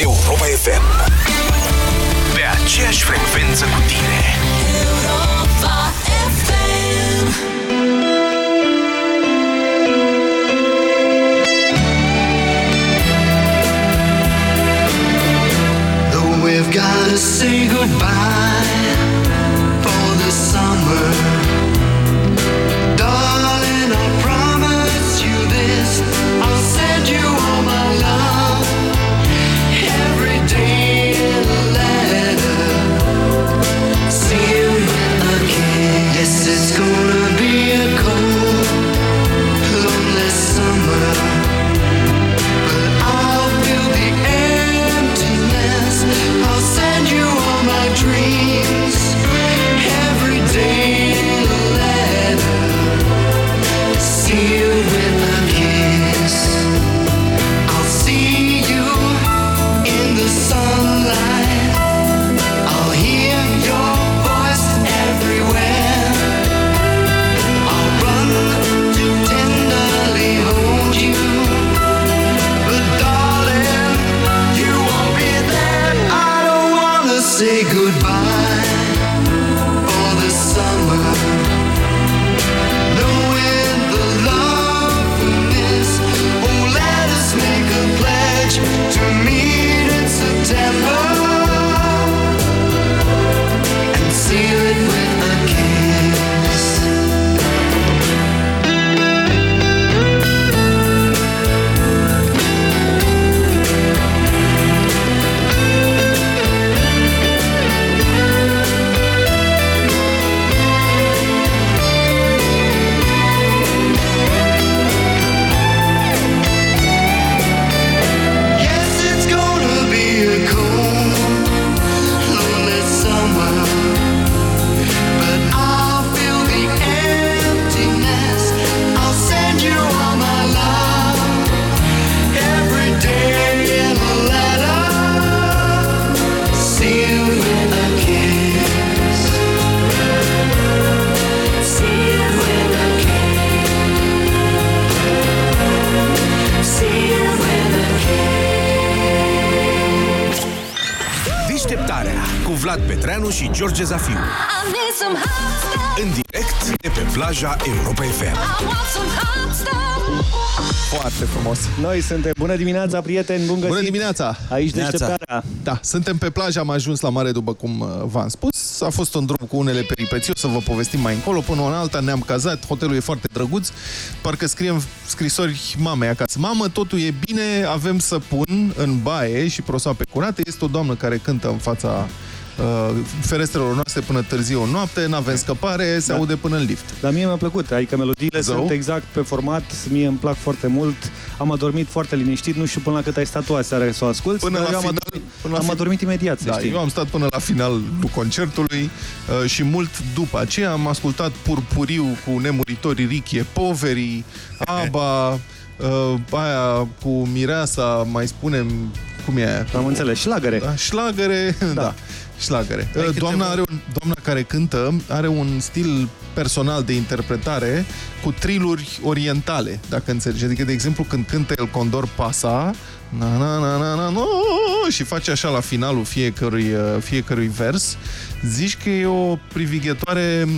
Europa FM. Pe aceeași frecvență cu tine. Europa FM. Though we've gotta say goodbye George Zafiu. I need some hot stuff. În direct de pe plaja Europa FM. I want some hot stuff. Foarte frumos. Noi suntem. Bună dimineața, prieteni, bun găsit. Bună dimineața! Aici Neața. deșteptarea. Da, suntem pe plajă, am ajuns la mare după cum uh, v-am spus. A fost un drum cu unele peripeții, o să vă povestim mai încolo. Până în alta ne-am cazat, hotelul e foarte drăguț. Parcă scriem scrisori mamei acasă. Mamă, totul e bine, avem să pun în baie și prosoape curate. Este o doamnă care cântă în fața uh, ferestrelor noastre până târziu în noapte, n-avem scăpare, se Da. aude până în lift. Dar mie mi-a plăcut, adică melodiile Zău? sunt exact pe format, mie îmi plac foarte mult. Am adormit foarte liniștit, nu știu până la cât ai stat tu aseară să o asculti, Până dar la eu am, final- adormit, până la am fin- adormit imediat, să Da, știi. eu am stat până la finalul concertului uh, și mult după aceea am ascultat Purpuriu cu nemuritorii Richie Poveri, ABBA, uh, aia cu Mireasa, mai spunem, cum e aia? Am înțeles, șlagăre. Da, șlagăre, da. da. Șlagăre. Ai Uh, câteva- Doamna, are un, doamna care cântă are un stil personal de interpretare cu triluri orientale, dacă înțelegi. Adică, de exemplu, când cântă El Condor Pasa, na, na, na, na, na, na, și face așa la finalul fiecărui, uh, fiecărui vers, zici că e o privighetoare uh,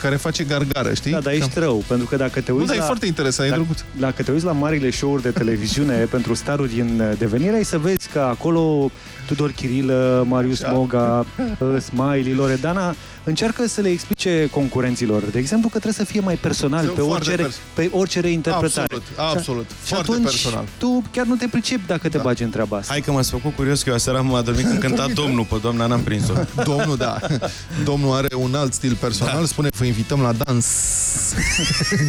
care face gargară, știi? Da, dar ești rău, pentru că dacă te Nu, uiți dar e la... foarte interesant, e dacă, drăguț. dacă te uiți la marile show-uri de televiziune pentru staruri în uh, devenire, ai să vezi că acolo Tudor Chirilă, Marius Da. Moga, uh, Smiley, Loredana încearcă să le explice concurenților, de exemplu, că trebuie să fie mai personal Sunt pe foarte orice, pers- pe orice reinterpretare. Absolut, absolut. Și Foarte atunci personal. tu chiar nu te pricepi dacă te bagi în treaba asta. Hai că m-ați făcut curios că eu aseară am adormit când cânta domnul, pe doamna n-am prins-o. Domnul, da. Domnul are un alt stil personal, da. spune, vă invităm la dans.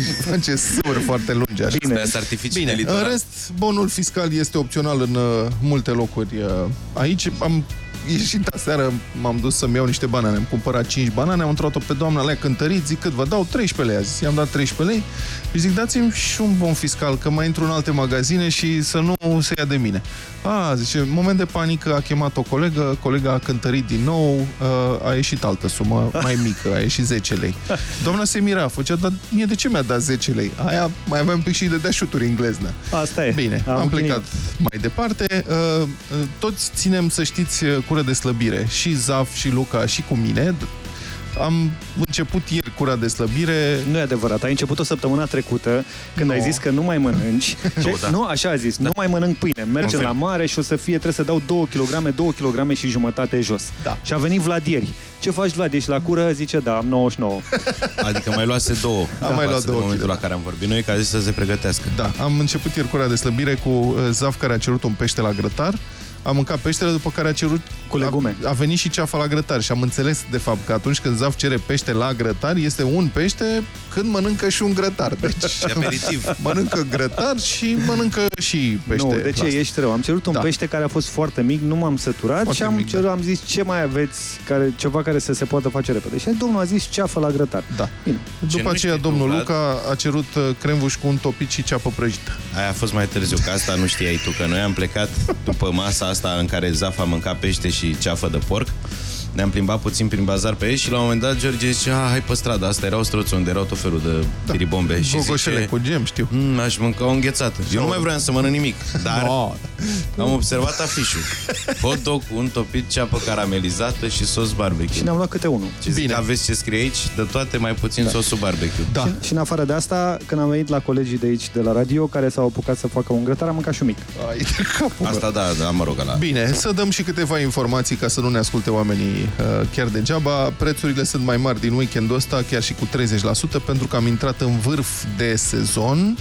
și face sâuri foarte lungi. Așa. Bine. Bine. artificii Bine, de în litoral. rest, bonul fiscal este opțional în uh, multe locuri uh, aici. Am ieșit aseară, m-am dus să-mi iau niște banane. Am cumpărat 5 banane, am întrebat-o pe doamna, le-a cântărit, zic, zic, cât vă dau? 13 lei, a zis. I-am dat 13 lei și zic, dați-mi și un bon fiscal, că mai intru în alte magazine și să nu se ia de mine. A, zice, în moment de panică a chemat o colegă, colega a cântărit din nou, uh, a ieșit altă sumă, mai mică, a ieșit 10 lei. Doamna se mira, făcea, dar mie de ce mi-a dat 10 lei? Aia mai aveam pic și de deașuturi engleză. Asta e. Bine, am, am plecat mai departe. Uh, uh, toți ținem, să știți, uh, cură de slăbire. Și Zaf, și Luca, și cu mine. Am început ieri cura de slăbire. Nu e adevărat. Ai început o săptămână trecută când Nu. ai zis că nu mai mănânci. și, da. Nu, așa a zis. Nu mai mănânc pâine. Mergem la mare și o să fie, trebuie să dau 2 kg, 2 kg și jumătate jos. Da. Și a venit Vlad ieri. Ce faci, Vlad? Ești la cură? Zice, da, am 99. Adică mai luase două. Am mai luat față de două momentul chile. la care am vorbit noi, că a zis să se pregătească. Da, am început ieri cura de slăbire cu uh, Zaf care a cerut un pește la grătar. Am mâncat peștele, după care a cerut... Cu legume. A, a venit și ceafa la grătar și am înțeles, de fapt, că atunci când Zaf cere pește la grătar, este un pește când mănâncă și un grătar. Deci, aperitiv. mănâncă grătar și mănâncă și pește. nu, de ce? la asta. Ești rău. Am cerut un Da. pește care a fost foarte mic, nu m-am săturat Foarte și am, mic, cerut, da. am zis ce mai aveți, care, ceva care să se poată face repede. Și domnul a zis ceafă la grătar. Da. Bine. După nu aceea, știi tu, domnul Vlad? Luca a cerut uh, cremvuș cu un topit și ceapă prăjită. Aia a fost mai târziu, că asta nu știai tu, că noi am plecat după masa asta în care Zaf a mâncat pește și ceafă de porc. Ne-am plimbat puțin prin bazar pe ei și la un moment dat George zice, ah, hai pe stradă, asta erau străți unde erau tot felul de da. piribombe. Și Gogoșele zice, cu gem, știu. "Mm, aș mânca o înghețată. Eu nu mai vreau să mănânc nimic, dar Da. am observat afișul. Hot dog, un topit, ceapă caramelizată și sos Și barbecue. ne-am luat câte unul. Și zic, Bine. aveți ce scrie aici? De toate, mai puțin da. sosul barbecue. Da. Și, și în afară de asta, când am venit la colegii de aici, de la radio, care s-au apucat să facă un grătar, am mâncat și un mic. Ai de capul meu. Asta da, da, mă rog, la... Bine, să dăm și câteva informații ca să nu ne asculte oamenii uh, chiar degeaba. Prețurile sunt mai mari din weekendul ăsta, chiar și cu 30%, pentru că am intrat în vârf de sezon.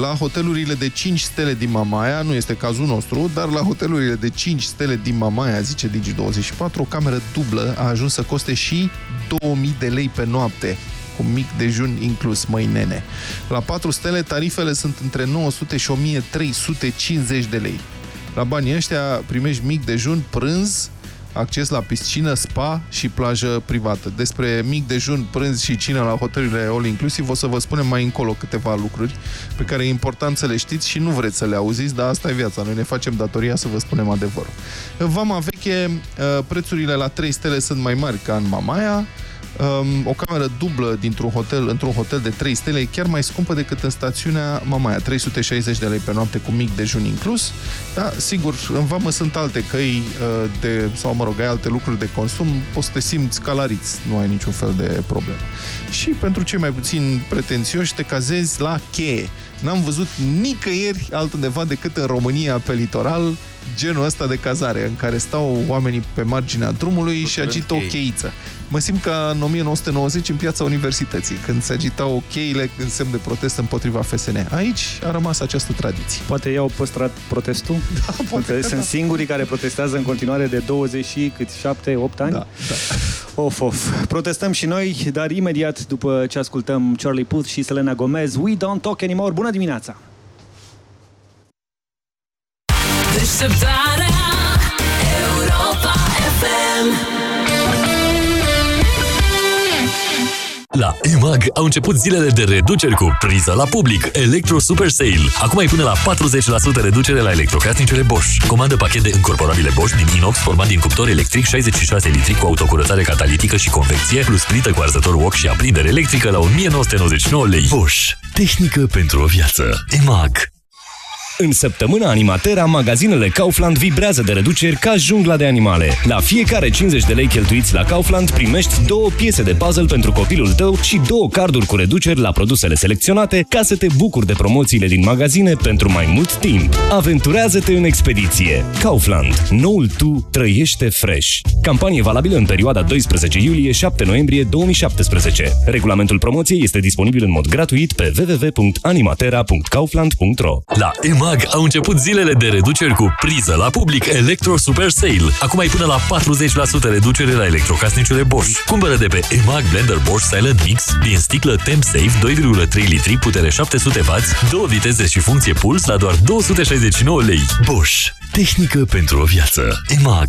La hotelurile de 5 stele din Mamaia, nu este cazul nostru, dar la hotelurile de 5 stele din Mamaia, zice Digi24, o cameră dublă a ajuns să coste și 2000 de lei pe noapte cu mic dejun inclus, măi nene. La 4 stele, tarifele sunt între 900 și 1350 de lei. La banii ăștia primești mic dejun, prânz, acces la piscină, spa și plajă privată. Despre mic dejun, prânz și cină la hotelurile all inclusiv o să vă spunem mai încolo câteva lucruri pe care e important să le știți și nu vreți să le auziți, dar asta e viața. Noi ne facem datoria să vă spunem adevărul. În Vama Veche, uh, prețurile la 3 stele sunt mai mari ca în Mamaia, Um, o cameră dublă dintr-un hotel, într-un hotel de 3 stele e chiar mai scumpă decât în stațiunea Mamaia, 360 de lei pe noapte cu mic dejun inclus. Da, sigur, în vamă sunt alte căi uh, de, sau mă rog, ai alte lucruri de consum, poți să te simți calariți, nu ai niciun fel de problemă. Și pentru cei mai puțin pretențioși, te cazezi la cheie. N-am văzut nicăieri altundeva decât în România pe litoral genul ăsta de cazare, în care stau oamenii pe marginea drumului și agită o chei. cheiță. Mă simt ca în 1990 în piața universității, când se agitau cheile în semn de protest împotriva FSN. Aici a rămas această tradiție. Poate i-au păstrat protestul? Da, poate că Sunt da. singurii care protestează în continuare de 20 și cât 7, 8 ani? Da, da. Of, of. Protestăm și noi, dar imediat după ce ascultăm Charlie Puth și Selena Gomez, We Don't Talk Anymore. Bună dimineața! Deșteptarea Europa FM La EMAG au început zilele de reduceri cu priză la public. Electro Super Sale. Acum ai până la 40% reducere la electrocasnicele Bosch. Comandă pachet de încorporabile Bosch din inox format din cuptor electric 66 litri cu autocurățare catalitică și convecție, plus plită cu arzător wok și aprindere electrică la 1999 lei. Bosch. Tehnică pentru o viață. EMAG. În săptămâna Animatera, magazinele Kaufland vibrează de reduceri ca jungla de animale. La fiecare 50 de lei cheltuiți la Kaufland primești două piese de puzzle pentru copilul tău și două carduri cu reduceri la produsele selecționate ca să te bucuri de promoțiile din magazine pentru mai mult timp. Aventurează-te în expediție. Kaufland. Noul tu trăiește fresh. Campanie valabilă în perioada 12 iulie-7 noiembrie 2017. Regulamentul promoției este disponibil în mod gratuit pe www.animatera.kaufland.ro La EMAG au început zilele de reduceri cu priză la public Electro Super Sale. Acum ai până la 40% reducere la electrocasnicele Bosch. Cumpără de pe EMAG Blender Bosch Silent Mix din sticlă Temp Safe 2,3 litri, putere 700W, două viteze și funcție puls la doar 269 lei. Bosch. Tehnică pentru o viață. EMAG.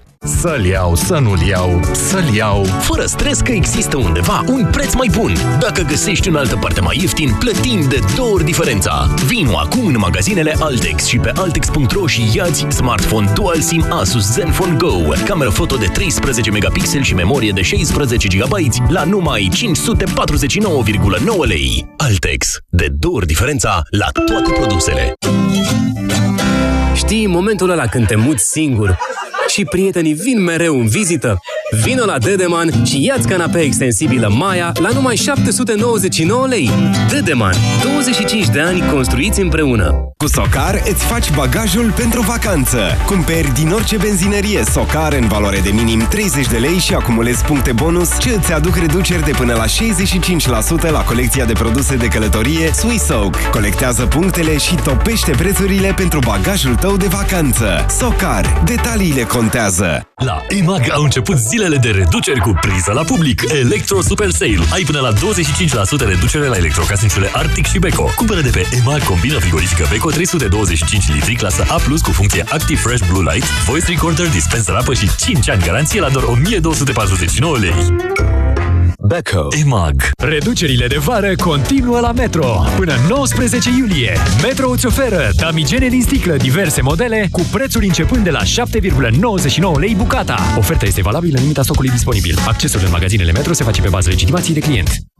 Să-l iau, să nu-l iau, să-l iau Fără stres că există undeva un preț mai bun. Dacă găsești în altă parte mai ieftin, plătim de două ori diferența. Vino acum în magazinele Altex și pe altex.ro și iați smartphone Dual SIM Asus Zenfone Go, cameră foto de 13 megapixel și memorie de 16 GB la numai 549,9 lei. Altex. De două ori diferența la toate produsele. Știi momentul ăla când te muți singur și prietenii vin mereu în vizită? Vino la Dedeman și ia-ți canapea extensibilă Maya la numai 799 lei. Dedeman. 25 de ani construiți împreună. Cu Socar îți faci bagajul pentru vacanță. Cumperi din orice benzinărie Socar în valoare de minim 30 de lei și acumulezi puncte bonus ce îți aduc reduceri de până la 65% la colecția de produse de călătorie Swissoak. Colectează punctele și topește prețurile pentru bagajul tău de vacanță. Socar. Detaliile contează. La EMAG au început zilele de reduceri cu priză la public. Electro Super Sale. Ai până la 25% reducere la electrocasnicele Arctic și Beko. Cumpără de pe EMAG combina frigorifică Beko 325 litri clasă A+, cu funcție Active Fresh Blue Light, voice recorder, dispenser apă și 5 ani garanție la doar 1249 lei. Beko. EMAG. Reducerile de vară continuă la Metro. Până 19 iulie, Metro îți oferă damigene din sticlă diverse modele cu prețuri începând de la 7,99 lei bucata. Oferta este valabilă în limita stocului disponibil. Accesul în magazinele Metro se face pe bază legitimației de client.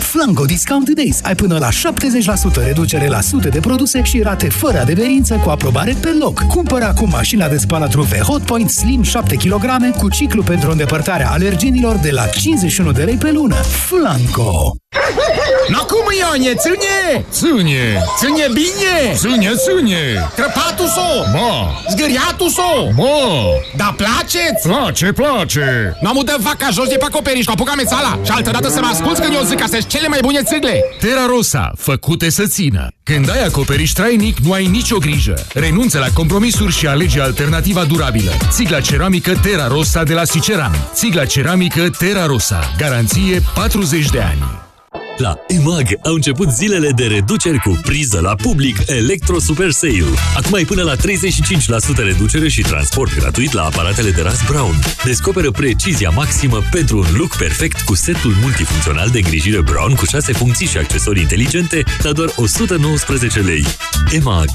Flanco Discount Days. Ai până la 70% reducere la sute de produse și rate fără adeverință cu aprobare pe loc. Cumpără acum mașina de spălat rufe Hotpoint Slim 7 kg cu ciclu pentru îndepărtarea alergenilor de la 51 de lei pe lună. Flanco! No cum, Ionie, ține! Ține! Ține bine! Ține, ține! Crăpatul so! Ma! Zgâriatul so! Ma! Da place-ți? Place, place! Nu am dă vaca jos de pe acoperiș, cu apucame țala și altă dată să mă asculți când eu zic că astea cele mai bune țigle! Terra Rosa, făcute să țină. Când ai acoperiș trainic, nu ai nicio grijă. Renunță la compromisuri și alege alternativa durabilă. Țigla ceramică Terra Rosa de la Siceran. Țigla ceramică Terra Rosa. Garanție 40 de ani. La EMAG au început zilele de reduceri cu priză la public Electro Super Sale. Acum ai până la 35% reducere și transport gratuit la aparatele de ras Brown. Descoperă precizia maximă pentru un look perfect cu setul multifuncțional de îngrijire Brown cu 6 funcții și accesorii inteligente la doar 119 lei. EMAG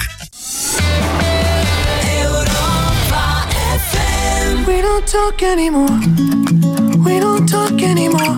We don't talk anymore. We don't talk anymore.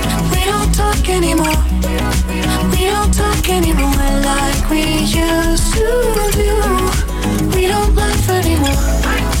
We don't talk anymore. We don't talk anymore like we used to do. We don't laugh anymore.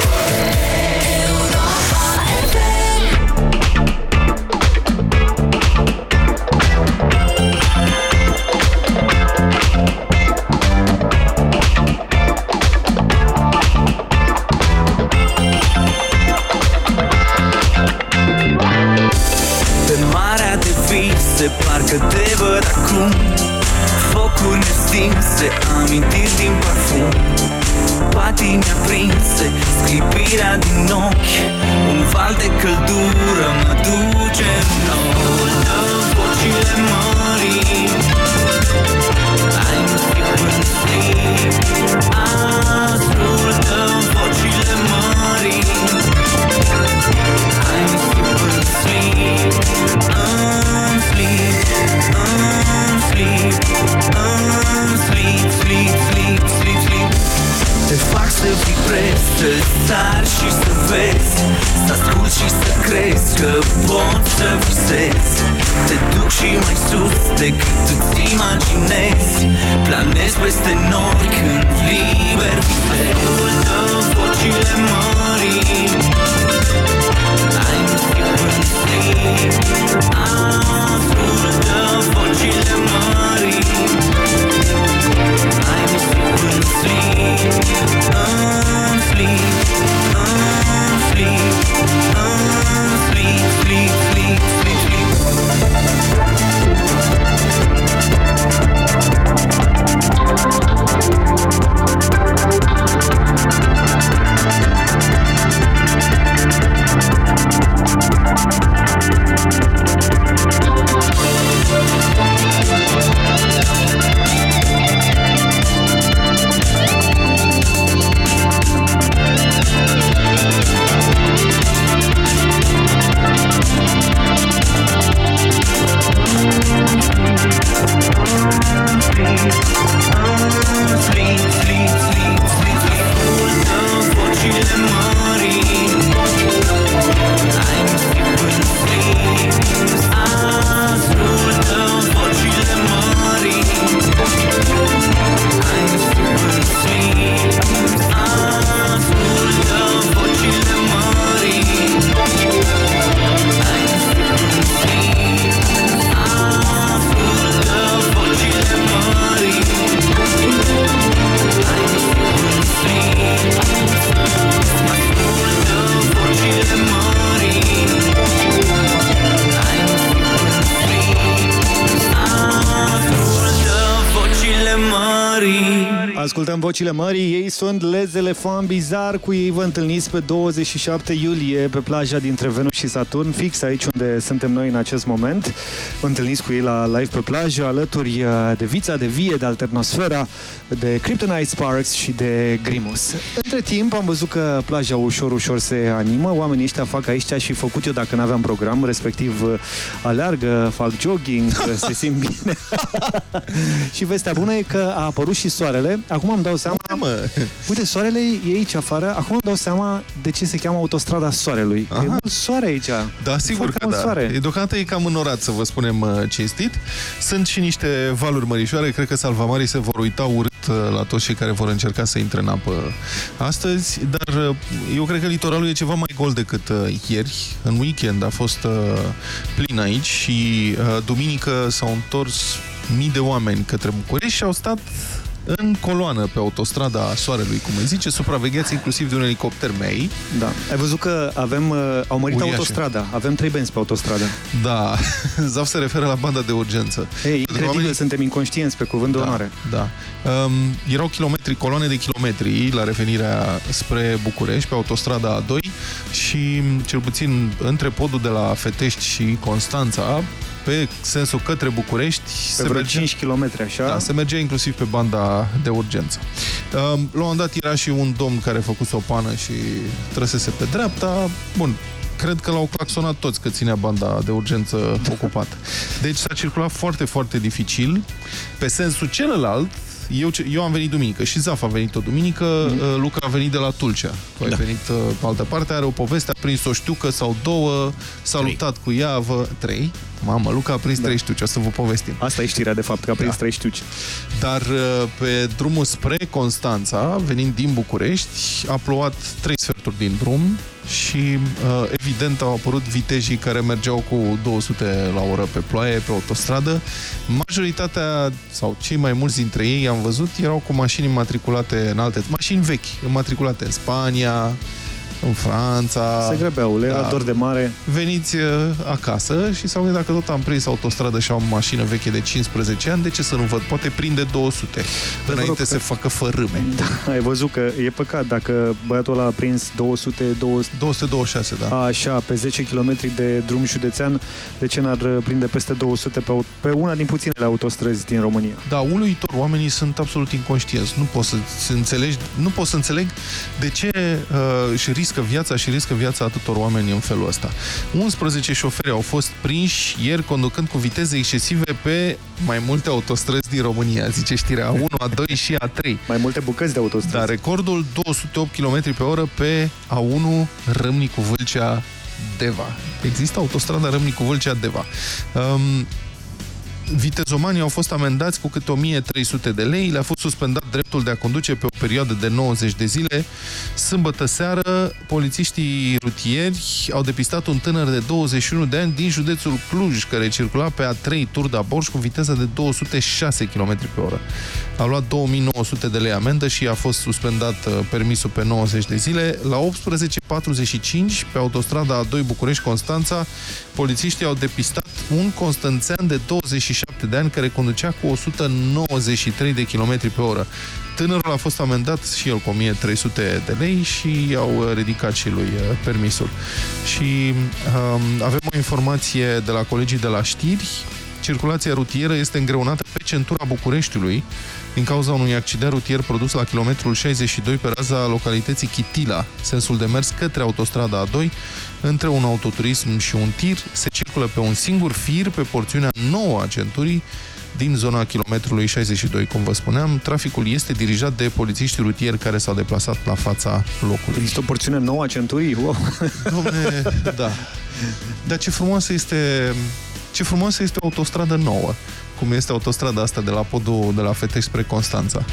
Vocile mării, ei sunt Les Elefant Bizar, cu ei vă întâlniți pe 27 iulie pe plaja dintre Venus și Saturn, fix aici unde suntem noi în acest moment. Vă întâlniți cu ei la live pe plajă, alături uh, de Vița de Vie, de Alternosfera, de Kryptonite Sparks și de Grimus. Între timp am văzut că plaja ușor, ușor se animă, oamenii ăștia fac aici ce aș fi făcut eu dacă n-aveam program, respectiv uh, aleargă, fac jogging, uh, se simt bine. și vestea bună e că a apărut și soarele. Acum îmi dau seama... Uite, soarele e aici afară. Acum îmi dau seama de ce se cheamă autostrada soarelui. Că E mult soare aici. Da, sigur Foarte că mult da. Soare. E, Deocamdată e cam înorat, să vă spunem uh, cinstit. Sunt și niște valuri mărișoare. Cred că salvamarii se vor uita urât uh, la toți cei care vor încerca să intre în apă astăzi. Dar uh, eu cred că litoralul e ceva mai gol decât uh, ieri. În weekend a fost uh, plin aici și uh, duminică s-au întors mii de oameni către București și au stat în coloană pe autostrada Soarelui, cum îi zice, supravegheați inclusiv de un elicopter mei. Da. Ai văzut că avem, uh, au mărit Uriașe. autostrada. Avem trei benzi pe autostradă. Da, Zaf se referă la banda de urgență. Ei, incredibil, oamenii- suntem inconștienți pe cuvânt de onoare. Da. Um, erau kilometri, coloane de kilometri la revenirea spre București, pe autostrada A2 și cel puțin între podul de la Fetești și Constanța, pe sensul către București, Pe vreo 5 km așa. Da, se mergea inclusiv pe banda de urgență. Um, la un moment dat era și un domn care făcuse o pană și trăsese pe dreapta. Bun, cred că l-au claxonat toți că ținea banda de urgență ocupată. Deci s-a circulat foarte, foarte dificil. Pe sensul celălalt, eu, ce- eu am venit duminică și Zaf a venit o duminică, mm. Luca a venit de la Tulcea. Tu ai Da. venit uh, pe altă parte, are o poveste, a prins o știucă sau două, s-a luptat cu ea, vă... trei. Mamă, Luca a prins trei știuci, o să vă povestim. Asta e știrea, de fapt, că a prins Da. trei știuci. Dar uh, pe drumul spre Constanța, venind din București, a plouat trei sferturi din drum și uh, evident au apărut vitejii care mergeau cu 200 la oră pe ploaie, pe autostradă. Majoritatea, sau cei mai mulți dintre ei, am văzut, erau cu mașini matriculate în alte, mașini vechi, matriculate în Spania, în Franța. Se grăbeau, le era dor de mare. Veniți uh, acasă și s-au gândit dacă tot am prins autostradă și am o mașină veche de 15 ani, de ce să nu văd? Poate prinde 200 înainte să facă fărâme. Da, ai văzut că e păcat dacă băiatul ăla a prins 200, 200 226, da. Așa, pe 10 km de drum județean, de ce n-ar prinde peste 200 pe, au- pe una din puținele autostrăzi din România? Da, uluitor, oamenii sunt absolut inconștienți. Nu poți să să înțelegi, nu pot să înțeleg de ce uh, își riscă viața și riscă viața atâtor oameni în felul ăsta. 11 șoferi au fost prinși ieri conducând cu viteze excesive pe mai multe autostrăzi din România, zice știrea A1, A2 și A3. Mai multe bucăți de autostrăzi. Dar recordul 208 km pe oră pe A1 Râmnicu Vâlcea Deva. Există autostrada Râmnicu Vâlcea Deva. Um, Vitezomanii au fost amendați cu câte 1300 de lei, le-a fost suspendat dreptul de a conduce pe o perioadă de 90 de zile. Sâmbătă seară, polițiștii rutieri au depistat un tânăr de 21 de ani din județul Cluj, care circula pe A3 Turda Borș cu viteză de 206 km pe oră. A luat 2900 de lei amendă și a fost suspendat uh, permisul pe 90 de zile. La 18.45, pe autostrada A2 București-Constanța, polițiștii au depistat un constanțean de 27 de ani care conducea cu 193 de km pe oră. Tânărul a fost amendat și el cu 1300 de lei și i-au ridicat și lui uh, permisul. Și um, avem o informație de la colegii de la știri. Circulația rutieră este îngreunată pe centura Bucureștiului din cauza unui accident rutier produs la kilometrul 62 pe raza localității Chitila, sensul de mers către autostrada A2, între un autoturism și un tir. Se circulă pe un singur fir pe porțiunea nouă a centurii din zona kilometrului 62, cum vă spuneam. Traficul este dirijat de polițiști rutieri care s-au deplasat la fața locului. Există o porțiune nouă a centurii? Wow. Domne, da. Dar ce frumoasă este ce frumoasă este o autostradă nouă, cum este autostrada asta de la podul de la Fetești spre Constanța.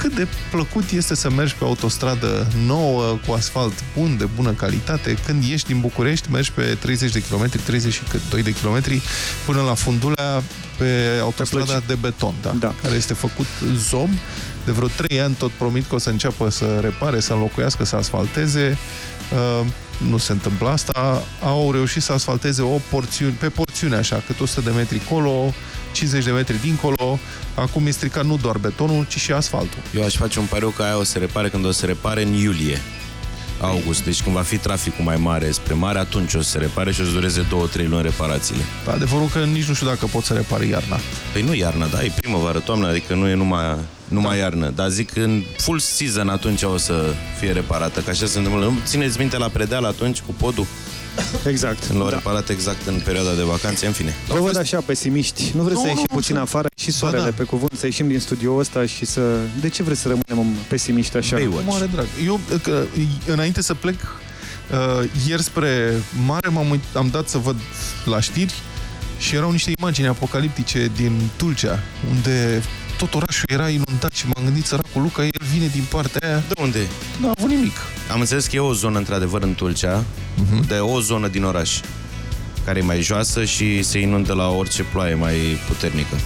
Cât de plăcut este să mergi pe autostradă nouă, cu asfalt bun, de bună calitate, când ieși din București, mergi pe 30 de km, 32 de km, până la Fundulea, pe autostrada plăci. de beton, da, Da. care este făcut zob. De vreo 3 ani tot promit că o să înceapă să repare, să înlocuiască, să asfalteze. Uh, nu se întâmplă asta. Au reușit să asfalteze o porțiune, pe porțiune așa, cât 100 de metri colo, 50 de metri dincolo, acum e stricat nu doar betonul, ci și asfaltul. Eu aș face un pariu că aia o să repare când o să repare în iulie. August, deci când va fi traficul mai mare spre mare, atunci o să se repare și o să dureze 2-3 luni reparațiile. Adevărul că nici nu știu dacă pot să repare iarna. Păi nu iarna, da, e primăvară, toamnă, adică nu e numai, numai da. iarnă. Dar zic că în full season atunci o să fie reparată, că așa se întâmplă. Nu țineți minte la predeal atunci cu podul? Exact. Când l-au da. reparat exact în perioada de vacanțe, în fine. Vă văd așa pesimiști. Nu vreți Nu, să ieși nu, puțin nu. afară și soarele da. pe cuvânt, să ieșim din studioul ăsta și să... De ce vreți să rămânem pesimiști așa? Cu mare drag. Eu, că, înainte să plec, uh, ieri spre mare, m-am, uit- am dat să văd la știri și erau niște imagini apocaliptice din Tulcea, unde tot orașul era inundat și m-am gândit, săracul Luca, el vine din partea aia. De unde? Nu a avut nimic. Am înțeles că e o zonă, într-adevăr, în Tulcea, Mhm. de o zonă din oraș, care e mai joasă și se inundă la orice ploaie mai puternică.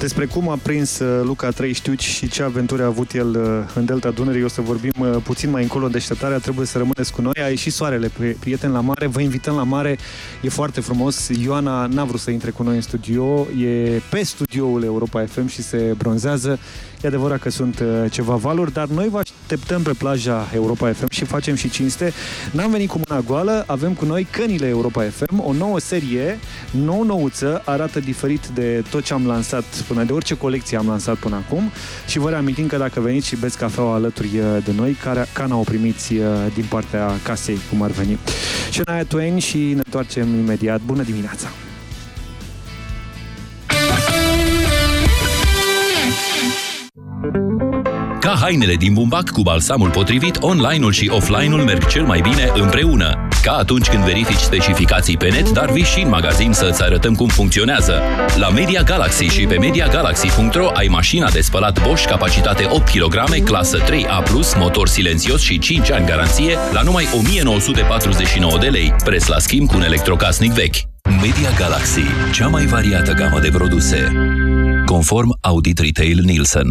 Despre cum a prins uh, Luca Trei Știuci și ce aventuri a avut el uh, în Delta Dunării, o să vorbim uh, puțin mai încolo în deșteptarea, trebuie să rămâneți cu noi. A ieșit soarele, pri- prieteni la mare, vă invităm la mare, e foarte frumos. Ioana n-a vrut să intre cu noi în studio, e pe studioul Europa FM și se bronzează. E adevărat că sunt uh, ceva valuri, dar noi vă așteptăm pe plaja Europa FM și facem și cinste. N-am venit cu mâna goală, avem cu noi Cănile Europa FM, o nouă serie, nou nouță, arată diferit de tot ce am lansat până, de orice colecție am lansat până acum și vă reamintim că dacă veniți și beți cafeaua alături uh, de noi, care, cana o primiți uh, din partea casei, cum ar veni. Shania Twain și ne întoarcem imediat. Bună dimineața! Ca hainele din bumbac cu balsamul potrivit, online-ul și offline-ul merg cel mai bine împreună. Ca atunci când verifici specificații pe net, dar vii și în magazin să-ți arătăm cum funcționează. La Media Galaxy și pe MediaGalaxy.ro ai mașina de spălat Bosch, capacitate 8 kg, clasă 3A+, motor silențios și 5 ani garanție, la numai 1949 de lei, preț la schimb cu un electrocasnic vechi. Media Galaxy, cea mai variată gamă de produse. Conform Audit Retail Nielsen.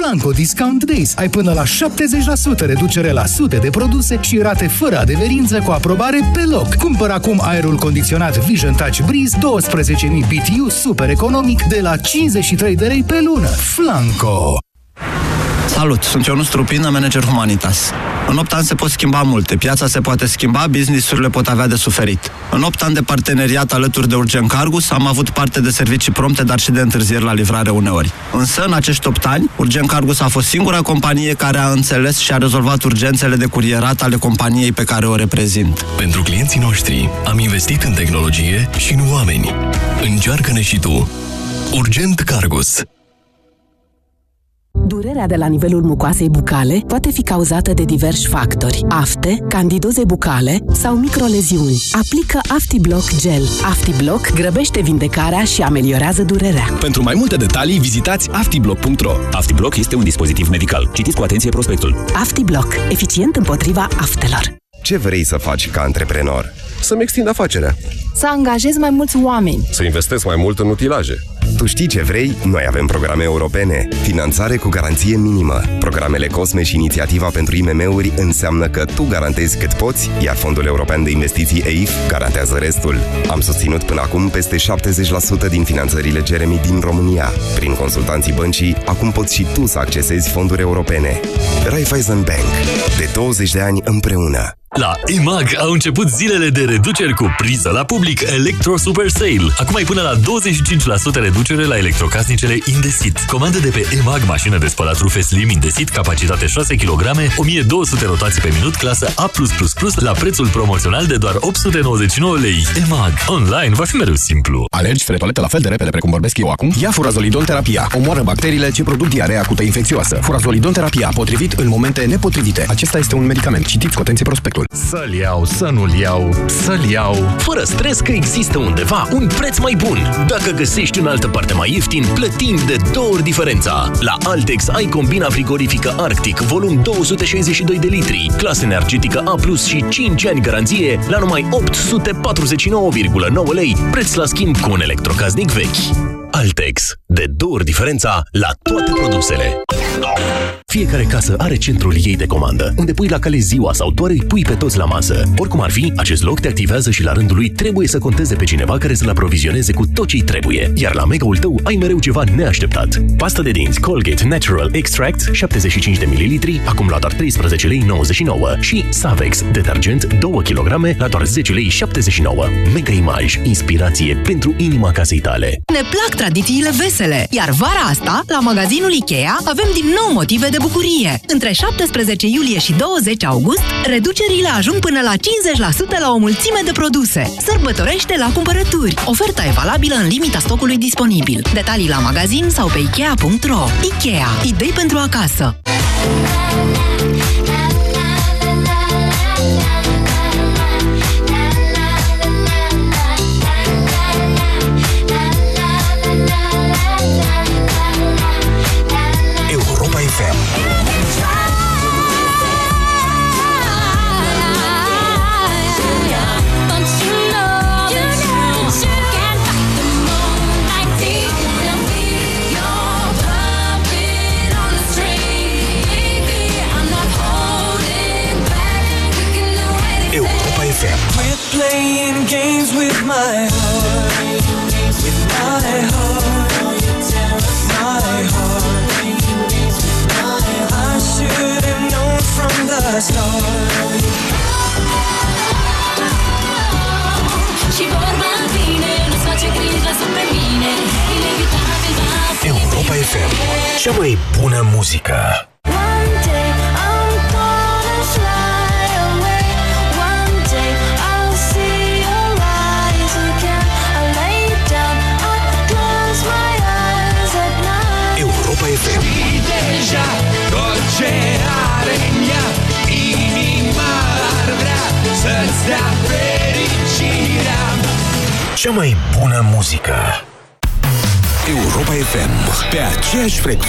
Flanco Discount Days. Ai până la 70% reducere la sute de produse și rate fără adeverință cu aprobare pe loc. Cumpăr acum aerul condiționat Vision Touch Breeze 12.000 BTU super economic de la 53 de lei pe lună. Flanco! Salut, sunt Ionus Trupină, manager Humanitas. În 8 ani se pot schimba multe, piața se poate schimba, businessurile pot avea de suferit. În 8 ani de parteneriat alături de Urgent Cargus am avut parte de servicii prompte, dar și de întârzieri la livrare uneori. Însă, în acești 8 ani, Urgent Cargus a fost singura companie care a înțeles și a rezolvat urgențele de curierat ale companiei pe care o reprezint. Pentru clienții noștri am investit în tehnologie și în oameni. Încearcă-ne și tu. Urgent Cargus. Durerea de la nivelul mucoasei bucale poate fi cauzată de diversi factori. Afte, candidoze bucale sau microleziuni. Aplică AftiBlock Gel. AftiBlock grăbește vindecarea și ameliorează durerea. Pentru mai multe detalii, vizitați aftiblock.ro. Aftiblock este un dispozitiv medical. Citiți cu atenție prospectul. AftiBlock. Eficient împotriva aftelor. Ce vrei să faci ca antreprenor? Să-mi extind afacerea. Să angajez mai mulți oameni. Să investesc mai mult în utilaje. Tu știi ce vrei? Noi avem programe europene. Finanțare cu garanție minimă. Programele COSME și inițiativa pentru IMM-uri înseamnă că tu garantezi cât poți, iar Fondul European de Investiții EIF garantează restul. Am susținut până acum peste 70% din finanțările Jeremy din România. Prin consultanții băncii, acum poți și tu să accesezi fonduri europene. Raiffeisen Bank. De 20 de ani împreună. La EMAG au început zilele de reduceri cu priză la public Electro Super Sale. Acum ai până la 25% reducere la electrocasnicele Indesit. Comandă de pe EMAG mașină de spălat rufe Slim Indesit, capacitate 6 kg, 1200 rotații pe minut, clasă A+++, la prețul promoțional de doar 899 lei. EMAG. Online va fi mereu simplu. Alergi spre toaletă la fel de repede precum vorbesc eu acum? Ia furazolidon terapia. Omoară bacteriile ce produc diarea acută infecțioasă. Furazolidon terapia, potrivit în momente nepotrivite. Acesta este un medicament. Citiți cu atenție prospectul. Totul. Să-l iau, să nu-l iau, să-l iau. Fără stres că există undeva un preț mai bun. Dacă găsești în altă parte mai ieftin, plătim de două ori diferența. La Altex ai combina frigorifică Arctic, volum 262 de litri, clasă energetică A+, și 5 ani garanție la numai 849,9 lei, preț la schimb cu un electrocasnic vechi. Altex. De două ori diferența la toate produsele. Fiecare casă are centrul ei de comandă, unde pui la cale ziua sau doar îi pui pe toți la masă. Oricum ar fi, acest loc te activează și la rândul lui trebuie să conteze pe cineva care să-l aprovizioneze cu tot ce trebuie. Iar la mega-ul tău ai mereu ceva neașteptat. Pasta de dinți Colgate Natural Extract 75 de ml, acum la doar 13 lei 99 și Savex detergent 2 kg la doar 10 lei 79. Mega Image, inspirație pentru inima casei tale. Ne plac tradițiile vesele, iar vara asta, la magazinul Ikea, avem din nou motive de bucurie. Între 17 iulie și 20 august, reducerile ajung până la 50% la o mulțime de produse. Sărbătorește la cumpărături. Oferta e valabilă în limita stocului disponibil. Detalii la magazin sau pe Ikea.ro. Ikea. Idei pentru acasă.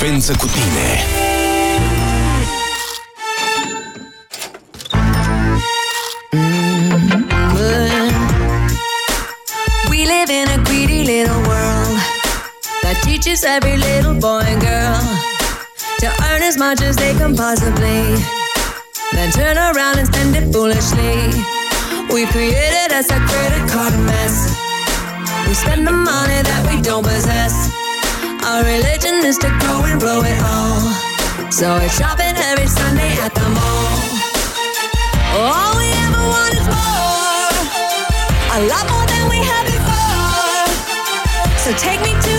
Frecvență cu tine. We live in a greedy little world that teaches every little boy and girl to earn as much as they can possibly, then turn around and spend it foolishly. We created us a credit card mess. We spend the money that we don't possess. Our religion is to go and blow it all. So we're shopping every Sunday at the mall. All we ever want is more. A lot more than we had before. So take me to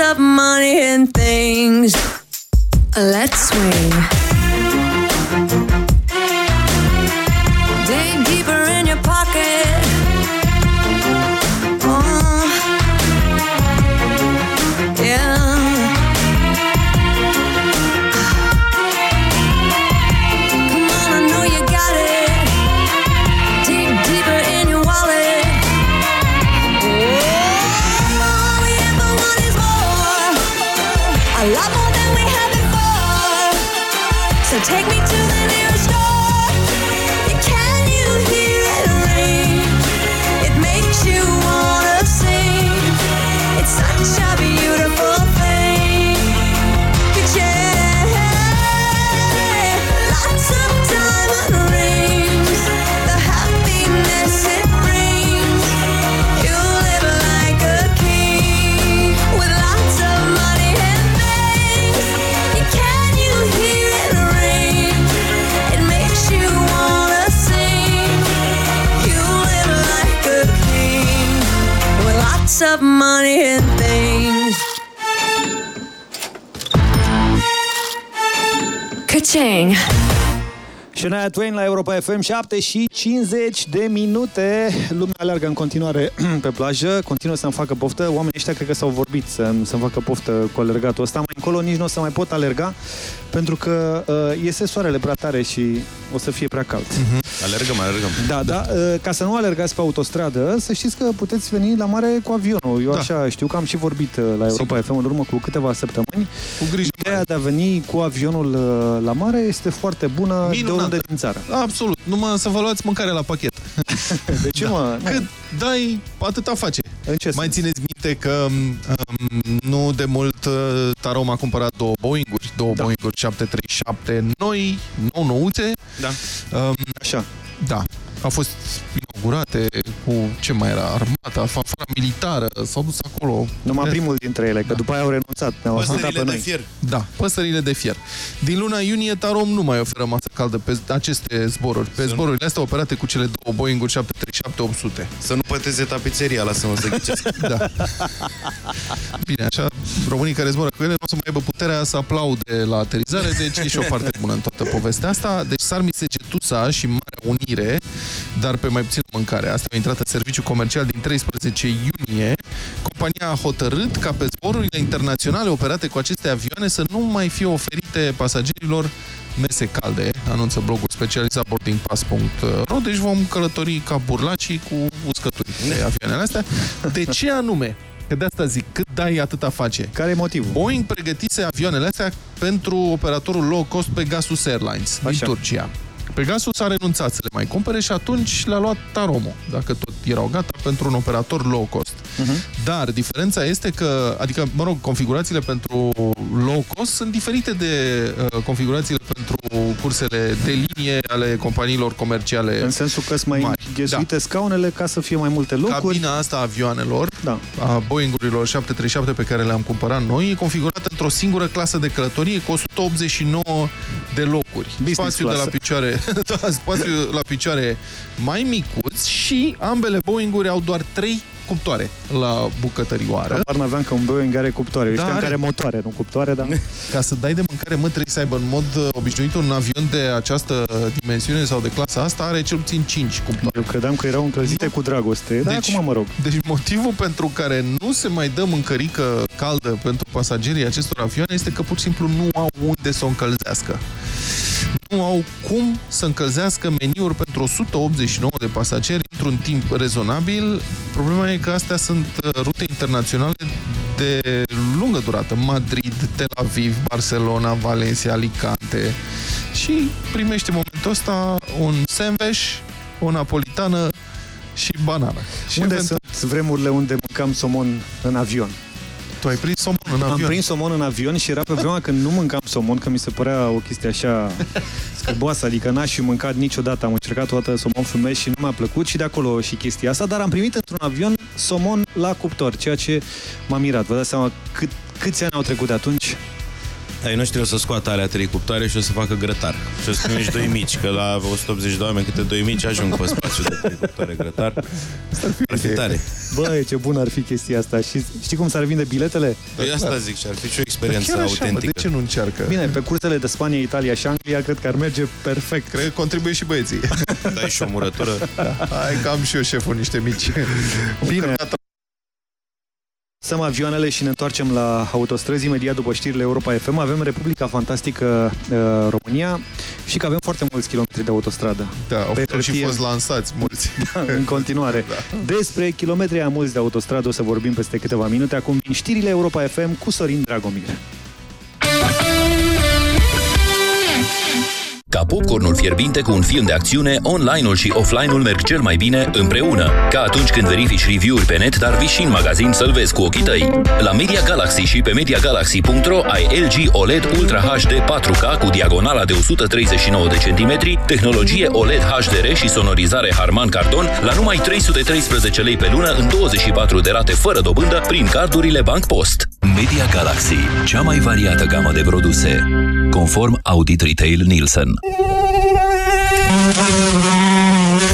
of money and things. Let's swing. Twain la Europa FM 7 și 50 de minute. Lumea alergă în continuare pe plajă, continuă să-mi facă poftă. Oamenii ăștia cred că s-au vorbit să-mi, să facă poftă cu alergatul ăsta. Mai încolo nici nu o să mai pot alerga pentru că uh, iese soarele prea tare și o să fie prea cald. Alergăm, alergăm. Da, da. Uh, ca să nu alergați pe autostradă, să știți că puteți veni la mare cu avionul. Eu Da. așa știu că am și vorbit uh, la Europa FM în urmă cu câteva săptămâni. Cu grijă Ideea de a veni cu avionul uh, la mare este foarte bună de Minunată. oriunde din țară. Absolut. Numai să vă luați mâncare la pachet. De ce, mă? Cât dai, atâta face. În ce Mai țineți minte că um, nu de mult uh, Tarom a cumpărat două Boeing-uri, două da. Boeing-uri 737 noi, nou nouțe. Da. Um, Așa. Da. Au fost inaugurate cu ce mai era, armata, fanfara militară, s-au dus acolo. Numai primul dintre ele, că după aia au renunțat. Ne-au ascultat pe Păsările de noi. fier. Da, păsările de fier. Din luna iunie, Tarom nu mai oferă masă caldă pe aceste zboruri. Pe zborurile astea operate cu cele două Boeing-uri 737-800. Să nu păteze tapiseria, lasă-mă să ghicesc. Da. Bine, așa, românii care zboară cu ele nu o să mai aibă puterea să aplaude la aterizare, deci e și o parte bună în toată povestea asta. Deci Sarmi Segetuța și Marea Unire, dar pe mai puțin mâncare. Asta a intrat în serviciu comercial din 13 iunie. Compania a hotărât ca pe zborurile internaționale operate cu aceste avioane să nu mai fie oferite pasagerilor mese calde, anunță blogul specializat boardingpass.ro, deci vom călători ca burlacii cu uscături pe avioanele astea. De ce anume? Că de asta zic, cât dai, atâta face. Care e motivul? Boeing pregătise avioanele astea pentru operatorul low cost Pegasus Airlines din Așa. Turcia. Pegasus a renunțat să le mai cumpere și atunci le-a luat Taromo, dacă tot erau gata, pentru un operator low cost. Uh-huh. Dar diferența este că, adică, mă rog, configurațiile pentru low cost sunt diferite de uh, configurațiile pentru cursele de linie ale companiilor comerciale În sensul că sunt mai mari. ghesuite scaunele ca să fie mai multe locuri. Cabina asta a avioanelor, da. a Boeing-urilor 737 pe care le-am cumpărat noi, e configurată într-o singură clasă de călătorie cu 189 de locuri. spațiu de la clasă. picioare, da, spațiu la picioare mai micuț și ambele Boeing-uri au doar 3 cuptoare la bucătărioară. Apar n-aveam că un Boeing are cuptoare. Eu Da, știam că are. are motoare, nu cuptoare, dar... Ca să dai de mâncare, mă, trebuie să aibă în mod uh, obișnuit un avion de această dimensiune sau de clasa asta are cel puțin 5 cuptoare. Eu credeam că erau încălzite cu dragoste, dar acum mă rog. Deci motivul pentru care nu se mai dă mâncărică caldă pentru pasagerii acestor avioane este că pur și simplu nu au unde să o încălzească. Nu au cum să încălzească meniuri pentru 189 de pasageri într-un timp rezonabil. Problema e că astea sunt uh, rute internaționale de lungă durată. Madrid, Tel Aviv, Barcelona, Valencia, Alicante. Și primește în momentul ăsta un sandwich, o napolitană și banană. Și unde eventual- sunt vremurile unde mâncam somon în avion? Tu ai prins somon în avion? Am prins somon în avion și era pe vremea când nu mâncam somon, că mi se părea o chestie așa scârboasă, adică n-aș fi mâncat niciodată. Am încercat o dată somon fumez și nu mi-a plăcut și de acolo și chestia asta, dar am primit într-un avion somon la cuptor, ceea ce m-a mirat. Vă dați seama cât, câți ani au trecut de atunci? Ai noștri o să scoată alea trei cuptoare și o să facă grătar. Și o să primești doi mici, că la 180 de oameni câte doi mici ajung pe spațiu de trei cuptoare grătar. Ar fi tare. Băi, ce bună ar fi chestia asta. Și știi cum s-ar vinde biletele? Păi asta zic și ar fi și o experiență Chiar așa, mă, autentică. de ce nu încearcă? Bine, pe cursele de Spania, Italia și Anglia cred că ar merge perfect. Cred că contribuie și băieții. Dai și o murătură. Hai că am și eu șeful niște mici. Bine. Lăsăm avioanele și ne întoarcem la autostrăzi imediat după știrile Europa FM. Avem Republica Fantastică uh, România și că avem foarte mulți kilometri de autostradă. Da, au, Pe au și hârtie. fost lansați mulți. Da, în continuare. Despre kilometri aia mulți de autostradă o să vorbim peste câteva minute. Acum vin știrile Europa FM cu Sorin Dragomir. Ca popcornul fierbinte cu un film de acțiune, online-ul și offline-ul merg cel mai bine împreună. Ca atunci când verifici review-uri pe net, dar vii și în magazin să-l vezi cu ochii tăi. La Media Galaxy și pe MediaGalaxy.ro ai LG OLED Ultra HD 4K cu diagonala de 139 de centimetri, tehnologie OLED HDR și sonorizare Harman Kardon la numai 313 lei pe lună în 24 de rate fără dobândă prin cardurile Bank Post. Media Galaxy, cea mai variată gamă de produse, conform Audit Retail Nielsen.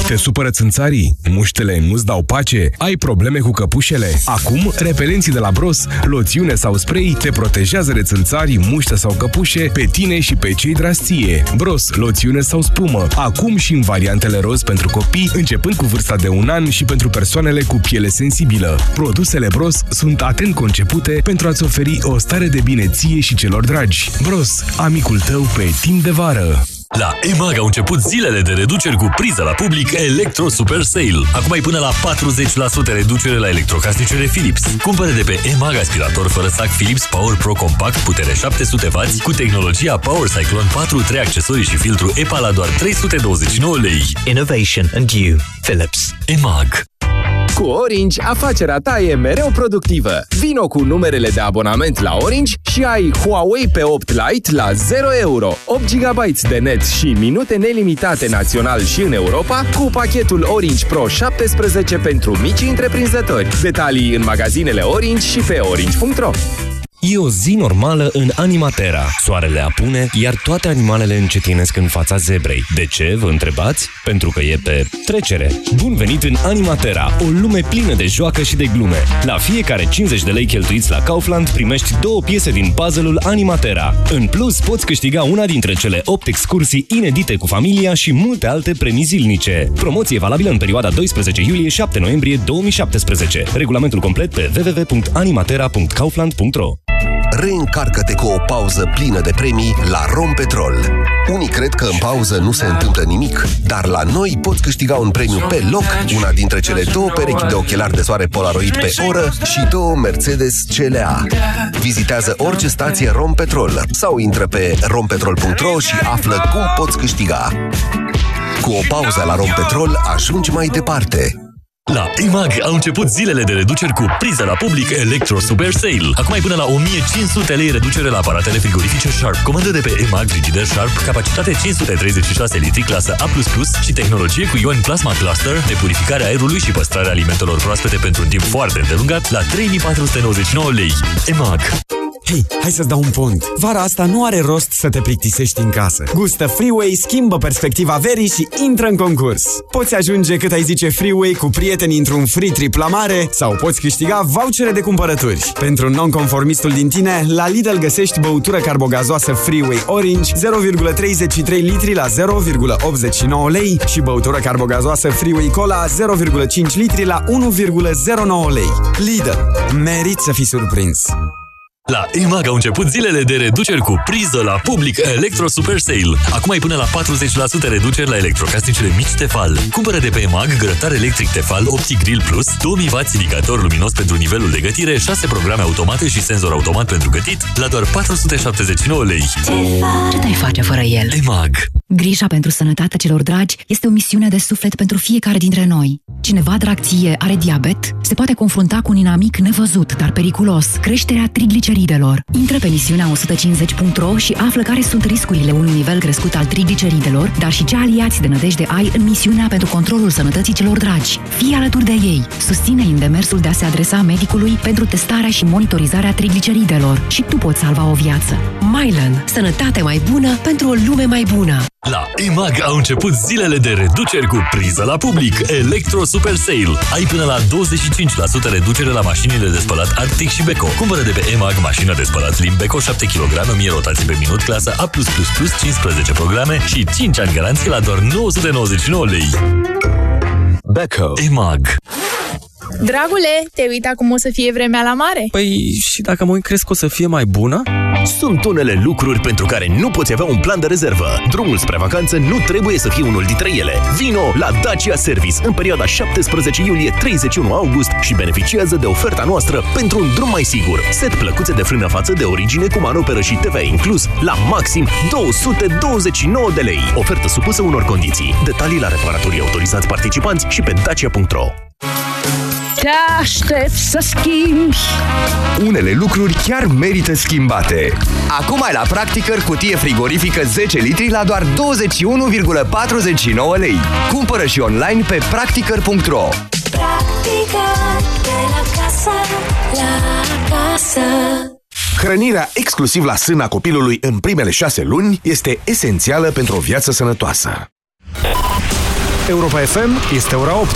Te supără țânțarii? Muștele nu-ți dau pace? Ai probleme cu căpușele? Acum, repelenții de la Bros, loțiune sau spray te protejează de țânțarii, muște sau căpușe pe tine și pe cei drastie. Bros, loțiune sau spumă. Acum și în variantele roz pentru copii, începând cu vârsta de un an și pentru persoanele cu piele sensibilă. Produsele Bros sunt atent concepute pentru a-ți oferi o stare de bine ție și celor dragi. Bros, amicul tău pe timp de vară. La EMAG au început zilele de reduceri cu priză la public Electro Super Sale. Acum ai până la 40% reducere la electrocasnicele Philips. Cumpără de pe EMAG aspirator fără sac Philips Power Pro Compact putere 700W cu tehnologia Power Cyclone 4, 3 accesorii și filtru EPA la doar 329 lei. Innovation and you. Philips. EMAG. Cu Orange, afacerea ta e mereu productivă. Vino cu numerele de abonament la Orange și ai Huawei P8 Lite la 0 euro, 8 GB de net și minute nelimitate național și în Europa cu pachetul Orange Pro 17 pentru mici întreprinzători. Detalii în magazinele Orange și pe orange.ro. E o zi normală în Animatera. Soarele apune, iar toate animalele încetinesc în fața zebrei. De ce, vă întrebați? Pentru că e pe trecere. Bun venit în Animatera, o lume plină de joacă și de glume. La fiecare 50 de lei cheltuiți la Kaufland primești două piese din puzzle-ul Animatera. În plus, poți câștiga una dintre cele 8 excursii inedite cu familia și multe alte premii zilnice. Promoție valabilă în perioada 12 iulie-7 noiembrie 2017. Regulamentul complet pe www.animatera.kaufland.ro Reîncarcă-te cu o pauză plină de premii la Rompetrol. Unii cred că în pauză nu se întâmplă nimic, dar la noi poți câștiga un premiu pe loc, una dintre cele două perechi de ochelari de soare Polaroid pe oră și două Mercedes CLA. Vizitează orice stație Rompetrol sau intră pe rompetrol.ro și află cum poți câștiga. Cu o pauză la Rompetrol ajungi mai departe. La EMAG au început zilele de reduceri cu priză la public Electro Super Sale. Acum ai până la 1500 lei reducere la aparatele frigorifice Sharp. Comandă de pe EMAG Frigider Sharp, capacitate 536 litri, clasă A++ și tehnologie cu ion Plasma Cluster de purificare a aerului și păstrarea alimentelor proaspete pentru un timp foarte îndelungat la 3499 lei. EMAG. Hei, hai să-ți dau un pont. Vara asta nu are rost să te plictisești în casă. Gustă Freeway, schimbă perspectiva verii și intră în concurs. Poți ajunge cât ai zice Freeway cu prietenii într-un free trip la mare sau poți câștiga vouchere de cumpărături. Pentru nonconformistul din tine, la Lidl găsești băutură carbogazoasă Freeway Orange 0,33 litri la 0,89 lei și băutură carbogazoasă Freeway Cola 0,5 litri la 1,09 lei. Lidl. Merit să fii surprins. La EMAG au început zilele de reduceri cu priză la public Electro Super Sale. Acum ai până la 40% reduceri la electrocasnicele mici Tefal. Cumpără de pe EMAG grătar electric Tefal Opti Grill Plus, 2000W indicator luminos pentru nivelul de gătire, 6 programe automate și senzor automat pentru gătit la doar 479 lei. Ce te face fără el? EMAG Grija pentru sănătatea celor dragi este o misiune de suflet pentru fiecare dintre noi. Cineva drag ție are diabet, se poate confrunta cu un inamic nevăzut, dar periculos, creșterea trigliceridelor. Intră pe misiunea 150.ro și află care sunt riscurile unui nivel crescut al trigliceridelor, dar și ce aliați de nădejde ai în misiunea pentru controlul sănătății celor dragi. Fii alături de ei. Susține în demersul de a se adresa medicului pentru testarea și monitorizarea trigliceridelor și tu poți salva o viață. Mylan. Sănătate mai bună pentru o lume mai bună. La EMAG au început zilele de reduceri cu priză la public Electro Super Sale. Ai până la 25% reducere la mașinile de spălat Arctic și Beko. Cumpără de pe EMAG mașină de spălat Lim Beko 7 kg, 1000 rotații pe minut, clasă A+++, 15 programe și 5 ani garanție la doar 999 lei. Beko. EMAG. Dragule, te uita cum o să fie vremea la mare? Păi și dacă mă uit, crezi că o să fie mai bună? Sunt unele lucruri pentru care nu poți avea un plan de rezervă. Drumul spre vacanță nu trebuie să fie unul dintre ele. Vino la Dacia Service în perioada 17 iulie-31 august și beneficiază de oferta noastră pentru un drum mai sigur. Set plăcuțe de frână față de origine cu manoperă și TVA inclus la maxim 229 de lei. Ofertă supusă unor condiții. Detalii la reparatorii autorizați participanți și pe dacia.ro Te aștept să schimbi Unele lucruri chiar merită schimbate. Acum ai la Practicăr cutie frigorifică 10 litri la doar 21,49 lei. Cumpără și online pe practicăr.ro Practica de la casă, la casă Hrănirea exclusiv la sâna copilului în primele șase luni este esențială pentru o viață sănătoasă. Europa FM este ora 8.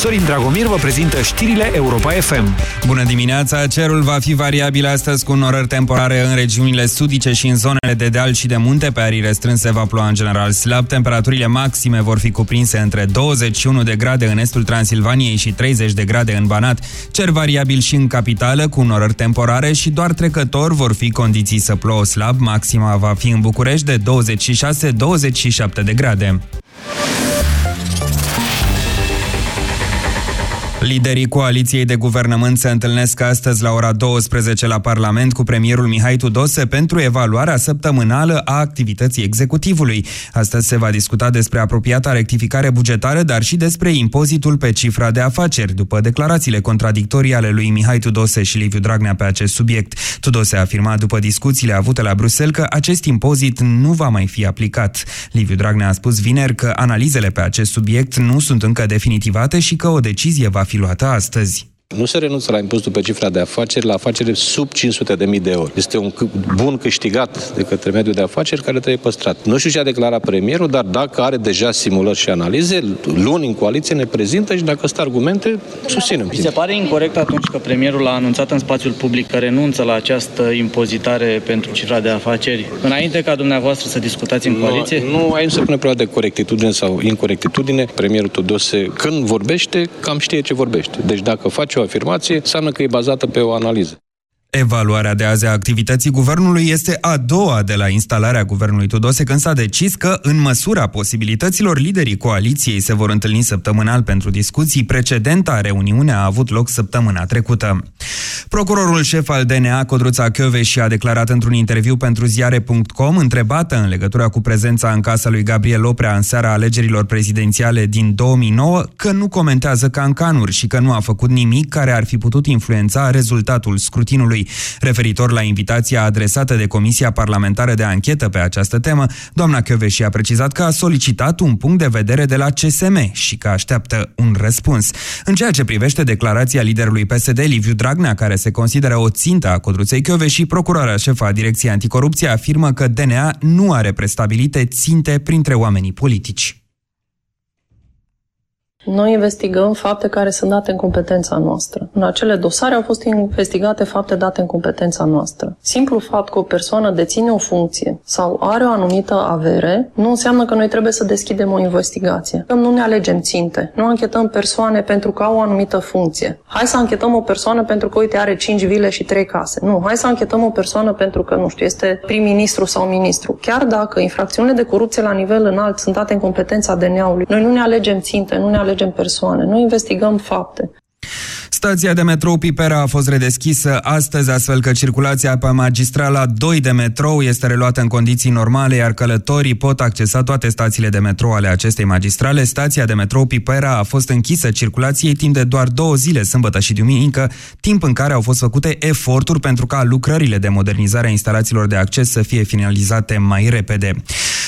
Sorin Dragomir vă prezintă știrile Europa FM. Bună dimineața! Cerul va fi variabil astăzi cu norări temporare în regiunile sudice și în zonele de deal și de munte. Pe arii restrânse va ploua în general slab. Temperaturile maxime vor fi cuprinse între 21 de grade în estul Transilvaniei și 30 de grade în Banat. Cer variabil și în capitală cu norări temporare și doar trecător vor fi condiții să plouă slab. Maxima va fi în București de 26-27 de grade. Liderii coaliției de guvernământ se întâlnesc astăzi la ora 12 la Parlament cu premierul Mihai Tudose pentru evaluarea săptămânală a activității executivului. Astăzi se va discuta despre apropiata rectificare bugetară, dar și despre impozitul pe cifra de afaceri, după declarațiile contradictorii ale lui Mihai Tudose și Liviu Dragnea pe acest subiect. Tudose a afirmat după discuțiile avute la Bruxelles că acest impozit nu va mai fi aplicat. Liviu Dragnea a spus vineri că analizele pe acest subiect nu sunt încă definitivate și că o decizie va fi luată astăzi. Nu se renunță la impozitul pe cifra de afaceri la afaceri sub 500 de mii de euro. Este un bun câștigat de către mediul de afaceri care trebuie păstrat. Nu știu ce a declarat premierul, dar dacă are deja simulări și analize, luni în coaliție ne prezintă și dacă sunt argumente, susținem. Mi se pare incorrect atunci că premierul a anunțat în spațiul public că renunță la această impozitare pentru cifra de afaceri, înainte ca dumneavoastră să discutați în coaliție? Nu, nu aici nu se pune problema de corectitudine sau incorectitudine. Premierul Tudose, când vorbește, cam știe ce vorbește. Deci dacă face o afirmație, înseamnă că e bazată pe o analiză. Evaluarea de azi a activității guvernului este a doua de la instalarea guvernului Tudose, când s-a decis că, în măsura posibilităților, liderii coaliției se vor întâlni săptămânal pentru discuții. Precedenta reuniune a avut loc săptămâna trecută. Procurorul șef al DNA, Codruța și a declarat într-un interviu pentru ziare.com, întrebată în legătură cu prezența în casa lui Gabriel Oprea în seara alegerilor prezidențiale din 2009, că nu comentează cancanuri și că nu a făcut nimic care ar fi putut influența rezultatul scrutinului. Referitor la invitația adresată de Comisia Parlamentară de Anchetă pe această temă, doamna Chioveși a precizat că a solicitat un punct de vedere de la CSM și că așteaptă un răspuns. În ceea ce privește declarația liderului PSD, Liviu Dragnea, care se consideră o țintă a Codruței și procurarea șefa a Direcției Anticorupție afirmă că DNA nu are prestabilite ținte printre oamenii politici. Noi investigăm fapte care sunt date în competența noastră. În acele dosare au fost investigate fapte date în competența noastră. Simplu fapt că o persoană deține o funcție sau are o anumită avere, nu înseamnă că noi trebuie să deschidem o investigație. Nu ne alegem ținte. Nu anchetăm persoane pentru că au o anumită funcție. Hai să anchetăm o persoană pentru că, uite, are 5 vile și 3 case. Nu, hai să anchetăm o persoană pentru că, nu știu, este prim-ministru sau ministru. Chiar dacă infracțiunile de corupție la nivel înalt sunt date în competența DNA-ului, noi nu ne alegem ținte, nu ne alegem alegem persoane, nu investigăm fapte. Stația de metrou Pipera a fost redeschisă astăzi, astfel că circulația pe magistrala 2 de metrou este reluată în condiții normale, iar călătorii pot accesa toate stațiile de metrou ale acestei magistrale. Stația de metrou Pipera a fost închisă circulației timp de doar două zile, sâmbătă și duminică, timp în care au fost făcute eforturi pentru ca lucrările de modernizare a instalațiilor de acces să fie finalizate mai repede.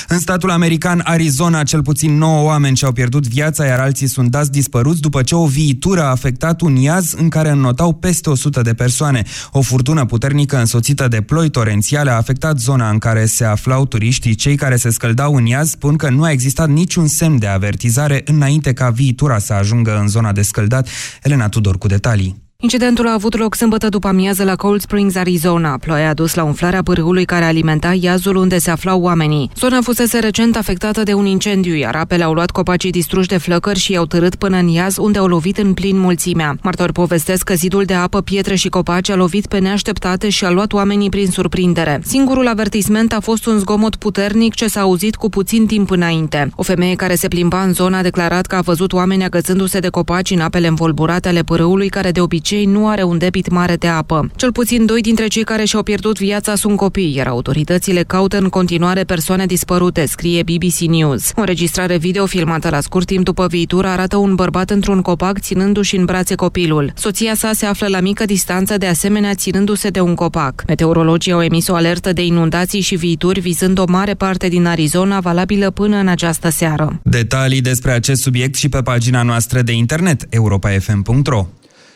În statul american Arizona, cel puțin 9 oameni și-au pierdut viața, iar alții sunt dați dispăruți după ce o viitură a afectat un iaz în care înnotau peste 100 de persoane. O furtună puternică însoțită de ploi torențiale a afectat zona în care se aflau turiștii. Cei care se scăldau în iaz spun că nu a existat niciun semn de avertizare înainte ca viitura să ajungă în zona de scăldat. Elena Tudor cu detalii. Incidentul a avut loc sâmbătă după amiază la Cold Springs, Arizona. Ploaia a dus la umflarea pârâului care alimenta iazul unde se aflau oamenii. Zona fusese recent afectată de un incendiu, iar apele au luat copacii distruși de flăcări și i-au târât până în iaz, unde au lovit în plin mulțimea. Martori povestesc că zidul de apă, pietre și copaci a lovit pe neașteptate și a luat oamenii prin surprindere. Singurul avertisment a fost un zgomot puternic ce s-a auzit cu puțin timp înainte. O femeie care se plimba în zona a declarat că a văzut oameni agățându-se de copaci în apele învolburate ale pârâului, care de obicei obicei nu are un debit mare de apă. Cel puțin doi dintre cei care și-au pierdut viața sunt copii, iar autoritățile caută în continuare persoane dispărute, scrie BBC News. O înregistrare video filmată la scurt timp după viitură arată un bărbat într-un copac ținându-și în brațe copilul. Soția sa se află la mică distanță, de asemenea ținându-se de un copac. Meteorologii au emis o alertă de inundații și viituri vizând o mare parte din Arizona, valabilă până în această seară. Detalii despre acest subiect și pe pagina noastră de internet europafm.ro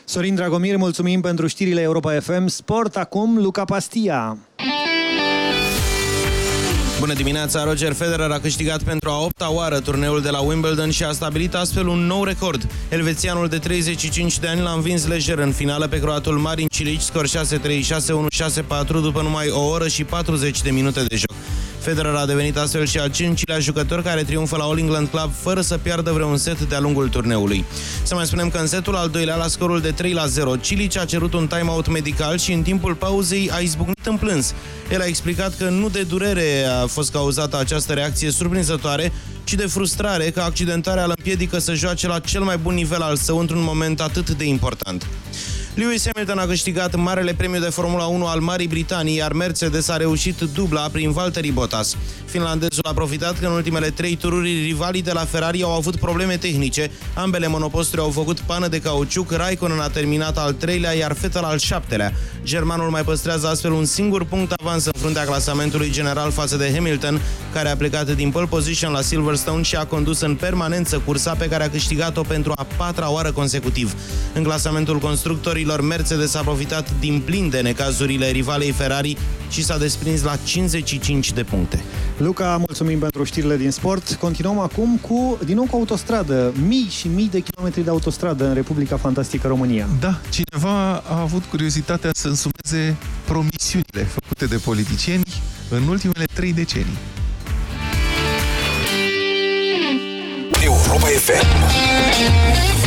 Sorin Dragomir, mulțumim pentru știrile Europa FM. Sport acum, Luca Pastia. Bună dimineața! Roger Federer a câștigat pentru a opta oară turneul de la Wimbledon și a stabilit astfel un nou record. Elvețianul de 35 de ani l-a învins lejer în finală pe croatul Marin Cilic, scor 6-3, 6-1, 6-4 după numai o oră și 40 de minute de joc. Federer a devenit astfel și al cincilea jucător care triumfă la All England Club fără să piardă vreun set de-a lungul turneului. Să mai spunem că în setul al doilea, la scorul de 3 la 0, Cilic a cerut un timeout medical și în timpul pauzei a izbucnit în plâns. El a explicat că nu de durere a fost cauzată această reacție surprinzătoare, ci de frustrare că accidentarea îl împiedică să joace la cel mai bun nivel al său într-un moment atât de important. Lewis Hamilton a câștigat Marele Premiu de Formula 1 al Marii Britanii, iar Mercedes a reușit dubla prin Valtteri Bottas. Finlandezul a profitat că în ultimele trei tururi rivalii de la Ferrari au avut probleme tehnice. Ambele monoposturi au făcut pană de cauciuc, Raikkonen a terminat al treilea, iar Vettel al șaptelea. Germanul mai păstrează astfel un singur punct avans în fruntea clasamentului general față de Hamilton, care a plecat din pole position la Silverstone și a condus în permanență cursa pe care a câștigat-o pentru a patra oară consecutiv. În clasamentul constructorilor, Mercedes a profitat din plin de necazurile rivalei Ferrari și s-a desprins la 55 de puncte. Luca, mulțumim pentru știrile din sport. Continuăm acum cu, din nou cu autostradă. Mii și mii de kilometri de autostradă în Republica Fantastică România. Da, cineva a avut curiozitatea să însumeze promisiunile făcute de politicieni în ultimele trei decenii. Europa FM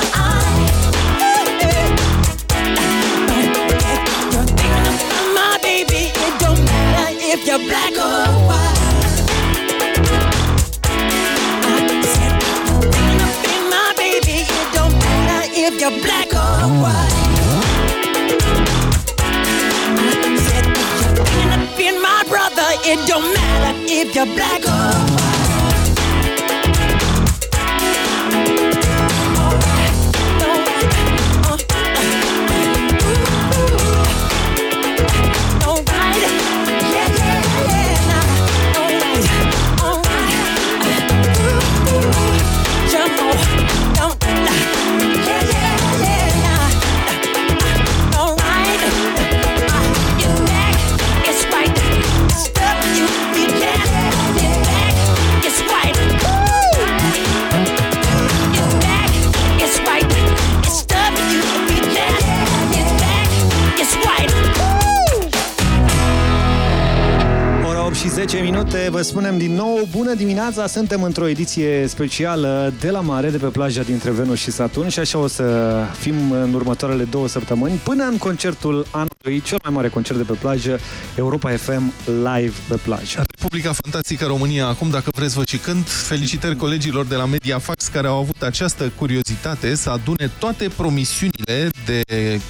minute, vă spunem din nou bună dimineața, suntem într-o ediție specială de la mare, de pe plaja dintre Venus și Saturn și așa o să fim în următoarele două săptămâni, până în concertul anului, cel mai mare concert de pe plajă, Europa FM Live pe plajă. Republica Fantastică România, acum dacă vreți vă și când, felicitări colegilor de la Mediafax care au avut această curiozitate să adune toate promisiunile de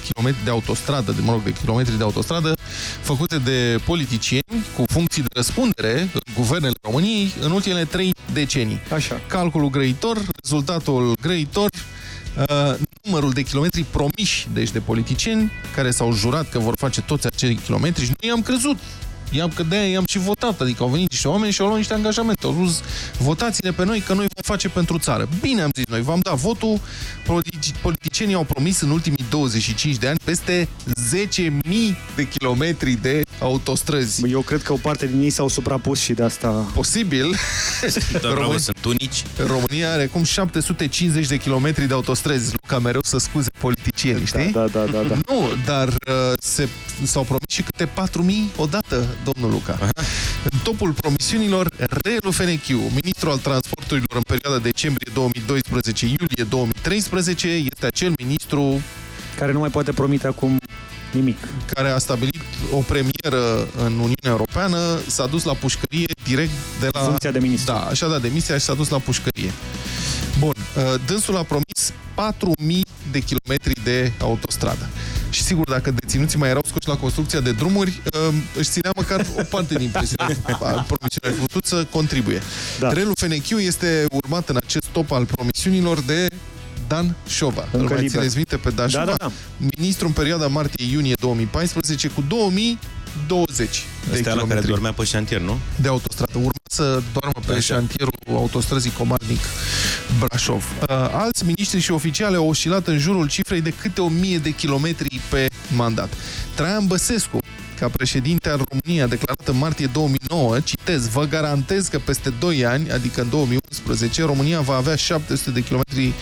kilometri de autostradă, de, mă rog, de kilometri de autostradă, făcute de politicieni cu funcții de răspundere în guvernele României în ultimele trei decenii. Așa. Calculul grăitor, rezultatul grăitor, Uh, numărul de kilometri promiși, deci de politicieni, care s-au jurat că vor face toți acei kilometri și noi am crezut. I-am, că de i-am și votat, adică au venit niște oameni și au luat niște angajamente. Au zis, votați-ne pe noi că noi vom face pentru țară. Bine am zis noi, v-am dat votul, politicienii au promis în ultimii 25 de ani peste 10.000 de kilometri de autostrăzi. Eu cred că o parte din ei s-au suprapus și de asta... Posibil. Dar România, sunt unici. România are acum 750 de kilometri de autostrăzi. Luca mereu să scuze politicienii, știi? Da, da, da. da. Nu, dar uh, s-au promis și câte 4.000 odată domnul Luca. Aha. În topul promisiunilor, Relu Fenechiu, ministru al transporturilor în perioada decembrie 2012-iulie 2013, este acel ministru care nu mai poate promite acum nimic. Care a stabilit o premieră în Uniunea Europeană, s-a dus la pușcărie direct de la... Funcția de ministru. Da, așa da demisia și s-a dus la pușcărie. Bun, uh, dânsul a promis 4.000 de kilometri de autostradă. Și sigur, dacă deținuții mai erau scoși la construcția de drumuri, uh, își ținea măcar o parte din presiunea promisiunea putut să contribuie. Da. Trenul Fenechiu este urmat în acest top al promisiunilor de Dan Șova. Încă Îl mai liber. țineți minte pe Dan da, Șova? Da, da. Ministru în perioada martie-iunie 2014 cu 2000 20 de la care dormea pe șantier, nu? De autostradă. Urma să doarmă pe Așa. șantierul autostrăzii Comarnic Brașov. Uh, alți miniștri și oficiale au oscilat în jurul cifrei de câte o mie de kilometri pe mandat. Traian Băsescu, ca președinte al României a declarat în martie 2009, citez, vă garantez că peste 2 ani, adică în 2011, România va avea 700 de kilometri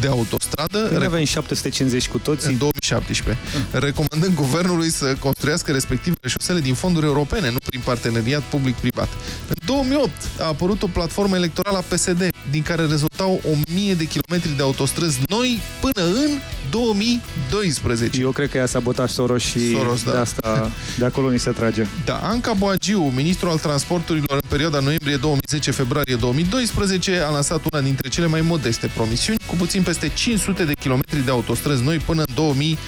de autostradă. Când avem 750 cu toții? În 2017. Ah. Recomandând guvernului să construiască respectivele șosele din fonduri europene, nu prin parteneriat public-privat. În 2008 a apărut o platformă electorală a PSD, din care rezultau 1000 de kilometri de autostrăzi noi până în 2012. Eu cred că i-a sabotat Soros și Soros, da. de, asta, de acolo ni se trage. Da, Anca Boagiu, ministrul al transporturilor în perioada noiembrie 2010-februarie 2012, a lansat una dintre cele mai modeste promisiuni, cu puțin peste 500 de kilometri de autostrăzi noi până în 2020.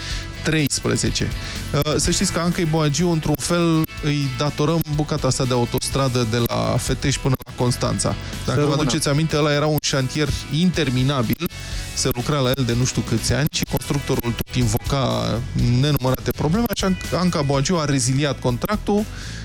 13. Uh, să știți că Ancăi Boagiu, într-un fel, îi datorăm bucata asta de autostradă de la Fetești până la Constanța. Dacă Să vă aduceți aminte, ăla era un șantier interminabil, se lucra la el de nu știu câți ani și constructorul tot invoca nenumărate probleme, așa Anca Boagiu a reziliat contractul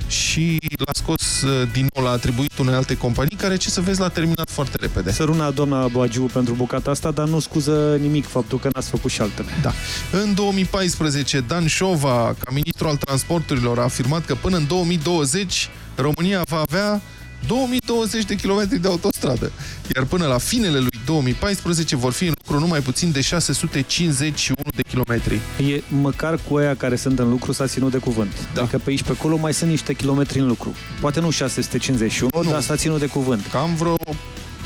și l-a scos uh, din nou, l-a atribuit unei alte companii care, ce să vezi, l-a terminat foarte repede. Săruna doamna Boagiu pentru bucata asta, dar nu scuză nimic faptul că n-ați făcut și altele. Da. În 2014, Dan Șova, ca ministru al transporturilor, a afirmat că până în 2020 România va avea 2020 de kilometri de autostradă, iar până la finele lui 2014 vor fi în lucru numai puțin de 651 de kilometri. E măcar cu aia care sunt în lucru s-a ținut de cuvânt. Da. Adică pe aici pe acolo mai sunt niște kilometri în lucru. Poate nu 651, nu. dar s-a ținut de cuvânt. Cam vreo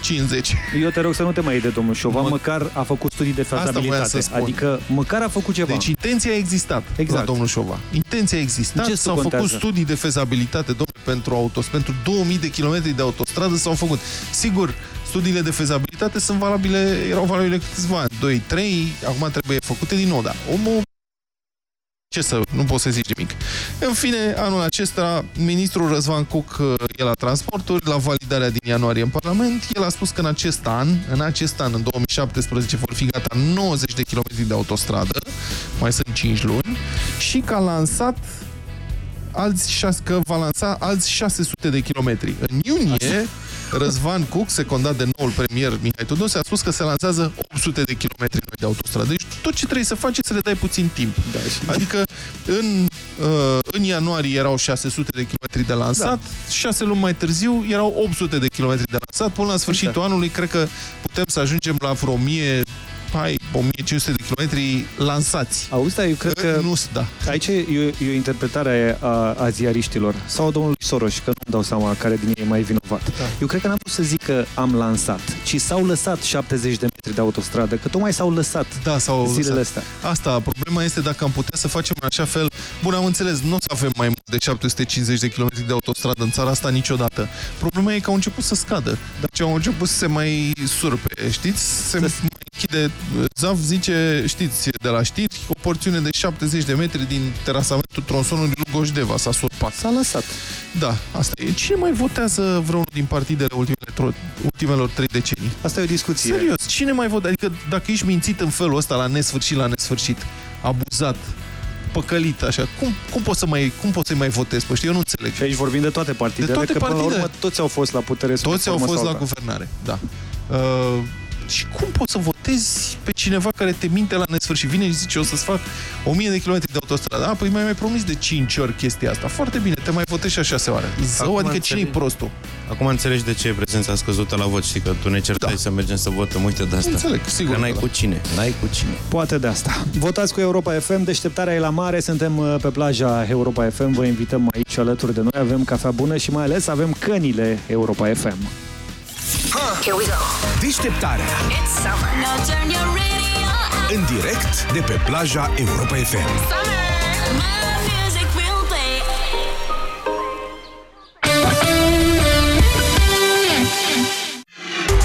50. Eu te rog să nu te mai iei de domnul Șova, mă... măcar a făcut studii de fezabilitate. Adică măcar a făcut ceva. Deci intenția a existat exact. la domnul Șova. Intenția a existat, s-au făcut studii de fezabilitate, domnule, pentru autos, pentru 2000 de kilometri de autostradă s-au făcut. Sigur, studiile de fezabilitate sunt valabile, erau valabile câțiva ani, 2, 3, acum trebuie făcute din nou, dar omul ce să, nu poți să zici nimic. În fine, anul acesta, ministrul Răzvan Cuc e la transporturi, la validarea din ianuarie în Parlament. El a spus că în acest an, în acest an, în 2017, vor fi gata 90 de kilometri de autostradă, mai sunt 5 luni, și că a lansat alți șase, că va lansa alți 600 de kilometri. În iunie, Răzvan Cuc, secundat de noul premier Mihai Tudose, a spus că se lansează 800 de kilometri noi de autostradă. Deci tot ce trebuie să faci să le dai puțin timp. Da, adică în, uh, în ianuarie erau 600 de kilometri de lansat, da. 6 luni mai târziu erau 800 de kilometri de lansat. Până la sfârșitul exact. anului, cred că putem să ajungem la vreo 1000 hai, 1500 de kilometri lansați. Auzi, dar eu cred că... Nu, da. Aici e, e o interpretare a, a ziariștilor sau a domnului Soros, că nu dau seama care din ei e mai vinovat. Da. Eu cred că n-am putut să zic că am lansat, ci s-au lăsat 70 de metri de autostradă, că tocmai s-au lăsat da, s-au zilele lăsat. astea. Asta, problema este dacă am putea să facem în așa fel... Bun, am înțeles, nu o să avem mai mult de 750 de kilometri de autostradă în țara asta niciodată. Problema e că au început să scadă. Dar ce au început să se mai surpe, știți? Se mai închide... Zav zice, știți, de la știri, o porțiune de 70 de metri din terasamentul tronsonului lui Gojdeva s-a surpat. S-a lăsat. Da, asta e. Cine mai votează vreunul din partidele ultimele, ultimelor trei decenii? Asta e o discuție. Serios, cine mai votează? Adică dacă ești mințit în felul ăsta la nesfârșit, la nesfârșit, abuzat, păcălit, așa, cum, cum poți să mai, cum poți să mai votezi pe ăștia? Eu nu înțeleg. Și aici vorbim de toate partidele, de toate că partidele. până la urmă toți au fost la putere. sub Toți au formă fost sau la alta. guvernare, da. Uh, și cum poți să votezi pe cineva care te minte la nesfârșit? Vine și zice, o să-ți fac 1000 de kilometri de autostradă. A, păi mai mai promis de 5 ori chestia asta. Foarte bine, te mai votezi și așa se oară. Zău, Acum adică înțeleg. cine-i prostul? Acum înțelegi de ce e prezența scăzută la vot. Știi că tu ne certai da. să mergem să votăm. Uite de asta. Înțeleg, sigur Că n-ai că da. cu cine. N-ai cu cine. Poate de asta. Votați cu Europa FM, deșteptarea e la mare, suntem uh, pe plaja Europa FM, vă invităm aici alături de noi, avem cafea bună și mai ales avem cănile Europa FM. Here we go. Deșteptarea. It's summer. Now turn your radio În direct de pe plaja Europa FM. My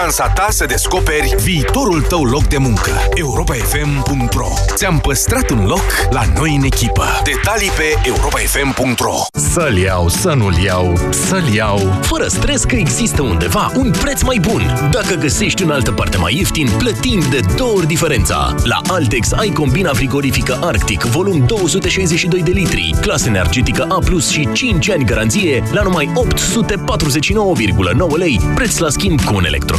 șansa ta să descoperi viitorul tău loc de muncă. europafm.ro Ți-am păstrat un loc la noi în echipă. Detalii pe europafm.ro Să-l iau, să nu-l iau, să-l iau. Fără stres că există undeva un preț mai bun. Dacă găsești în altă parte mai ieftin, plătim de două ori diferența. La Altex ai combina frigorifică Arctic, volum 262 de litri Clasă energetică A+, și 5 ani garanție La numai 849,9 lei. Preț la schimb cu un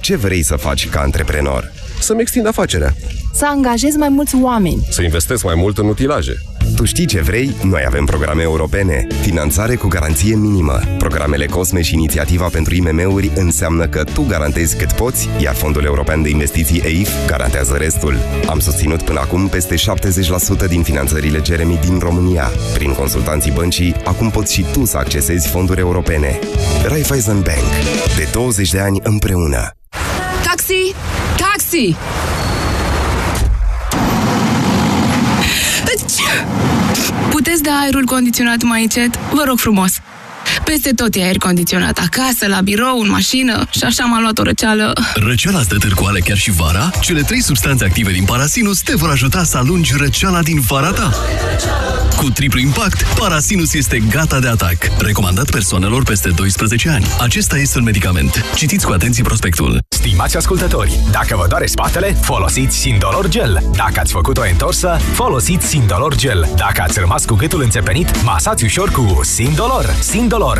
Ce vrei să faci ca antreprenor? Să-mi extind afacerea. Să angajez mai mulți oameni. Să investesc mai mult în utilaje. Tu știi ce vrei? Noi avem programe europene. Finanțare cu garanție minimă. Programele COSME și inițiativa pentru IMM-uri înseamnă că tu garantezi cât poți, iar Fondul European de Investiții EIF garantează restul. Am susținut până acum peste 70% din finanțările Jeremy din România. Prin consultanții băncii, acum poți și tu să accesezi fonduri europene. Raiffeisen Bank. De 20 de ani împreună. Taxi! Taxi! Puteți da aerul condiționat mai încet? Vă rog frumos! Peste tot e aer condiționat, acasă, la birou, în mașină și așa m-a luat o răceală. Răceala stă târcoale chiar și vara? Cele trei substanțe active din Parasinus te vor ajuta să alungi răceala din vara ta. Cu triplu impact, Parasinus este gata de atac. Recomandat persoanelor peste 12 ani. Acesta este un medicament. Citiți cu atenție prospectul. Stimați ascultători, dacă vă doare spatele, folosiți Sindolor Gel. Dacă ați făcut o întorsă, folosiți Sindolor Gel. Dacă ați rămas cu gâtul înțepenit, masați ușor cu Sindolor. Sindolor,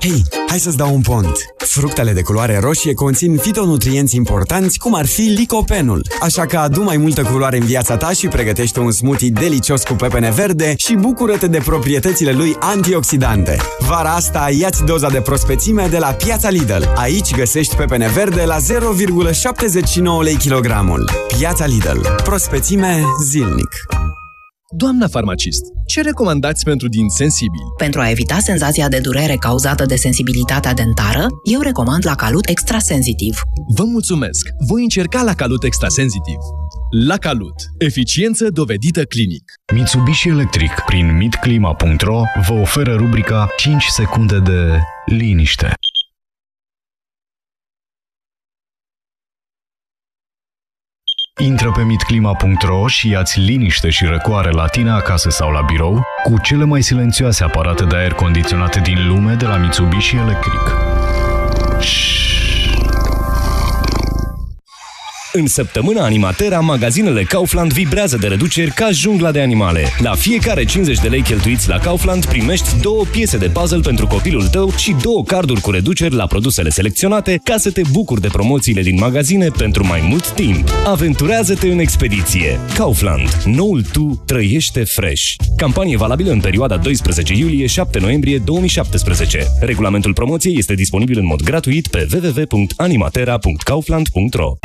Hei, hai să-ți dau un pont! Fructele de culoare roșie conțin fitonutrienți importanți, cum ar fi licopenul. Așa că adu mai multă culoare în viața ta și pregătește un smoothie delicios cu pepene verde și bucură-te de proprietățile lui antioxidante. Vara asta ia-ți doza de prospețime de la Piața Lidl. Aici găsești pepene verde la 0,79 lei kilogramul. Piața Lidl. Prospețime zilnic. Doamna farmacist, ce recomandați pentru din sensibil? Pentru a evita senzația de durere cauzată de sensibilitatea dentară, eu recomand la Calut Extrasensitiv. Vă mulțumesc! Voi încerca la Calut Extrasensitiv. La Calut. Eficiență dovedită clinic. Mitsubishi Electric prin mitclima.ro vă oferă rubrica 5 secunde de liniște. Intră pe mitclima.ro și ia-ți liniște și răcoare la tine acasă sau la birou cu cele mai silențioase aparate de aer condiționate din lume de la Mitsubishi Electric. În săptămâna Animatera, magazinele Kaufland vibrează de reduceri ca jungla de animale. La fiecare 50 de lei cheltuiți la Kaufland primești două piese de puzzle pentru copilul tău și două carduri cu reduceri la produsele selecționate ca să te bucuri de promoțiile din magazine pentru mai mult timp. Aventurează-te în expediție. Kaufland. Noul tu trăiește fresh. Campanie valabilă în perioada 12 iulie-7 noiembrie 2017. Regulamentul promoției este disponibil în mod gratuit pe www.animatera.kaufland.ro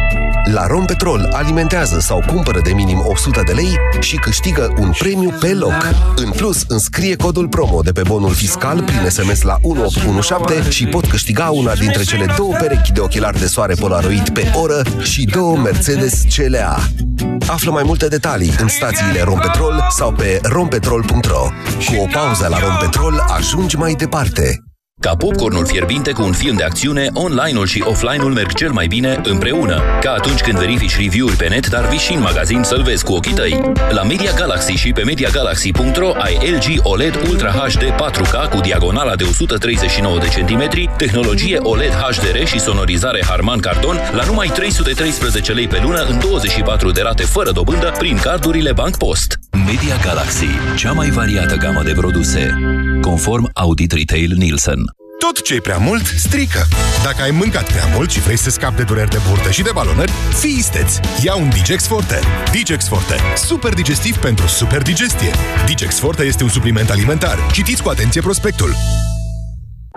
La Rompetrol alimentează sau cumpără de minim 100 de lei și câștigă un premiu pe loc. În plus, înscrie codul promo de pe bonul fiscal prin SMS la 1817 și pot câștiga una dintre cele două perechi de ochelari de soare Polaroid pe oră și două Mercedes CLA. Află mai multe detalii în stațiile Rompetrol sau pe rompetrol.ro. Cu o pauză la Rompetrol ajungi mai departe. Ca popcornul fierbinte cu un film de acțiune, online-ul și offline-ul merg cel mai bine împreună. Ca atunci când verifici review-uri pe net, dar vii și în magazin să-l vezi cu ochii tăi. La Media Galaxy și pe MediaGalaxy.ro ai LG OLED Ultra HD 4K cu diagonala de 139 de centimetri, tehnologie OLED HDR și sonorizare Harman Kardon la numai 313 lei pe lună în 24 de rate fără dobândă prin cardurile Bank Post. Media Galaxy, cea mai variată gamă de produse, conform Audit Retail Nielsen. Tot ce e prea mult, strică. Dacă ai mâncat prea mult și vrei să scapi de dureri de burtă și de balonări, fii isteț. Ia un Digex Forte. Digex Forte. Super digestiv pentru super digestie. Digex Forte este un supliment alimentar. Citiți cu atenție prospectul.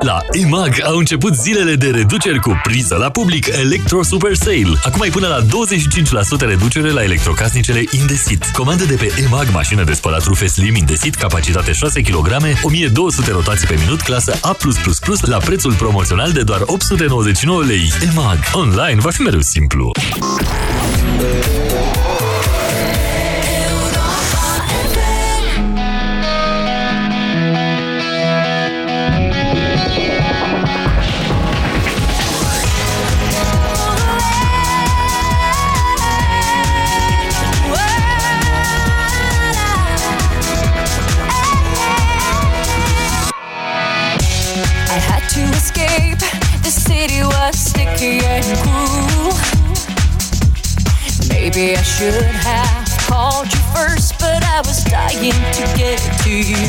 La EMAG au început zilele de reduceri cu priză la public Electro Super Sale. Acum ai până la 25% reducere la electrocasnicele Indesit. Comandă de pe EMAG mașină de spălat rufe Slim Indesit, capacitate 6 kg, 1200 rotații pe minut, clasă A+++, la prețul promoțional de doar 899 lei. EMAG. Online va fi mereu simplu. Escape. The city was sticky and cruel. Maybe I should have called you first, but I was dying to get to you.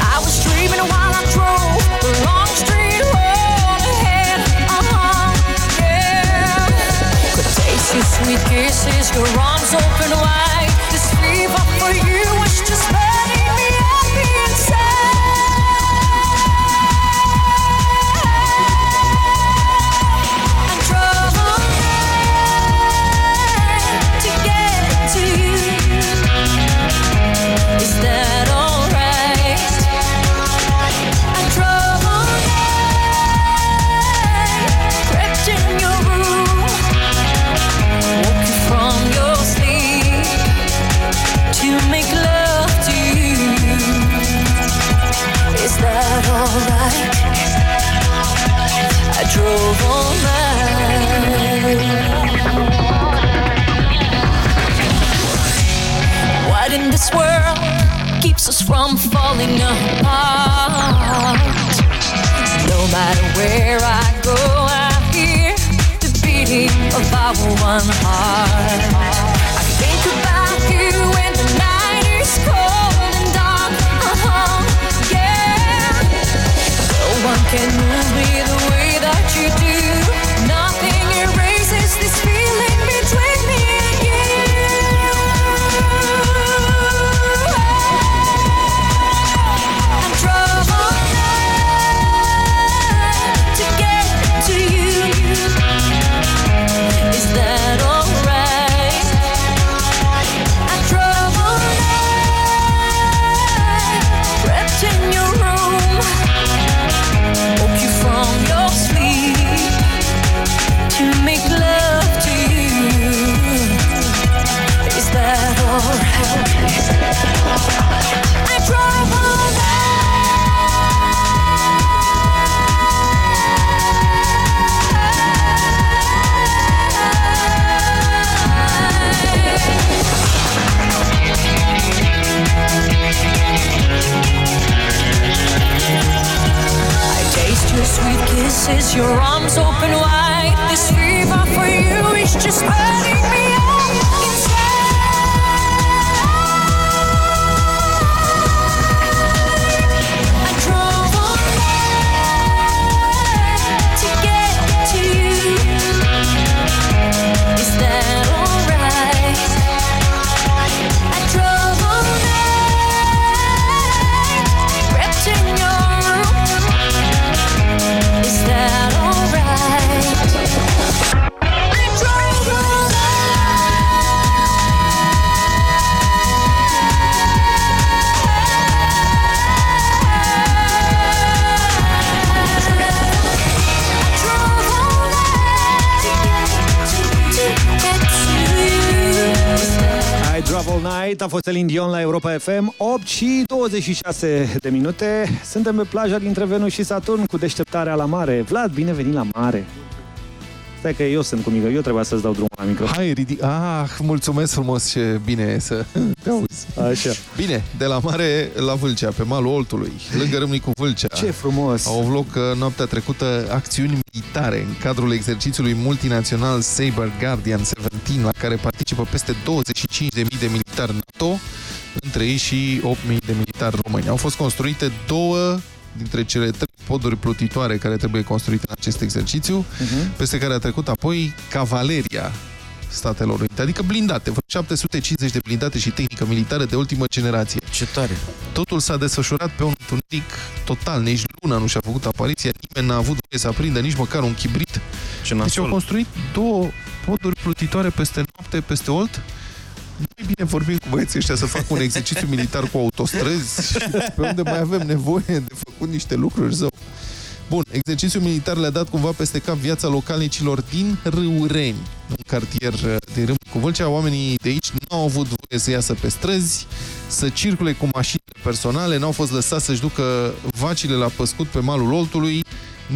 I was dreaming while I drove the long street road ahead. Uh-huh, yeah. Could taste your sweet kisses, your arms open wide. This fever for you was just burning falling apart? No matter where I go, I hear the beating of our one heart. kisses, your arms open wide. This fever for you is just burning me. Night a fost Elin Dion la Europa FM 8 și 26 de minute. Suntem pe plaja dintre Venus și Saturn Cu deșteptarea la mare. Vlad, bine venit la mare Stai că eu sunt cu micro, eu trebuia să-ți dau drumul la micro. Hai, ridic... Ah, mulțumesc frumos ce bine să te auzi. Așa. Bine, de la mare la Vâlcea, pe malul Oltului, lângă Râmnicu Vâlcea. Ce frumos! Au avut loc uh, noaptea trecută acțiuni militare în cadrul exercițiului multinațional Saber Guardian 17, la care participă peste 25.000 de militari NATO, între ei și 8.000 de militari români. Au fost construite două dintre cele trei poduri plutitoare care trebuie construite în acest exercițiu, uh-huh. peste care a trecut apoi cavaleria Statelor Unite, adică blindate, 750 de blindate și tehnică militară de ultimă generație. Ce tare! Totul s-a desfășurat pe un întuneric total, nici luna nu și-a făcut apariția, nimeni n-a avut voie să aprindă nici măcar un chibrit. Ce deci au construit două poduri plutitoare peste noapte, peste Olt, noi bine vorbim cu băieții ăștia să facă un exercițiu militar cu autostrăzi pe unde mai avem nevoie de făcut niște lucruri zău. Bun, exercițiul militar le-a dat cumva peste cap viața localnicilor din Râureni, un cartier uh, din Râmnicu cu Vâlcea. Oamenii de aici nu au avut voie să iasă pe străzi, să circule cu mașini personale, n-au fost lăsați să-și ducă vacile la păscut pe malul Oltului,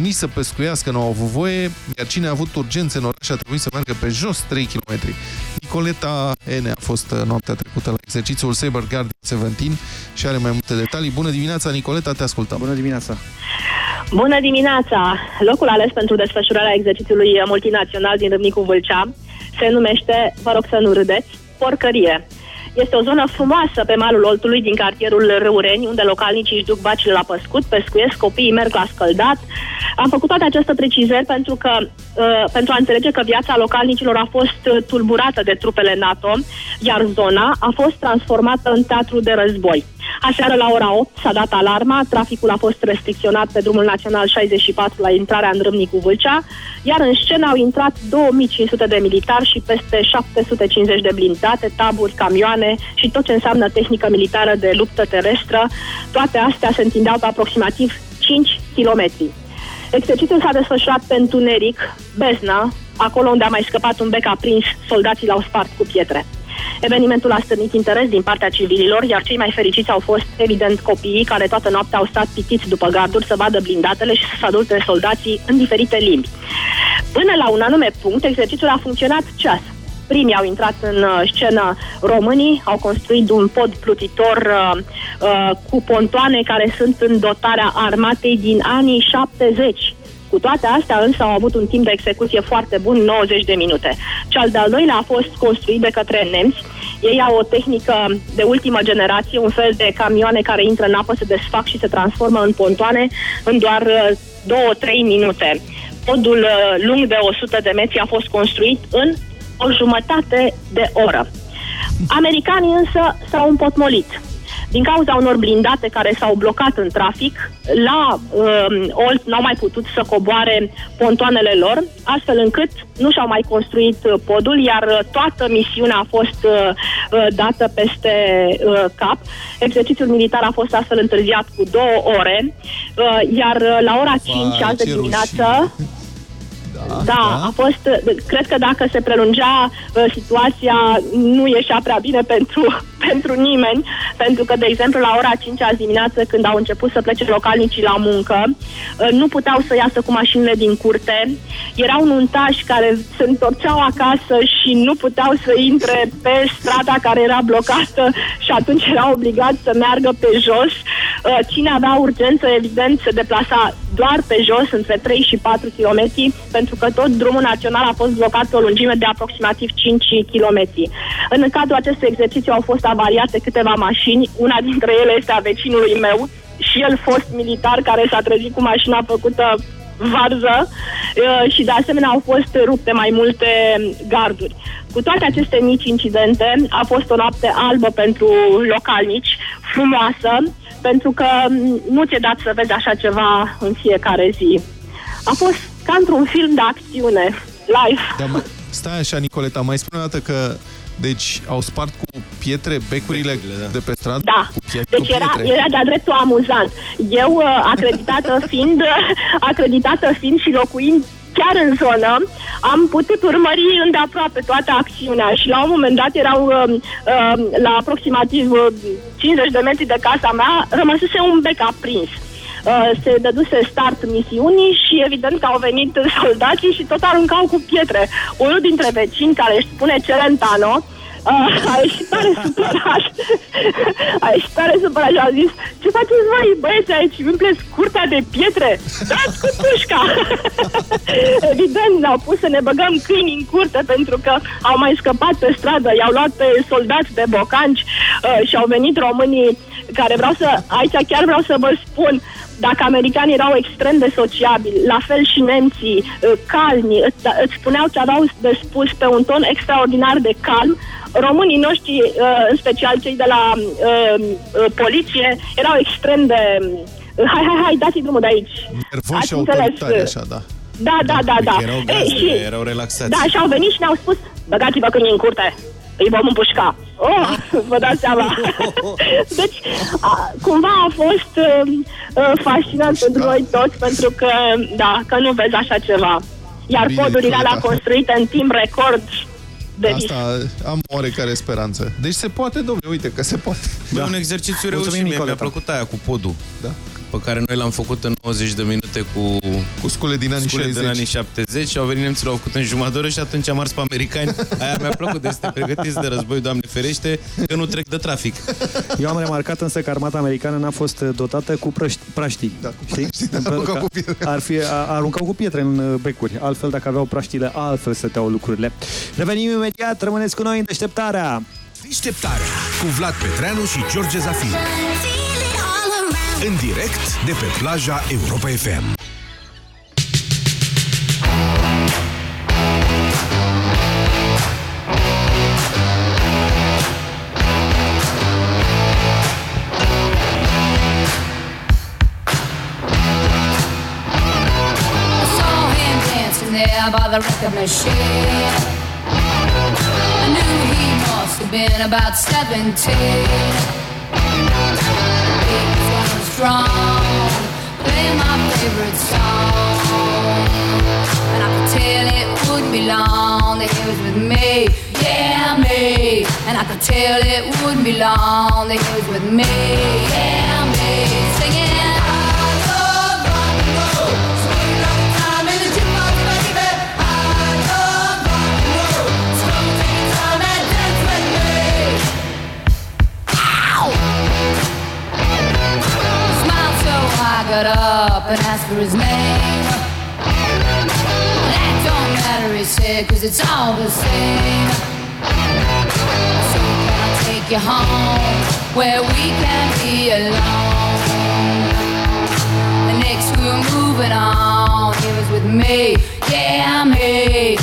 nici să pescuiască nu au avut voie, iar cine a avut urgențe în oraș a trebuit să meargă pe jos 3 km. Nicoleta Ene a fost uh, noaptea trecută la exercițiul Saber Guard 17 și are mai multe detalii. Bună dimineața, Nicoleta, te ascultăm. Bună dimineața! Bună dimineața! Locul ales pentru desfășurarea exercițiului multinațional din Râmnicu Vâlcea se numește, vă rog să nu râdeți, Porcărie. Este o zonă frumoasă pe malul Oltului din cartierul Râureni, unde localnicii își duc bacile la păscut, pescuiesc, copiii merg la scăldat. Am făcut toate aceste precizări pentru că uh, pentru a înțelege că viața localnicilor a fost tulburată de trupele NATO, iar zona a fost transformată în teatru de război. Aseară la ora 8 s-a dat alarma, traficul a fost restricționat pe drumul național 64 la intrarea în Râmnicu Vâlcea, iar în scenă au intrat 2500 de militari și peste 750 de blindate, taburi, camioane și tot ce înseamnă tehnică militară de luptă terestră. Toate astea se întindeau pe aproximativ 5 kilometri. Exercițiul s-a desfășurat pe întuneric, beznă, acolo unde a mai scăpat un bec aprins, soldații l-au spart cu pietre. Evenimentul a stârnit interes din partea civililor, iar cei mai fericiți au fost, evident, copiii care toată noaptea au stat pitiți după garduri să vadă blindatele și să sadulte soldații în diferite limbi. Până la un anume punct, exercițiul a funcționat ceas. Primii au intrat în uh, scenă românii, au construit un pod plutitor uh, uh, cu pontoane care sunt în dotarea armatei din anii 70 cu toate astea însă au avut un timp de execuție foarte bun, 90 de minute. Cel de-al doilea a fost construit de către nemți. Ei au o tehnică de ultimă generație, un fel de camioane care intră în apă, se desfac și se transformă în pontoane în doar 2-3 uh, minute. Podul uh, lung de 100 de metri a fost construit în o jumătate de oră. Americanii însă s-au împotmolit din cauza unor blindate care s-au blocat în trafic, la uh, Olt n-au mai putut să coboare pontoanele lor, astfel încât nu și-au mai construit uh, podul, iar uh, toată misiunea a fost uh, uh, dată peste uh, cap. Exercițiul militar a fost astfel întârziat cu două ore, uh, iar uh, la ora 5 azi de dimineață... Da, da, a fost, cred că dacă se prelungea uh, situația, nu ieșea prea bine pentru, pentru nimeni, pentru că, de exemplu, la ora 5 azi dimineață, când au început să plece localnicii la muncă, uh, nu puteau să iasă cu mașinile din curte, erau nuntași care se întorceau acasă și nu puteau să intre pe strada care era blocată și atunci erau obligați să meargă pe jos. Uh, cine avea urgență, evident, se deplasa doar pe jos, între 3 și 4 km, pentru că tot drumul național a fost blocat pe o lungime de aproximativ 5 km. În cadrul acestui exercițiu au fost avariate câteva mașini, una dintre ele este a vecinului meu, și el fost militar care s-a trezit cu mașina făcută varză uh, și de asemenea au fost rupte mai multe garduri. Cu toate aceste mici incidente, a fost o noapte albă pentru localnici, frumoasă, pentru că nu ți-e dat să vezi așa ceva în fiecare zi. A fost ca într-un film de acțiune, live. Da, mă, stai așa, Nicoleta, mai spune o dată că deci au spart cu pietre becurile da. de pe stradă? Da. Cu pietre, deci cu era, pietre. era de-a dreptul amuzant. Eu, uh, acreditată fiind, acreditată fiind și locuind chiar în zonă, am putut urmări îndeaproape toată acțiunea și la un moment dat erau uh, uh, la aproximativ uh, 50 de metri de casa mea, rămăsese un bec aprins. Uh, se dăduse start misiunii și evident că au venit soldații și tot aruncau cu pietre. Unul dintre vecini care își spune Celentano, Uh, a ieșit tare supărat. a ieșit tare supărat și a zis Ce faceți voi, băieți, aici? Umpleți curtea de pietre? Dați cu pușca! Evident, ne-au pus să ne băgăm câini în curte pentru că au mai scăpat pe stradă, i-au luat pe soldați de bocanci uh, și au venit românii care vreau să, aici chiar vreau să vă spun, dacă americanii erau extrem de sociabili, la fel și nemții, uh, calmi, îți, îți spuneau ce aveau de spus pe un ton extraordinar de calm, românii noștri, uh, în special cei de la uh, poliție, erau extrem de... Hai, hai, hai, dați drumul de aici. Nervoși și autoritari, așa, da. Da, da, da, da. Erau gazdele, și, erau relaxați. Da, și au venit și ne-au spus, băgați-vă câinii în curte, îi vom împușca. Oh, vă dați seama. deci, a, cumva a fost uh, fascinant pentru noi toți, pentru că, da, că nu vezi așa ceva. Iar Bine, podurile alea Coleta. construite în timp record de vis. Asta am oarecare speranță. Deci se poate, domnule, uite că se poate. Da. E un exercițiu Mulțumim, reușit. Mie mi-a Nicoleta. plăcut aia cu podul. Da. Pe care noi l-am făcut în 90 de minute cu... Cu scule din anii scule 60. din anii 70 și au venit nemții, l-au făcut în jumătate de oră și atunci am ars pe americani. Aia mi-a plăcut, de să te pregătiți de război, Doamne ferește, că nu trec de trafic. Eu am remarcat însă că armata americană n-a fost dotată cu prăști, praștii. Da, cu praștii, da, Pentru aruncau că cu pietre. Ar fi, a, aruncau cu pietre în uh, becuri. Altfel, dacă aveau praștile, altfel stăteau lucrurile. Revenim imediat, rămâneți cu noi în deșteptarea. Deșteptarea cu Vlad Petreanu și George Zafiu. În direct de pe plaja Europa FM. I saw him dancing there by the record machine. I knew he must have been about 17. Playing my favorite song. And I could tell it wouldn't be long that with me, yeah, me. And I could tell it wouldn't be long was with me, yeah, me. Singing. Got up and asked for his name. That don't matter, he said, cause it's all the same. So can I take you home where we can be alone? The next we were moving on, he was with me, yeah, me.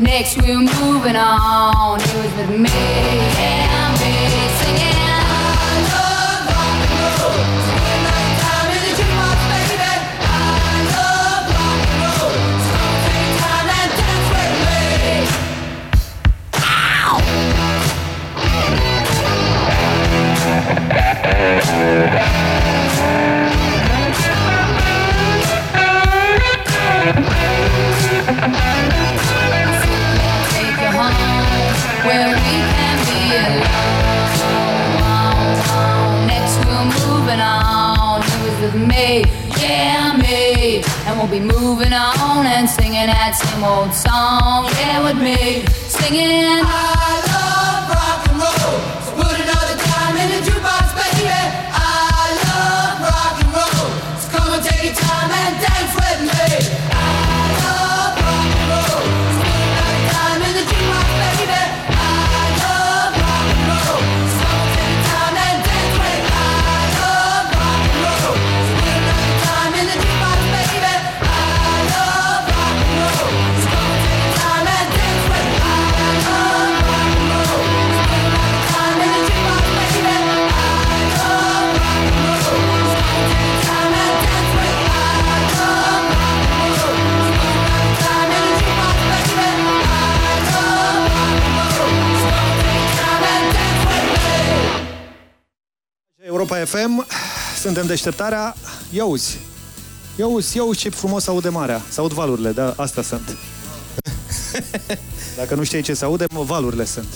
Next we were moving on, he was with me, yeah, me. Singing. I love rock and. On who is with me, yeah me, and we'll be moving on and singing that same old song, yeah, with me. Singing. Europa FM, suntem deșteptarea. Ia uzi, Ia uzi, ia uzi ce frumos aude marea. Se aud valurile, da, astea sunt. Dacă nu știi ce se aude, mă, valurile sunt.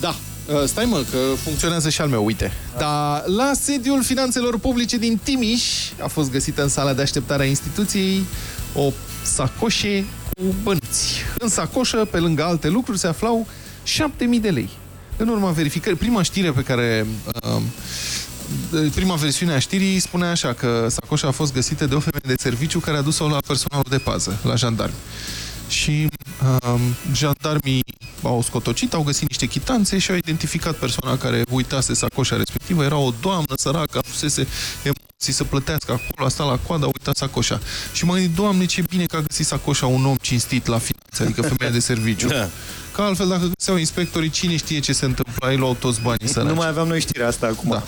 Da, Uh, Stai mă, că funcționează și al meu, uite. Da, la sediul finanțelor publice din Timiș a fost găsită în sala de așteptare a instituției o sacoșe cu bănuți. În sacoșă, pe lângă alte lucruri, se aflau 7000 de lei. În urma verificării, prima știre pe care... Uh, prima versiune a știrii spunea așa că sacoșa a fost găsită de o femeie de serviciu care a dus-o la personalul de pază, la jandarmi. Și uh, jandarmii au scotocit, au găsit niște chitanțe și au identificat persoana care uitase sacoșa respectivă. Era o doamnă săracă, avusese emoții să plătească acolo, a stat la coadă, a uitat sacoșa. Și m-am gândit, doamne, ce bine că a găsit sacoșa un om cinstit la finanțe, adică femeia de serviciu. Da. Că altfel, dacă găseau inspectorii, cine știe ce se întâmplă? Ei luau toți banii săraci. Nu mai aveam noi știrea asta acum. Da.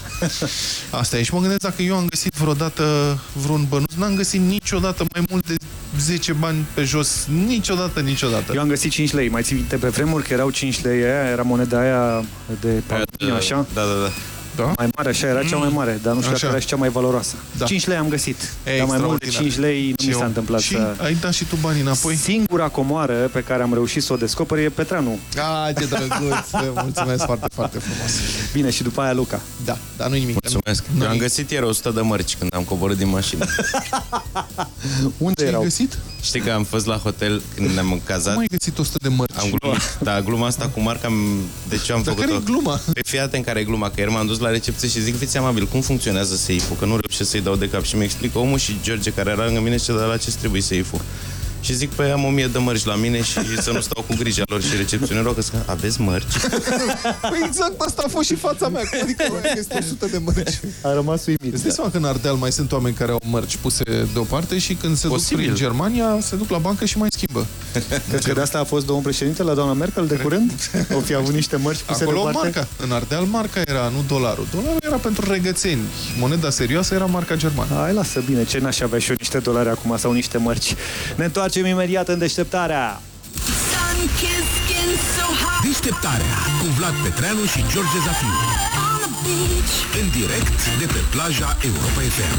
Asta e. Și mă gândesc dacă eu am găsit vreodată vreun bănuț. N-am găsit niciodată mai mult de 10 bani pe jos. Niciodată, niciodată. Eu am găsit 5 lei. Mai ții minte pe vremuri că erau 5 lei aia, era moneda aia de palmini, așa? Da, da, da. Da? Mai mare, așa, era cea mai mare, dar nu știu dacă era și cea mai valoroasă. Da. 5 lei am găsit, dar mai mult de 5 lei nu mi s-a întâmplat și să... ai dat și tu banii înapoi? Singura comoară pe care am reușit să o descoper e Petranu. Ah, ce drăguț! Mulțumesc foarte, foarte frumos. Bine, și după aia Luca. Da, dar nu nimic. Mulțumesc. Nu Eu am găsit ieri 100 de mărci când am coborât din mașină. Unde Ce erau? ai găsit? Știi că am fost la hotel când ne-am cazat. Cum ai găsit 100 de mărci? Am glumit. Da, gluma asta cu marca, de ce am Dar făcut-o? care e gluma? Pe fii atent care e gluma, că ieri m-am dus la recepție și zic, fiți amabil, cum funcționează safe-ul? Că nu reușesc să-i dau de cap și mi explică omul și George, care era lângă mine, ce dar la ce trebuie safe-ul? Și zic, păi am o mie de mărci la mine și să nu stau cu grija lor și recepționerul că zic, aveți mărci? Păi exact asta a fost și fața mea. Cum adică bă, este 100 de mărci? A rămas uimit. Îți dai seama că în Ardeal mai sunt oameni care au mărci puse deoparte și când se Posibil. duc prin Germania, se duc la bancă și mai schimbă. Cred că de asta a fost domnul președinte la doamna Merkel de curând? O fi avut niște mărci puse Acolo deoparte? marca. În Ardeal marca era, nu dolarul. Dolarul era pentru regățeni. Moneda serioasă era marca germană. Hai, lasă bine, ce n-aș avea și eu niște dolari acum sau niște mărci. Ne întoarcem imediat în deșteptarea. Deșteptarea cu Vlad Petreanu și George Zafiu. În direct de pe plaja Europa FM.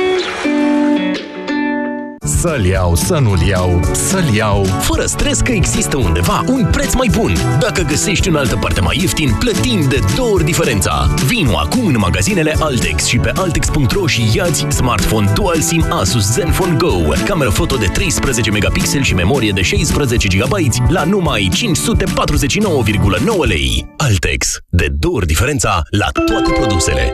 Să-l iau, să nu-l iau, să-l iau Fără stres că există undeva un preț mai bun. Dacă găsești în altă parte mai ieftin, plătim de două ori diferența. Vino acum în magazinele Altex și pe altex.ro și iați smartphone Dual SIM Asus Zenfone Go, cameră foto de 13 megapixel și memorie de 16 GB la numai 549,9 lei. Altex. De două ori diferența la toate produsele.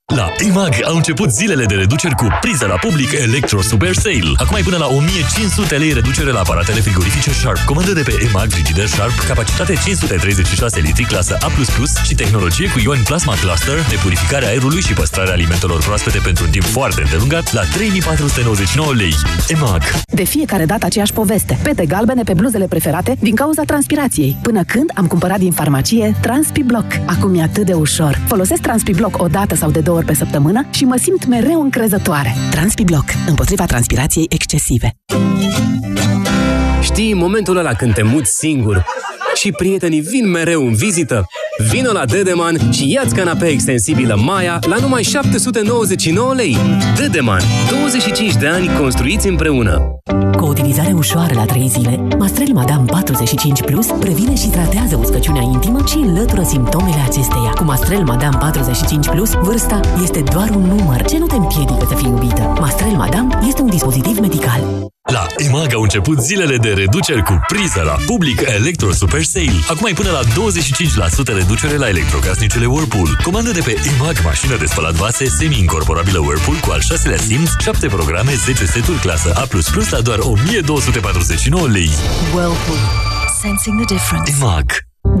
La EMAG au început zilele de reduceri cu priză la public Electro Super Sale. Acum ai până la 1500 lei reducere la aparatele frigorifice Sharp. Comandă de pe EMAG Frigider Sharp, capacitate 536 litri, clasă A++ și tehnologie cu ion Plasma Cluster de purificare a aerului și păstrarea alimentelor proaspete pentru un timp foarte îndelungat la 3499 lei. EMAG. De fiecare dată aceeași poveste. Pete galbene pe bluzele preferate din cauza transpirației. Până când am cumpărat din farmacie TranspiBlock. Acum e atât de ușor. Folosesc TranspiBlock o dată sau de două ori pe săptămână și mă simt mereu încrezătoare. TranspiBlock. Împotriva transpirației excesive. Știi momentul ăla când te muți singur și prietenii vin mereu în vizită? Vino la Dedeman și ia-ți canapea extensibilă Maya la numai 799 lei. Dedeman. 25 de ani construiți împreună. Cu o utilizare ușoară la 3 zile, Mastrel Madame 45 Plus previne și tratează uscăciunea intimă și înlătură simptomele acesteia. Cu Mastrel Madame 45 Plus, vârsta este doar un număr ce nu te împiedică să fii iubită. Mastrel Madame este un dispozitiv medical. La EMAG au început zilele de reduceri cu priză la Public Electro Super Sale. Acum ai până la 25% reducere la electrocasnicele Whirlpool. Comandă de pe EMAG mașină de spălat vase semi-incorporabilă Whirlpool cu al șaselea simț, 7 programe, 10 seturi clasă A++ la doar 1249 lei. Whirlpool. Sensing the difference. EMAG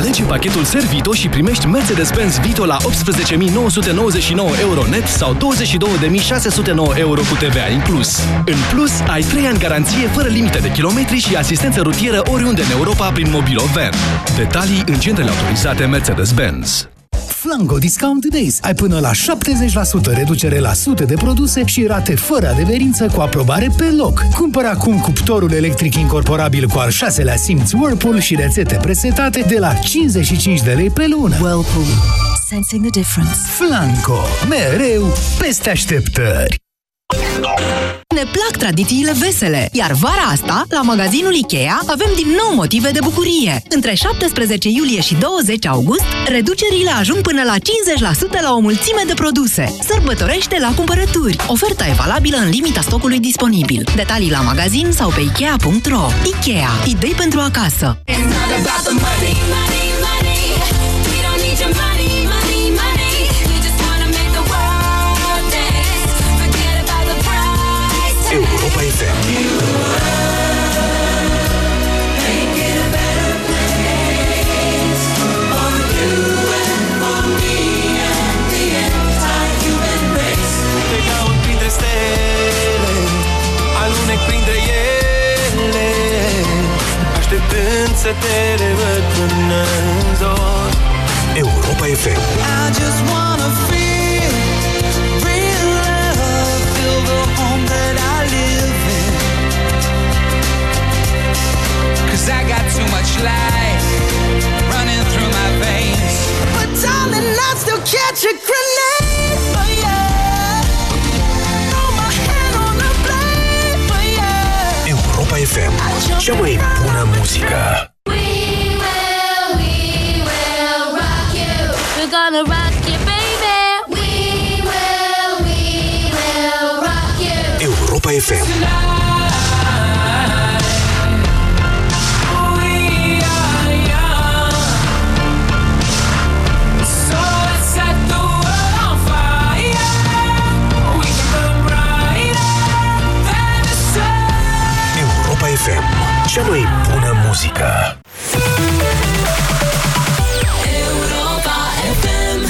Alege pachetul Servito și primești Mercedes-Benz Vito la 18.999 euro net sau 22.609 euro cu TVA inclus. În plus, ai 3 ani garanție fără limite de kilometri și asistență rutieră oriunde în Europa prin Mobilo Van. Detalii în centrele autorizate Mercedes-Benz. Flanco Discount Days. Ai până la 70% reducere la sute de produse și rate fără adeverință cu aprobare pe loc. Cumpără acum cuptorul electric incorporabil cu al șaselea simț Whirlpool și rețete presetate de la 55 de lei pe lună. Whirlpool. Sensing the difference. Flanco. Mereu peste așteptări. Ne plac tradițiile vesele, iar vara asta, la magazinul Ikea, avem din nou motive de bucurie. Între 17 iulie și 20 august, reducerile ajung până la 50% la o mulțime de produse. Sărbătorește la cumpărături. Oferta e valabilă în limita stocului disponibil. Detalii la magazin sau pe Ikea.ro. Ikea. Idei pentru acasă. Să te revăd până în zor Europa FM. I just wanna feel real love Feel the home that I live in. Cause I got too much life running through my veins. But darling, I still catch a grenade Cea mai bună muzică. We're gonna rock you, baby. We will, we will rock you. Europa FM. So Cea mai bună muzică. Europa FM.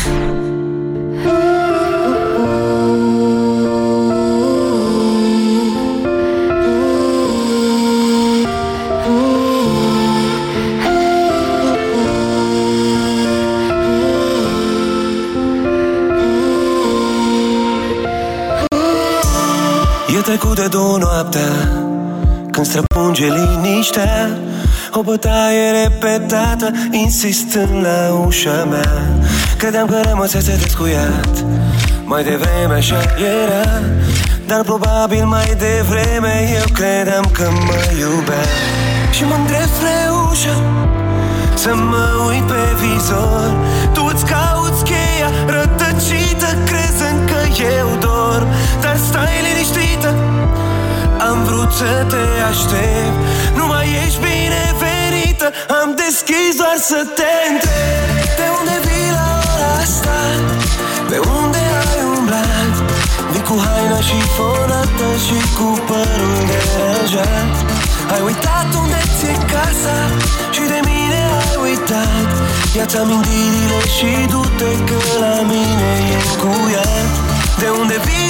E trecut de două noaptea Când străpunge liniștea O bătaie repetată Insistând la ușa mea. Credeam că rămăsese descuiat. Mai devreme așa era Dar probabil mai devreme Eu credeam că mă iubea. Și mă îndrept spre ușă Să mă uit pe vizor. Tu îți Am vrut să te aștept. Nu mai ești binevenită Am deschis doar să te întreb. De unde vii la ora asta? Pe unde ai umblat? Vii cu haina și fonată Și cu părul deranjat Ai uitat unde ți-e casa Și de mine ai uitat. Ia-ți amintirile și du-te Că la mine e încuiat. De unde vii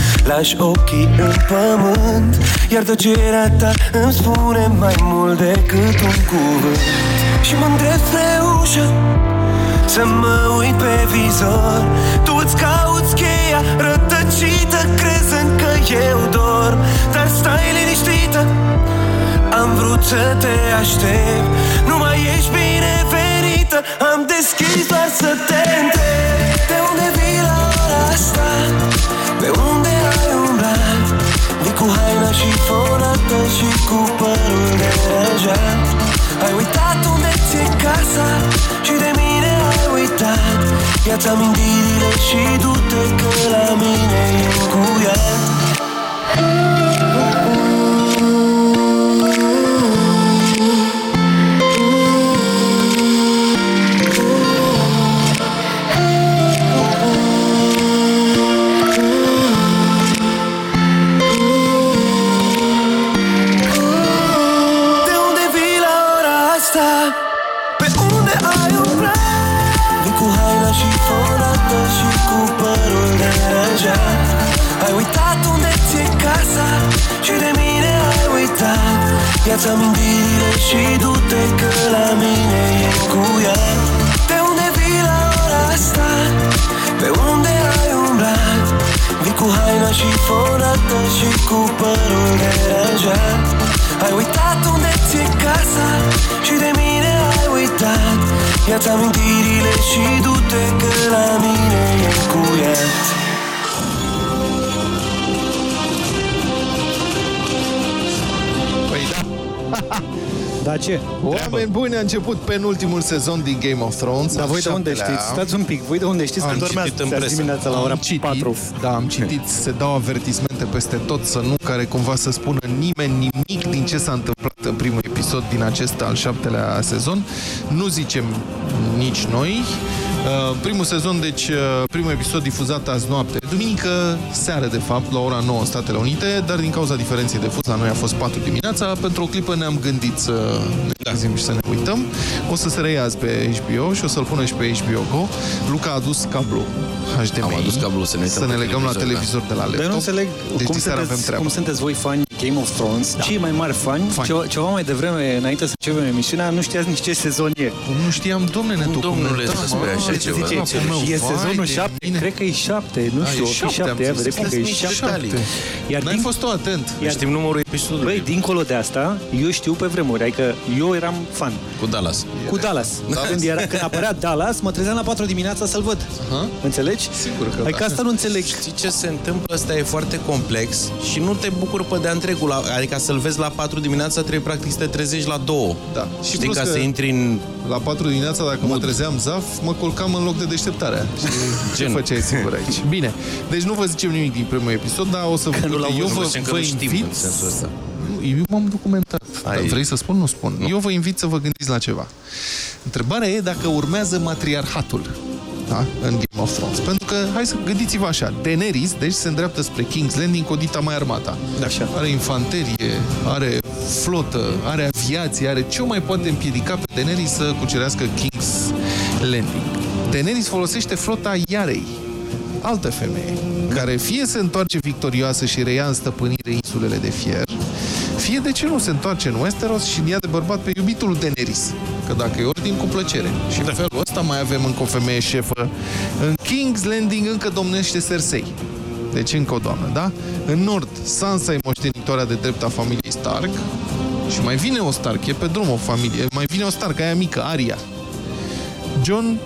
Lași ochii în pământ Iar tăcerea ta îmi spune mai mult decât un cuvânt. Și mă îndrept spre ușă Să mă uit pe vizor. Tu îți cauți cheia rătăcită Crezând că eu dorm Dar stai liniștită am vrut să te aștept. Nu mai ești binevenită Am deschis doar să te întreb. De unde vii și fonată Și cu părul deranjat Ai uitat unde ți-e casa Și de mine ai uitat. Ia-ți amintirile și du-te Că la mine e cu ea Ia-ți amintirile și du-te că la mine e cu ea De unde vii la ora asta? Pe unde ai umblat? Vii cu haina și fonată și cu părul deranjat Ai uitat unde ți-e casa și de mine ai uitat Ia-ți amintirile și du-te că la mine e cu ea Da ce? Oameni buni, a început penultimul sezon din Game of Thrones. Dar al voi de unde șaptelea. știți? Stați un pic, voi de unde știți Am că dormeați citit în azi presă. dimineața la ora Am citit, 4? Da, am citit, se dau avertismente peste tot să nu care cumva să spună nimeni nimic din ce s-a întâmplat în primul episod din acest al șaptelea sezon. Nu zicem nici noi. Uh, primul sezon, deci uh, primul episod difuzat azi noapte, duminică seară de fapt, la ora 9 în Statele Unite, dar din cauza diferenței de fuz la noi a fost 4 dimineața, pentru o clipă ne-am gândit să ne trezim și să ne uităm. O să se reia azi pe HBO și o să-l pună și pe HBO Go. Luca a adus cablu HDMI. Am adus cablu să ne uităm Să ne pe legăm la televizor, televizor de la laptop. Dar eu nu înțeleg deci cum, diseară avem sunteți, treabă. cum sunteți voi fani Game of Thrones, da. cei mai mari fani, Fani. Ceva, ceva mai devreme, înainte să începem emisiunea, nu știați nici ce sezon e. Nu știam, domne, ne domnule, documentam, despre mă, așa ce ceva. zice, Ce, capul meu, e vai sezonul de 7, mine. cred că e 7, nu Da, știu, e o fi șapte, 7, am ia zis. vedem că e Dați-mi 7. detalii. Iar N-ai din, fost tu atent. Iar- Știm numărul episodului. băi, dincolo de asta, eu știu pe vremuri, adică eu eram fan. Cu Dallas. Cu Dallas. Când, era, când apărea Dallas, mă trezeam la 4 dimineața să-l văd. Aha. Înțelegi? Sigur că Adică da. asta nu înțeleg. Știi ce se întâmplă? Asta e foarte complex și nu te bucuri pe de-a întregul. Adică să-l vezi la 4 dimineața, trebuie practic să te trezești la 2. Da. Și Și Știi, plus ca că- să intri în... La 4 dimineața, dacă mă trezeam zaf, mă culcam în loc de deșteptarea. Și ce Gen. făceai singur aici? Bine, deci nu vă zicem nimic din primul episod, dar o să Că nu l-au eu văzut, vă, zicem că vă nu știm invit... în sensul ăsta. Nu, Eu m-am documentat. Ai- Dar vrei să spun? Nu spun. Eu vă invit să vă gândiți la ceva. Întrebarea e dacă urmează matriarhatul da? în Game of Thrones. Pentru că, hai să gândiți-vă așa, Daenerys, deci se îndreaptă spre King's Landing cu o dita mai armata. Așa. Are infanterie, are flotă, are aviație, are ce o mai poate împiedica pe Daenerys să cucerească King's Landing. Daenerys folosește flota Iarei, altă femeie, care fie se întoarce victorioasă și reia în stăpânire insulele de fier, fie de ce nu se întoarce în Westeros și ia de bărbat pe iubitul lui Daenerys. Că dacă e ordin, cu plăcere. Și în felul ăsta mai avem încă o femeie șefă. În King's Landing încă domnește Cersei. Deci încă o doamnă, da? În nord, Sansa e moștenitoarea de drept a familiei Stark. Și mai vine o Stark, e pe drum o familie. Mai vine o Stark, aia mică, Aria. John,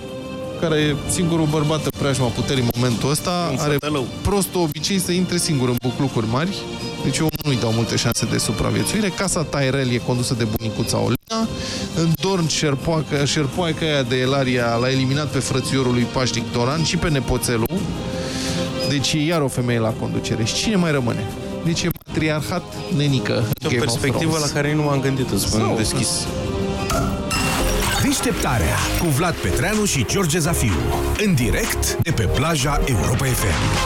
care e singurul bărbat în preajma puterii în momentul ăsta, Un are fătălău. prostul obicei să intre singur în buclucuri mari. Deci eu nu-i dau multe șanse de supraviețuire. Casa Tyrell e condusă de bunicuța Olina. În Dorn, șerpoacă, șerpoaica aia de Elaria l-a eliminat pe frățiorul lui Pașnic Doran și pe nepoțelul. Deci e iar o femeie la conducere. Și cine mai rămâne? Deci e matriarhat nenică. O perspectivă la care nu m-am gândit, îți spun Sau, deschis. Deșteptarea cu Vlad Petreanu și George Zafiu. În direct de pe plaja Europa FM.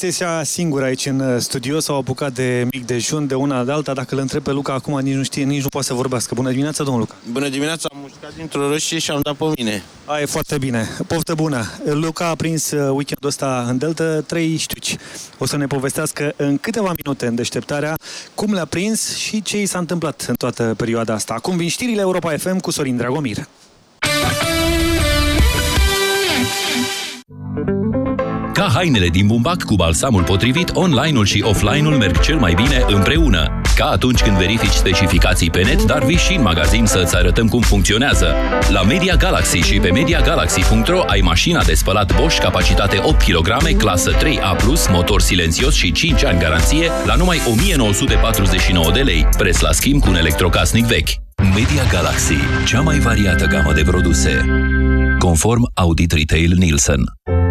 M-au lăsat băieții ăștia singuri aici în uh, studio, s-au apucat de mic dejun, de una de alta. Dacă îl întreb pe Luca acum, nici nu știe, nici nu poate să vorbească. Bună dimineața, domnul Luca. Bună dimineața, am mușcat dintr-o roșie și am dat pe mine. A, e foarte bine. Poftă bună. Luca a prins uh, weekendul ăsta în Delta trei știuci. O să ne povestească în câteva minute în deșteptarea cum le-a prins și ce i s-a întâmplat în toată perioada asta. Acum vin știrile Europa FM cu Sorin Dragomir. Ca hainele din bumbac cu balsamul potrivit, online-ul și offline-ul merg cel mai bine împreună. Ca atunci când verifici specificații pe net, dar vii și în magazin să îți arătăm cum funcționează. La Media Galaxy și pe MediaGalaxy.ro ai mașina de spălat Bosch, capacitate 8 kg, clasă 3A+, motor silențios și 5 ani garanție, la numai 1949 de lei, preț la schimb cu un electrocasnic vechi. Media Galaxy, cea mai variată gamă de produse. Conform Audit Retail Nielsen.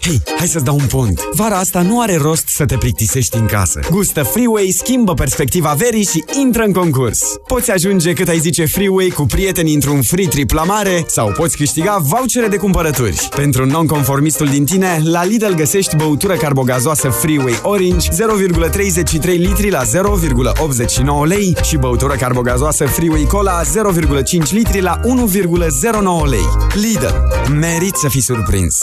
Hei, hai să-ți dau un pont. Vara asta nu are rost să te plictisești în casă. Gustă Freeway, schimbă perspectiva verii și intră în concurs. Poți ajunge cât ai zice Freeway cu prieteni într-un free trip la mare sau poți câștiga vouchere de cumpărături. Pentru nonconformistul din tine, la Lidl găsești băutură carbogazoasă Freeway Orange 0,33 litri la 0,89 lei și băutură carbogazoasă Freeway Cola 0,5 litri la 1,09 lei. Lidl. Merit să fii surprins!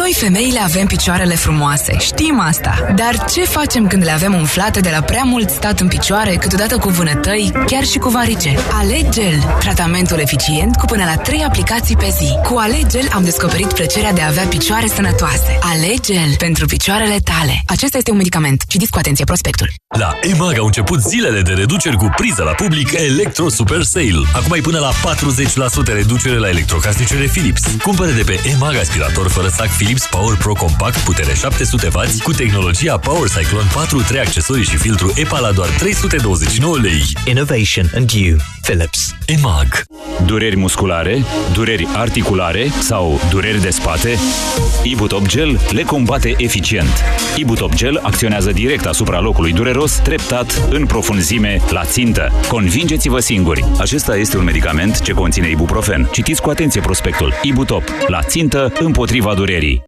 Noi femeile avem picioarele frumoase, știm asta. Dar ce facem când le avem umflate de la prea mult stat în picioare, câteodată cu vânătăi, chiar și cu varice? Alegel, tratamentul eficient cu până la 3 aplicații pe zi. Cu Alegel am descoperit plăcerea de a avea picioare sănătoase. Alegel pentru picioarele tale. Acesta este un medicament. Citiți cu atenție prospectul. La EMAG au început zilele de reduceri cu priză la public Electro Super Sale. Acum ai până la 40% reducere la electrocasnicele Philips. Cumpără de pe EMAG aspirator fără sac Philips Power Pro Compact putere 700W cu tehnologia Power Cyclone 4, 3 accesorii și filtru EPA la doar 329 lei. Innovation and you. Philips. EMAG. Dureri musculare, dureri articulare sau dureri de spate? Ibutop Gel le combate eficient. Ibutop Gel acționează direct asupra locului dureros, treptat, în profunzime, la țintă. Convingeți-vă singuri. Acesta este un medicament ce conține ibuprofen. Citiți cu atenție prospectul. Ibutop. La țintă, împotriva durerii.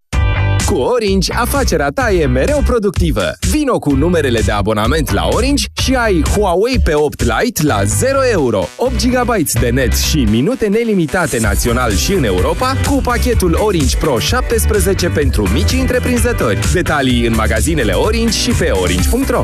Cu Orange, afacerea ta e mereu productivă. Vino cu numerele de abonament la Orange și ai Huawei P8 Lite la 0 euro, 8 GB de net și minute nelimitate național și în Europa cu pachetul Orange Pro 17 pentru mici întreprinzători. Detalii în magazinele Orange și pe orange.ro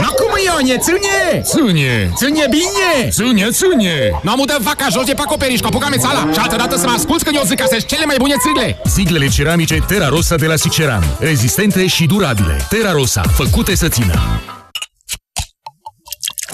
No cum Ionie, țânie! Țânie! Țânie bine! Țânie, țânie! Nu am udat vaca jos de pe acoperiș, copuca mețala Și altă dată să mă asculți când eu zic că sunt cele mai bune țigle Siglele ceramice Terra Rosa de la Siceran. Rezistente și durabile. Terra Rosa, făcute să țină.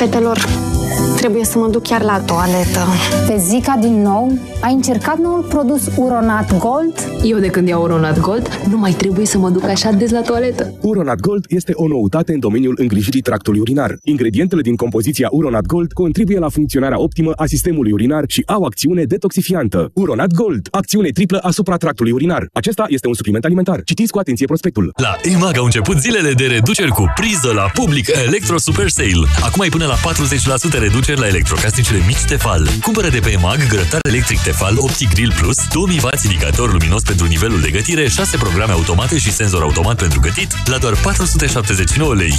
Fetelor, trebuie să mă duc chiar la toaletă. Pe Zica din nou? Ai încercat noul produs Uronat Gold? Eu de când iau Uronat Gold, nu mai trebuie să mă duc așa des la toaletă. Uronat Gold este o noutate în domeniul îngrijirii tractului urinar. Ingredientele din compoziția Uronat Gold contribuie la funcționarea optimă a sistemului urinar și au acțiune detoxifiantă. Uronat Gold, acțiune triplă asupra tractului urinar. Acesta este un supliment alimentar. Citiți cu atenție prospectul. La EMAG au început zilele de reduceri cu priză la public Electro Super Sale. Acum ai până la 40% reduceri la electrocasnicele mici Tefal. Cumpără de pe EMAG grătar electric Tefal Optic Grill Plus, 2000W indicator luminos pentru nivelul de gătire, 6 programe automate și senzor automat pentru gătit la doar 479 lei.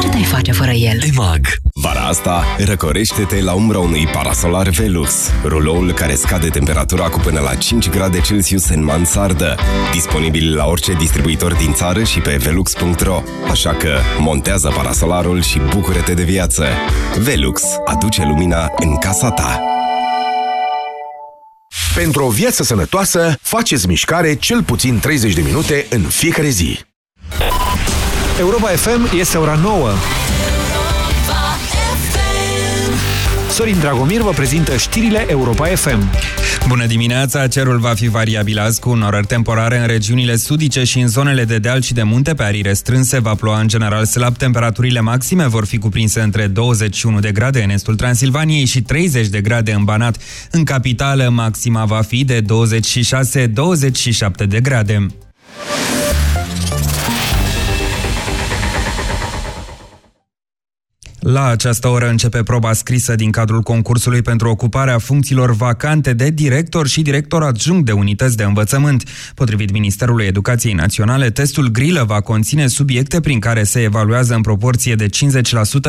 Ce te-ai face fără el? EMAG. Vara asta, răcorește-te la umbra unui parasolar Velux, ruloul care scade temperatura cu până la 5 grade Celsius în mansardă. Disponibil la orice distribuitor din țară și pe velux.ro. Așa că montează parasolarul și bucură-te de viață. Velux aduce lumina în casa ta. Pentru o viață sănătoasă, faceți mișcare cel puțin 30 de minute în fiecare zi. Europa FM este ora 9. Sorin Dragomir vă prezintă știrile Europa FM. Bună dimineața! Cerul va fi variabil azi cu norări temporare în regiunile sudice și în zonele de deal și de munte pe arii restrânse. Va ploua în general slab. Temperaturile maxime vor fi cuprinse între 21 de grade în estul Transilvaniei și 30 de grade în Banat. În capitală, maxima va fi de 26-27 de grade. La această oră începe proba scrisă din cadrul concursului pentru ocuparea funcțiilor vacante de director și director adjunct de unități de învățământ. Potrivit Ministerului Educației Naționale, testul grilă va conține subiecte prin care se evaluează în proporție de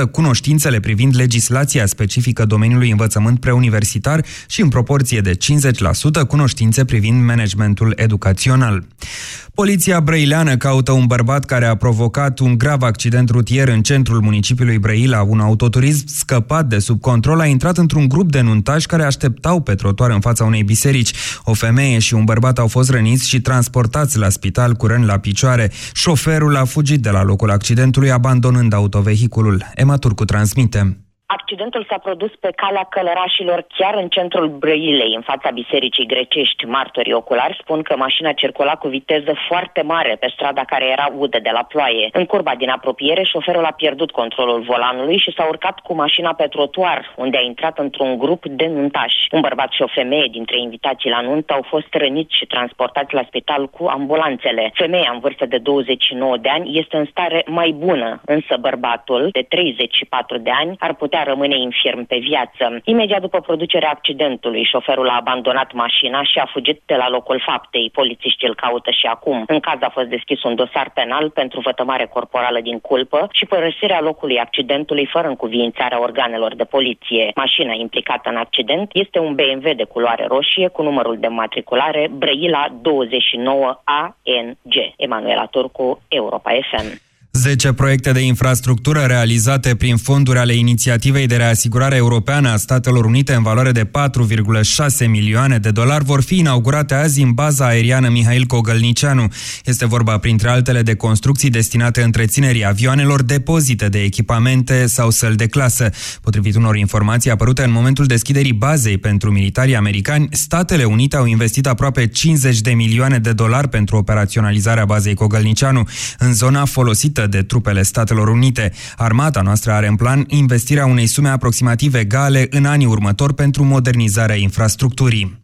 50% cunoștințele privind legislația specifică domeniului învățământ preuniversitar și în proporție de 50% cunoștințe privind managementul educațional. Poliția brăileană caută un bărbat care a provocat un grav accident rutier în centrul municipiului Brăila. Un autoturism scăpat de sub control a intrat într-un grup de nuntași care așteptau pe trotuar în fața unei biserici. O femeie și un bărbat au fost răniți și transportați la spital cu răni la picioare. Șoferul a fugit de la locul accidentului, abandonând autovehiculul. Ema Turcu transmite. Accidentul s-a produs pe calea călărașilor chiar în centrul Brăilei, în fața bisericii grecești. Martorii oculari spun că mașina circula cu viteză foarte mare pe strada care era udă de la ploaie. În curba din apropiere, șoferul a pierdut controlul volanului și s-a urcat cu mașina pe trotuar, unde a intrat într-un grup de nuntași. Un bărbat și o femeie dintre invitații la nuntă au fost răniți și transportați la spital cu ambulanțele. Femeia în vârstă de 29 de ani este în stare mai bună, însă bărbatul de 34 de ani ar putea rămâne rămâne infirm pe viață. Imediat după producerea accidentului, șoferul a abandonat mașina și a fugit de la locul faptei. Polițiștii îl caută și acum. În caz a fost deschis un dosar penal pentru vătămare corporală din culpă și părăsirea locului accidentului fără încuviințarea organelor de poliție. Mașina implicată în accident este un BMW de culoare roșie cu numărul de matriculare Brăila 29 ANG. Emanuela Turcu, Europa FM. 10 proiecte de infrastructură realizate prin fonduri ale inițiativei de reasigurare europeană a Statelor Unite în valoare de 4,6 milioane de dolari vor fi inaugurate azi în baza aeriană Mihail Cogălnicianu. Este vorba, printre altele, de construcții destinate întreținerii avioanelor, depozite de echipamente sau săli de clasă. Potrivit unor informații apărute în momentul deschiderii bazei pentru militarii americani, Statele Unite au investit aproape 50 de milioane de dolari pentru operaționalizarea bazei Cogălnicianu în zona folosită de trupele Statelor Unite. Armata noastră are în plan investirea unei sume aproximativ egale în anii următori pentru modernizarea infrastructurii.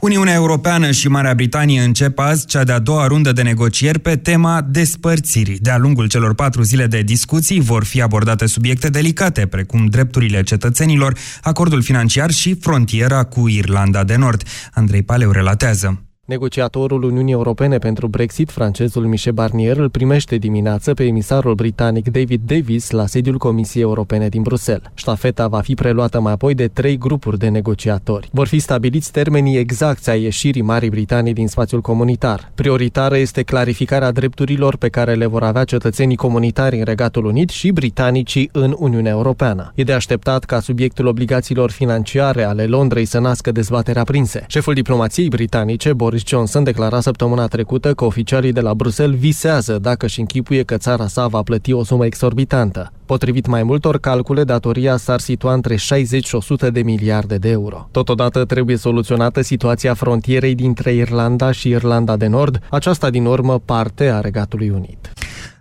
Uniunea Europeană și Marea Britanie încep azi cea de-a doua rundă de negocieri pe tema despărțirii. De-a lungul celor patru zile de discuții vor fi abordate subiecte delicate, precum drepturile cetățenilor, acordul financiar și frontiera cu Irlanda de Nord. Andrei Paleu relatează. Negociatorul Uniunii Europene pentru Brexit, francezul Michel Barnier, îl primește dimineață pe emisarul britanic David Davis la sediul Comisiei Europene din Bruxelles. Ștafeta va fi preluată mai apoi de trei grupuri de negociatori. Vor fi stabiliți termenii exacti a ieșirii Marii Britanii din spațiul comunitar. Prioritară este clarificarea drepturilor pe care le vor avea cetățenii comunitari în Regatul Unit și britanicii în Uniunea Europeană. E de așteptat ca subiectul obligațiilor financiare ale Londrei să nască dezbaterea prinse. Șeful diplomației britanice, Boris Boris Johnson declara săptămâna trecută că oficialii de la Bruxelles visează dacă și închipuie că țara sa va plăti o sumă exorbitantă. Potrivit mai multor calcule, datoria s-ar situa între 60 și 100 de miliarde de euro. Totodată trebuie soluționată situația frontierei dintre Irlanda și Irlanda de Nord, aceasta din urmă parte a Regatului Unit.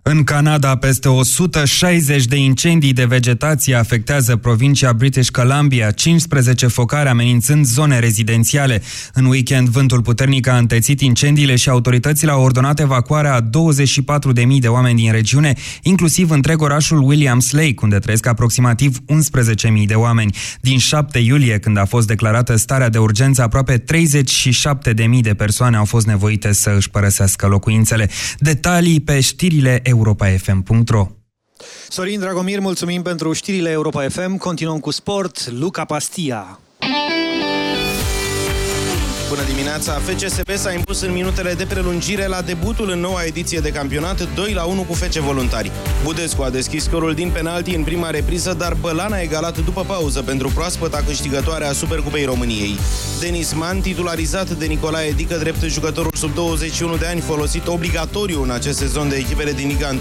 În Canada, peste 160 de incendii de vegetație afectează provincia British Columbia, 15 focare amenințând zone rezidențiale. În weekend, vântul puternic a întețit incendiile și autoritățile au ordonat evacuarea a 24.000 de oameni din regiune, inclusiv întreg orașul Williams Lake, unde trăiesc aproximativ 11.000 de oameni. Din 7 iulie, când a fost declarată starea de urgență, aproape 37.000 de persoane au fost nevoite să își părăsească locuințele. Detalii pe știrile europa.fm.ro Sorin Dragomir, mulțumim pentru știrile Europa FM. Continuăm cu sport. Luca Pastia. Bună dimineața! FCSB s-a impus în minutele de prelungire la debutul în noua ediție de campionat 2 la 1 cu FC Voluntari. Budescu a deschis scorul din penalti în prima repriză, dar Bălan a egalat după pauză pentru proaspăta câștigătoare a Supercupei României. Denis Man, titularizat de Nicolae Dică drept jucătorul sub 21 de ani folosit obligatoriu în acest sezon de echipele din Liga 1,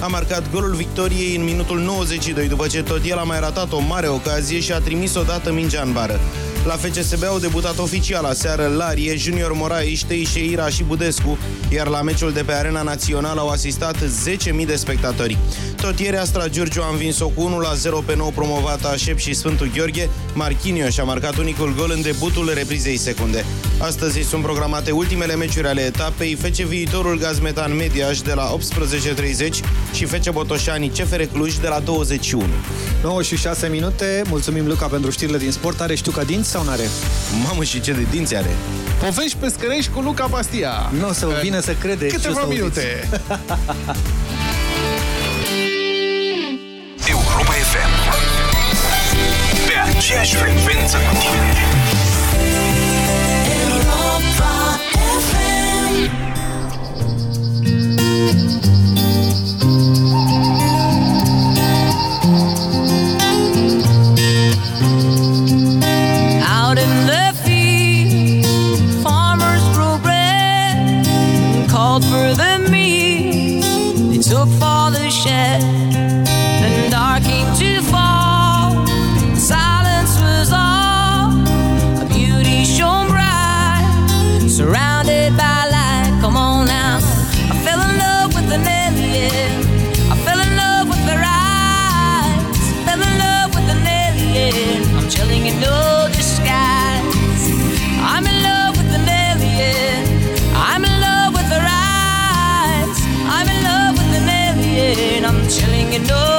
a marcat golul victoriei în minutul 92, după ce tot el a mai ratat o mare ocazie și a trimis odată mingea în bară. La FCSB au debutat oficial aseară Larie, Junior Moraes, Teixeira și Budescu, iar la meciul de pe Arena Națională au asistat 10.000 de spectatori. Tot ieri Astra Giurgiu a învins-o cu 1-0 pe nou promovată Așep și Sfântul Gheorghe. Marchinio și-a marcat unicul gol în debutul reprizei secunde. Astăzi sunt programate ultimele meciuri ale etapei, FC Viitorul Gazmetan Mediaș de la 18.30 și FC Botoșani CFR Cluj de la 21. 9 și 6 minute, mulțumim Luca pentru știrile din sport. Are știu ca dinți sau n-are? Mamă, și ce de dinți are! Povești pescărești cu Luca Pastia. Nu o să vine să credeți. Câteva minute. Europa FM. Pe aceeași frecvență cu tine. Out called for the meat. They took for the shed. You no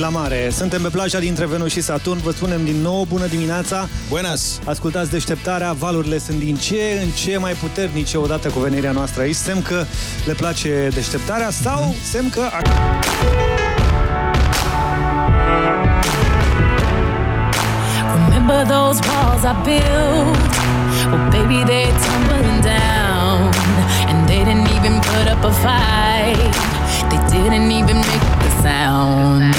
la mare. Suntem pe plaja dintre Venus și Saturn. Vă spunem din nou bună dimineața. Buenas! Ascultați deșteptarea. Valurile sunt din ce în ce mai puternice odată cu venirea noastră aici. Semn că le place deșteptarea sau semn că... Remember those walls I built? Well, baby, they're tumbling down. And they didn't even put up a fight. They didn't even make the sound.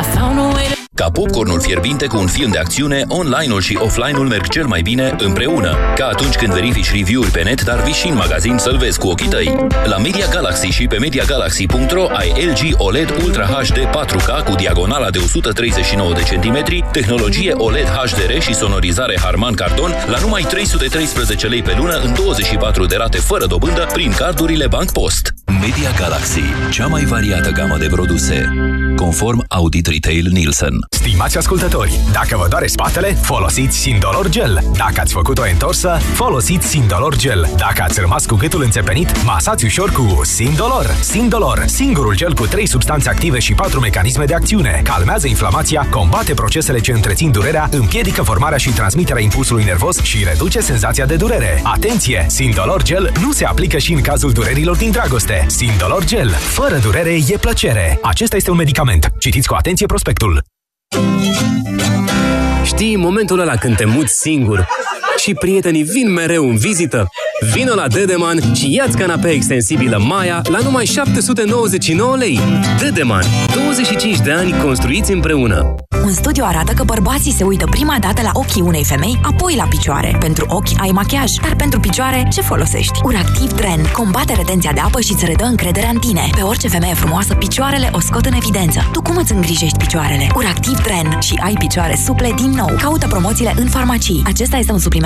I found a way to Ca popcornul fierbinte cu un film de acțiune, online-ul și offline-ul merg cel mai bine împreună. Ca atunci când verifici review-uri pe net, dar vii și în magazin să-l vezi cu ochii tăi. La Media Galaxy și pe MediaGalaxy.ro ai LG OLED Ultra HD 4K cu diagonala de 139 de centimetri, tehnologie OLED HDR și sonorizare Harman Kardon la numai 313 lei pe lună în 24 de rate fără dobândă prin cardurile Bank Post. Media Galaxy, cea mai variată gamă de produse, conform Audit Retail Nielsen. Stimați ascultători, dacă vă doare spatele, folosiți Sindolor Gel. Dacă ați făcut o întorsă, folosiți Sindolor Gel. Dacă ați rămas cu gâtul înțepenit, masați ușor cu Sindolor. Sindolor, singurul gel cu 3 substanțe active și 4 mecanisme de acțiune. Calmează inflamația, combate procesele ce întrețin durerea, împiedică formarea și transmiterea impulsului nervos și reduce senzația de durere. Atenție! Sindolor Gel nu se aplică și în cazul durerilor din dragoste. Sindolor Gel. Fără durere e plăcere. Acesta este un medicament. Citiți cu atenție prospectul. Știi momentul ăla când te muți singur și prietenii vin mereu în vizită? Vino la Dedeman și ia-ți canapea extensibilă Maya la numai 799 lei. Dedeman. 25 de ani construiți împreună. Un studiu arată că bărbații se uită prima dată la ochii unei femei, apoi la picioare. Pentru ochi ai machiaj, dar pentru picioare ce folosești? Uractiv Tren combate retenția de apă și îți redă încrederea în tine. Pe orice femeie frumoasă, picioarele o scot în evidență. Tu cum îți îngrijești picioarele? Uractiv Tren și ai picioare suple din nou. Caută promoțiile în farmacii. Acesta este un supliment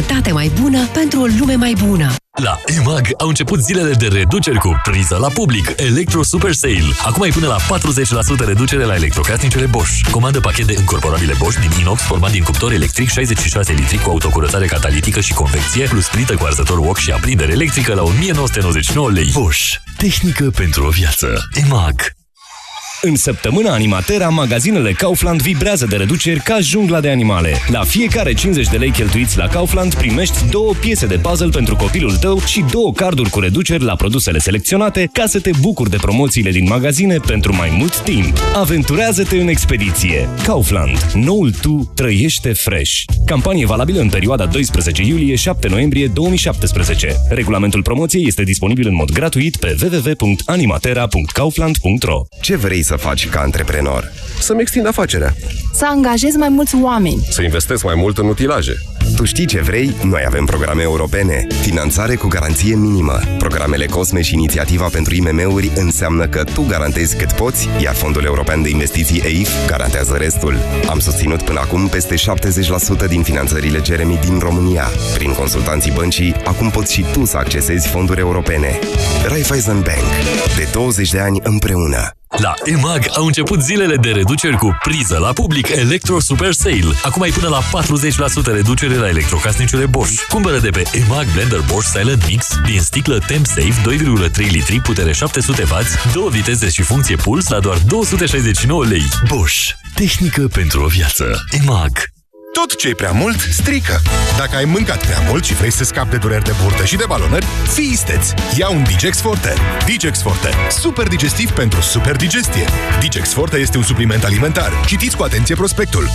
mai bună pentru o lume mai bună. La EMAG au început zilele de reduceri cu priză la public Electro Super Sale. Acum ai până la 40% reducere la electrocasnicele Bosch. Comandă pachet de încorporabile Bosch din inox format din cuptor electric 66 litri cu autocurățare catalitică și convecție, plus plită cu arzător wok și aprindere electrică la 1999 lei. Bosch. Tehnică pentru o viață. EMAG. În săptămâna Animatera, magazinele Kaufland vibrează de reduceri ca jungla de animale. La fiecare 50 de lei cheltuiți la Kaufland primești două piese de puzzle pentru copilul tău și două carduri cu reduceri la produsele selecționate ca să te bucuri de promoțiile din magazine pentru mai mult timp. Aventurează-te în expediție. Kaufland. Noul tu trăiește fresh. Campanie valabilă în perioada 12 iulie-7 noiembrie 2017. Regulamentul promoției este disponibil în mod gratuit pe www.animatera.kaufland.ro Ce vrei să faci ca antreprenor? Să-mi extind afacerea. Să angajez mai mulți oameni. Să investesc mai mult în utilaje. Tu știi ce vrei? Noi avem programe europene. Finanțare cu garanție minimă. Programele COSME și inițiativa pentru IMM-uri înseamnă că tu garantezi cât poți, iar Fondul European de Investiții EIF garantează restul. Am susținut până acum peste 70% din finanțările Jeremy din România. Prin consultanții băncii, acum poți și tu să accesezi fonduri europene. Raiffeisen Bank. De 20 de ani împreună. La EMAG au început zilele de reduceri cu priză la public Electro Super Sale. Acum ai până la 40% reducere la electrocasnicele Bosch. Cumpără de pe EMAG Blender Bosch Silent Mix din sticlă Temp Safe 2,3 litri, putere 700W, două viteze și funcție puls la doar 269 lei. Bosch. Tehnică pentru o viață. EMAG. Tot ce e prea mult, strică. Dacă ai mâncat prea mult și vrei să scapi de dureri de burtă și de balonări, fii isteț! Ia un Digex Forte. Digex Forte. Super digestiv pentru super digestie. Digex Forte este un supliment alimentar. Citiți cu atenție prospectul.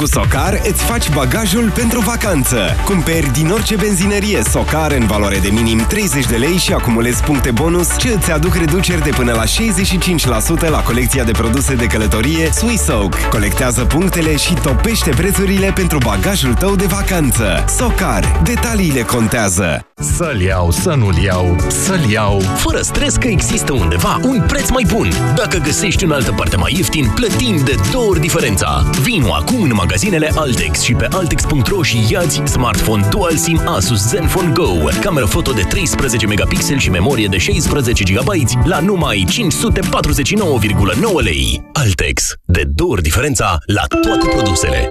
Cu Socar îți faci bagajul pentru vacanță. Cumperi din orice benzinărie Socar în valoare de minim 30 de lei și acumulezi puncte bonus ce îți aduc reduceri de până la 65% la colecția de produse de călătorie Swissoak. Colectează punctele și topește prețurile pentru bagajul tău de vacanță. Socar. Detaliile contează. Să-l iau, să nu-l iau, să-l iau. Fără stres că există undeva un preț mai bun. Dacă găsești în altă parte mai ieftin, plătim de două ori diferența. Vino acum în magazinele Altex și pe Altex.ro și iați smartphone Dual SIM Asus Zenfone Go, cameră foto de 13 megapixel și memorie de 16 GB la numai 549,9 lei. Altex. De două ori diferența la toate produsele.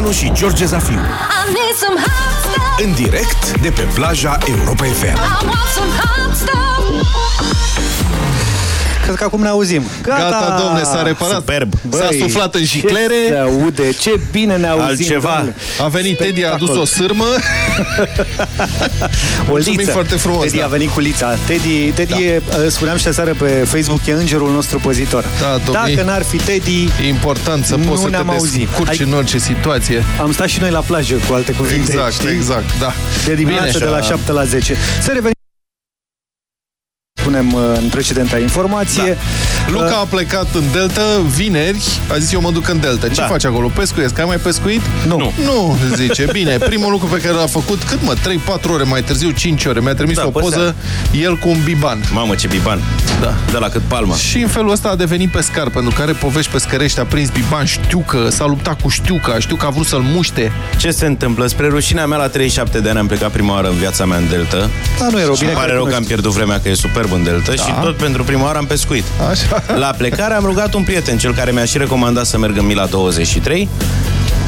Vlad Petreanu și George Zafiu. I need some hot stuff. În direct de pe plaja Europa FM. Cred că acum ne auzim. Gata, Gata, domne, s-a reparat. Superb. S-a suflat în jiclere. Ce se aude, ce bine ne auzim. Altceva. domnule. A venit Teddy, a adus o sârmă. O Mulțumim liță. foarte frumos, Teddy da. a venit cu lița. Teddy, Teddy Da. e, spuneam și aseară pe Facebook, e îngerul nostru păzitor. Da, domnii. Dacă n-ar fi Teddy, E important să Nu poți să te ne-am auzit. descurci Hai- în orice situație. am stat și noi la plajă, cu alte cuvinte. Exact, știi? exact, da. De dimineață Bine, de la așa. 7 la 10. Să revenim spunem uh, în precedenta informație. Da. Luca a plecat în Delta vineri, a zis eu mă duc în Delta. Ce Da. faci acolo? Pescuiesc? Ai mai pescuit? Nu. Nu. Nu, zice. Bine, primul lucru pe care l-a făcut, cât mă, 3-4 ore mai târziu, 5 ore. Mi-a trimis Da, o pe poză, el cu un biban. Mamă, ce biban. Da. De la cât palma. Și în felul ăsta a devenit pescar, pentru care povești pescărești, a prins biban, știu că s-a luptat cu știuca, știu că a vrut să-l muște. Ce se întâmplă? Spre rușinea mea, la 37 de ani am plecat prima oară în viața mea în Delta. Da, nu e rău, Și bine îmi că pare rău că am recunoști. pierdut vremea, că e superb în Delta Da. și tot pentru prima oară am pescuit. Așa. La plecare am rugat un prieten, cel care mi-a și recomandat să merg în Mila 23,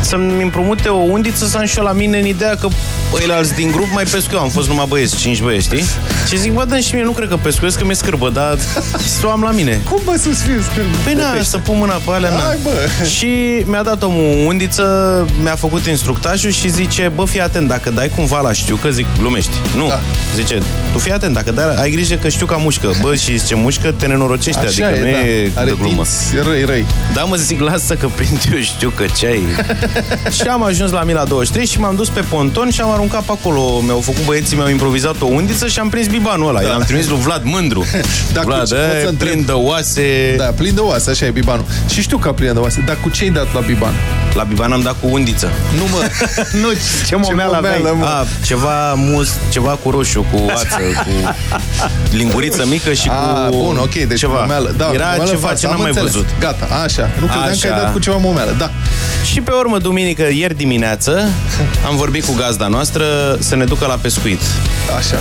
să-mi împrumute o undiță să am și eu la mine în ideea că ăilalți din grup mai pescuiau. Am fost numai băieți, cinci băieți, știi? Și zic, bă, dă și mie, nu cred că pescuiesc, că mi-e scârbă, dar să o am la mine. Cum bă să-ți fie scârbă? Păi na, să pun mâna pe alea, na. Hai, bă. Și mi-a dat omul o undiță, mi-a făcut instructajul și zice, bă, fii atent, dacă dai cumva la știu că zic, glumești. Nu, Da. zice, tu fii atent, dacă dai, ai grijă că știu ca mușcă. Bă, și zice, mușcă, te nenorocește, Așa adică e, nu da. e Are de glumă. dinți răi, răi. Da, mă zic, lasă că prind eu știu că ce ai. și am ajuns la Mila 23 și m-am dus pe ponton și am aruncat pe acolo. Mi-au făcut băieții, mi-au improvizat o undiță și am prins bibanul ăla. Da. I-am trimis lui Vlad Mândru. Da, cu Vlad, ce pot să e, întreb? plin de oase. Da, plin de oase, așa e bibanul. Și știu că plin de oase, dar cu ce ai dat la biban? La biban am dat cu undiță. Nu mă, Nu, ce momeală aveai. momeală, mă. A, ceva mus, ceva cu roșu, cu ață, cu linguriță mică și cu A, bun, ok, deci ceva. momeală. Da, Era momeală ceva față, ce am n-am mai înțeles. văzut. Gata, așa. Nu credeam Așa. că ai dat cu ceva momeală, da. Și pe urmă, duminică, ieri dimineață, am vorbit cu gazda noastră să ne ducă la pescuit. Așa.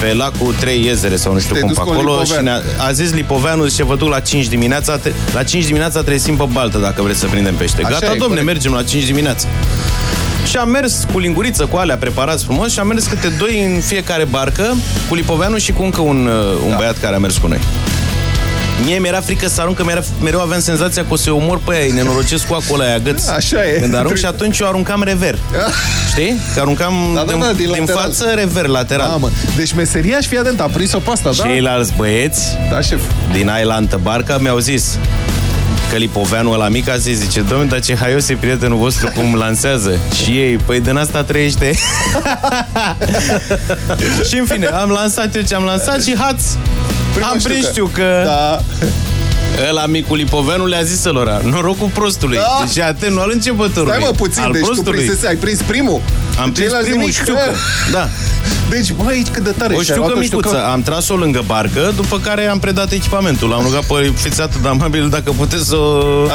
Pe lacul Trei Iezere sau nu știu Te-ai cum dus pe cu acolo Lipoveanu. și ne-a, a zis Lipoveanu zice vă duc la 5 dimineața tre- la 5 dimineața trebuie să pe baltă dacă vreți să prindem pește. Așa Gata, e, domne, corect. mergem la 5 dimineața. Și am mers cu linguriță, cu alea preparați frumos și am mers câte doi în fiecare barcă, cu Lipoveanu și cu încă un, uh, un Da. băiat care a mers cu noi. Mie mi-era frică să arunc, că mereu, mereu aveam senzația că o să-i omor pe ea, îi nenorocesc cu acolo aia gâț. Așa e. Când arunc și atunci eu aruncam rever. Știi? Că aruncam Da, da, din, da, din din lateral. față rever lateral. Da, mă. Deci meseria și fii atent, a prins-o pe asta, da? Ceilalți băieți Da, șef. din Ailantă Barca mi-au zis că Lipoveanu ăla mic a zis, zice, domnule, dar ce haios e prietenul vostru cum lansează. Și ei, păi din asta trăiește. și în fine, am lansat eu ce am lansat și haț. Prima am prins știucă. știu că Da. ăla micul Lipoveanu le-a zis lor, norocul prostului. Da. Deci atent, nu al începătorului. Stai mă puțin, al deci tu prostului. prinsese, ai prins primul. Am prins Ceilalți primul nimic. știucă. Da. Deci, băi, cât de tare. O Și ai luat știucă micuță. știucă? Am tras-o lângă barcă, după care am predat echipamentul. L-am rugat pe fiți atât de amabil dacă puteți să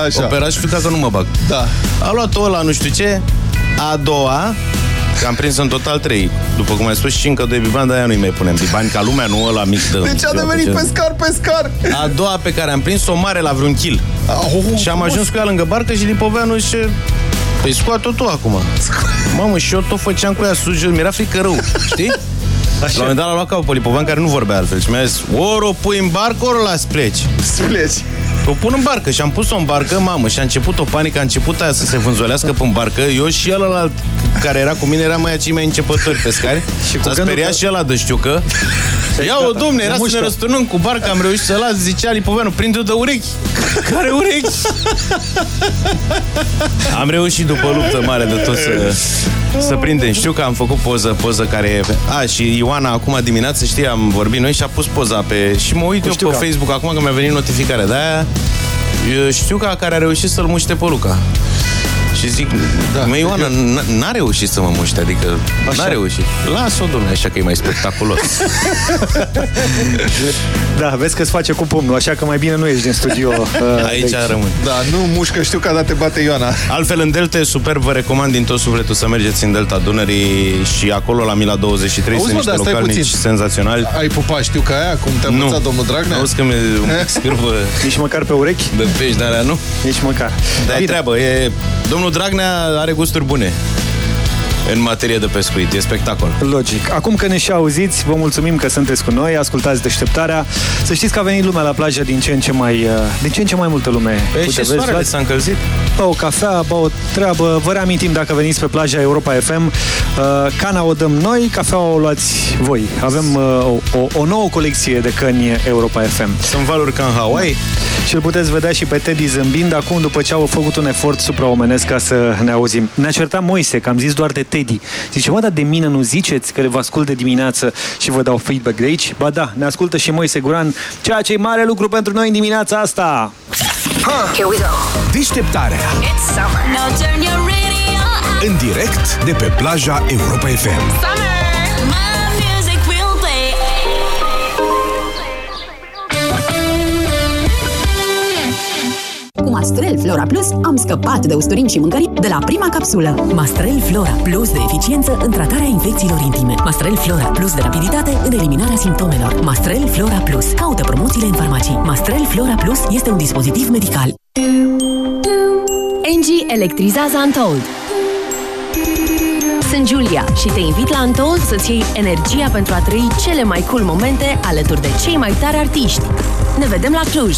Așa. operați știuca că nu mă bag. Da. A luat-o la nu știu ce. A doua, că am prins în total trei. După cum ai spus, și încă doi bibani, de aia nu-i mai punem bibani ca lumea, nu ăla mic de... Deci a devenit pescar, pescar. A doua pe care am prins-o mare la vreun kil. Oh, și am ajuns cu ea lângă barcă și Lipoveanu și Păi scoate-o tu acum. Mamă, și eu tot făceam cu ea sus, mi-era frică rău, știi? La un moment dat l-a luat ca pe Lipovean care nu vorbea altfel și mi-a zis, ori o pui în barcă, ori o las pleci. Să pleci. O pun în barcă și am pus-o în barcă, mamă, și a început o panică, a început aia să se vânzolească pe barcă. Eu și ălălalt care era cu mine, era mai cei mai începători pescari. Și cu S-a gândul speriat că- și ăla de știucă. Ia o, domne, era să ne răsturnăm cu barca, am reușit să las, zicea Lipoveanu, prinde-o de urechi. Care urechi? Am reușit după luptă mare de tot să, să prindem. Știu că am făcut poză, poză care... A, și Ioana acum dimineață, știi, am vorbit noi și a pus poza pe... Și mă uit eu știu pe că- Facebook acum că mi-a venit notificarea de aia. Eu știu că care a reușit să-l muște pe Luca. Și zic, da, mă, Ioana, n- n-a reușit să mă muște, adică Așa. n-a reușit. Lasă-o, domnule, așa că e mai spectaculos. Da, vezi că îți face cu pumnul, așa că mai bine nu ești din studio. uh, Aici de rămân. Da, nu mușcă, știu că a dat te bate Ioana. Altfel, în Delta e superb, vă recomand din tot sufletul să mergeți în Delta Dunării și acolo la Mila 23 Auzi, sunt mă, niște dar stai localnici puțin. senzaționali. Ai pupat, știu că aia, cum te-a Nu. învățat domnul Dragnea? Auzi că mi scârbă Nici măcar pe urechi? de pești de alea, nu? Nici măcar. Dar e Bine. treabă, e... Domnul Dragnea are gusturi bune în materie de pescuit, e spectacol. Logic. Acum că ne și auziți, vă mulțumim că sunteți cu noi, ascultați deșteptarea. Să știți că a venit lumea la plajă din ce în ce mai, uh, din ce în ce mai multă lume. Pe Uite, și vezi, soarele Vlad? s-a încălzit. Bă, o cafea, bă, o treabă. Vă reamintim dacă veniți pe plaja Europa FM, uh, cana o dăm noi, cafeaua o luați voi. Avem uh, o, o nouă colecție de căni Europa FM. Sunt valuri ca în Hawaii. Și îl puteți vedea și pe Teddy zâmbind acum după ce au făcut un efort supraomenesc ca să ne auzim. Ne-a certat Moise, că am zis doar de Teddy. Zice, mă, dar de mine nu ziceți că vă ascult de dimineață și vă dau feedback de aici? Ba da, ne ascultă și Moise Guran, ceea ce e mare lucru pentru noi în dimineața asta. Here we go. Deșteptarea. It's summer. Now turn your radio on. În direct de pe plaja Europa FM. Summer. Cu Mastrel Flora Plus am scăpat de usturim și mâncări de la prima capsulă. Mastrel Flora Plus de eficiență în tratarea infecțiilor intime. Mastrel Flora Plus de rapiditate în eliminarea simptomelor. Mastrel Flora Plus. Caută promoțiile în farmacii. Mastrel Flora Plus este un dispozitiv medical. NG electrizează Untold. Sunt Julia și te invit la Untold să-ți iei energia pentru a trăi cele mai cool momente alături de cei mai tari artiști. Ne vedem la Cluj!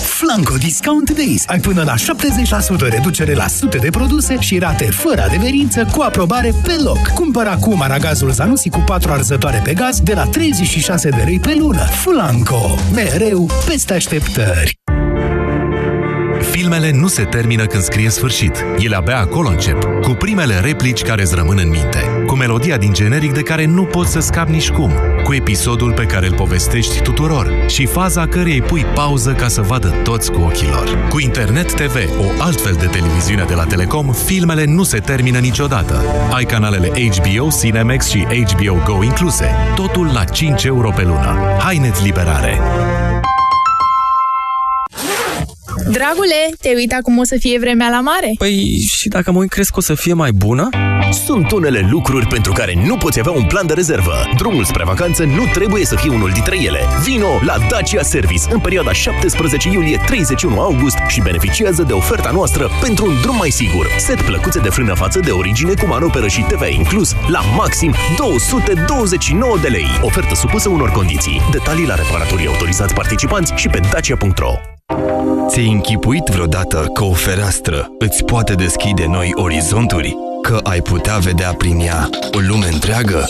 Flanco Discount Days. Ai până la 70% reducere la sute de produse și rate fără adeverință cu aprobare pe loc. Cumpăr acum aragazul Zanussi cu 4 arzătoare pe gaz de la 36 de lei pe lună. Flanco. Mereu peste așteptări. Filmele nu se termină când scrie sfârșit. Ele abia acolo încep, cu primele replici care îți rămân în minte, cu melodia din generic de care nu poți să scapi nici cum, cu episodul pe care îl povestești tuturor și faza căreia îi pui pauză ca să vadă toți cu ochii lor. Cu Internet TV, o altfel de televiziune de la Telecom, filmele nu se termină niciodată. Ai canalele HBO, Cinemax și HBO Go incluse. Totul la 5 euro pe lună. Haineți liberare! Dragule, te uita cum o să fie vremea la mare? Păi și dacă mă uit, crezi că o să fie mai bună? Sunt unele lucruri pentru care nu poți avea un plan de rezervă. Drumul spre vacanță nu trebuie să fie unul dintre ele. Vino la Dacia Service în perioada 17 iulie-31 august și beneficiază de oferta noastră pentru un drum mai sigur. Set plăcuțe de frână față de origine cu manoperă și TVA inclus la maxim 229 de lei. Ofertă supusă unor condiții. Detalii la reparatorii autorizați participanți și pe dacia.ro. Ți-ai închipuit vreodată că o fereastră îți poate deschide noi orizonturi? Că ai putea vedea prin ea o lume întreagă?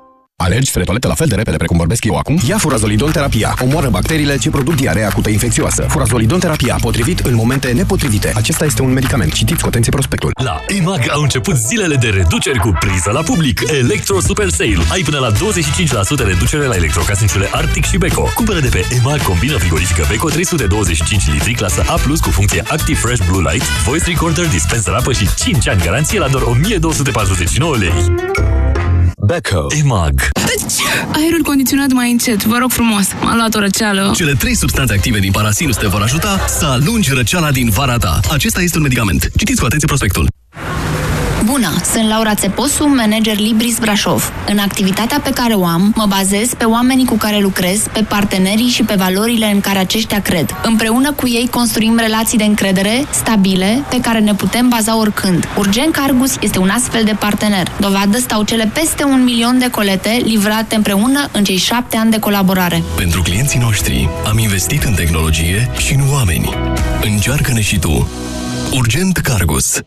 Alergi spre toaletă la fel de repede precum vorbesc eu acum? Ia furazolidon terapia. Omoară bacteriile ce produc diarea acută infecțioasă. Furazolidon terapia, potrivit în momente nepotrivite. Acesta este un medicament. Citiți cu atenție prospectul. La EMAG au început zilele de reduceri cu priză la public. Electro Super Sale. Ai până la 25% reducere la electrocasnicele Arctic și Beko. Cumpără de pe EMAG combina frigorifică Beko 325 litri clasă A+, cu funcție Active Fresh Blue Light, Voice Recorder, dispenser apă și 5 ani garanție la doar 1249 lei. Beko. EMAG. Aerul condiționat mai încet, vă rog frumos. M-a luat o răceală. Cele trei substanțe active din Parasinus te vor ajuta să alungi răceala din vara ta. Acesta este un medicament. Citiți cu atenție prospectul. Bună, sunt Laura Țeposu, manager Libris Brașov. În activitatea pe care o am, mă bazez pe oamenii cu care lucrez, pe partenerii și pe valorile în care aceștia cred. Împreună cu ei construim relații de încredere, stabile, pe care ne putem baza oricând. Urgent Cargus este un astfel de partener. Dovadă stau cele peste un milion de colete livrate împreună în cei șapte ani de colaborare. Pentru clienții noștri am investit în tehnologie și în oameni. Încearcă-ne și tu. Urgent Cargus.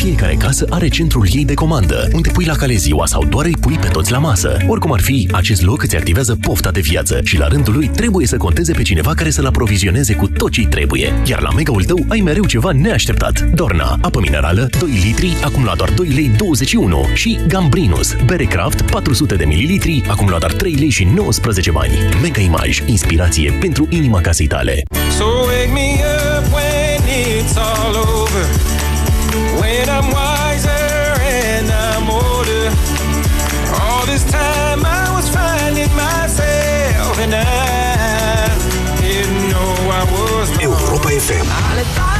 Fiecare casă are centrul ei de comandă, unde pui la cale ziua sau doar îi pui pe toți la masă. Oricum ar fi, acest loc îți activează pofta de viață și la rândul lui trebuie să conteze pe cineva care să-l aprovizioneze cu tot ce trebuie. Iar la mega-ul tău ai mereu ceva neașteptat. Dorna, apă minerală, 2 litri, acum la doar 2 lei 21 și Gambrinus, bere craft 400 de mililitri, acum la doar 3 lei și 19 bani. Mega Image, inspirație pentru inima casei tale. So wake me up when it's all over. When I'm wiser and I'm older. All this time I was finding myself and I didn't know I was Europa FM.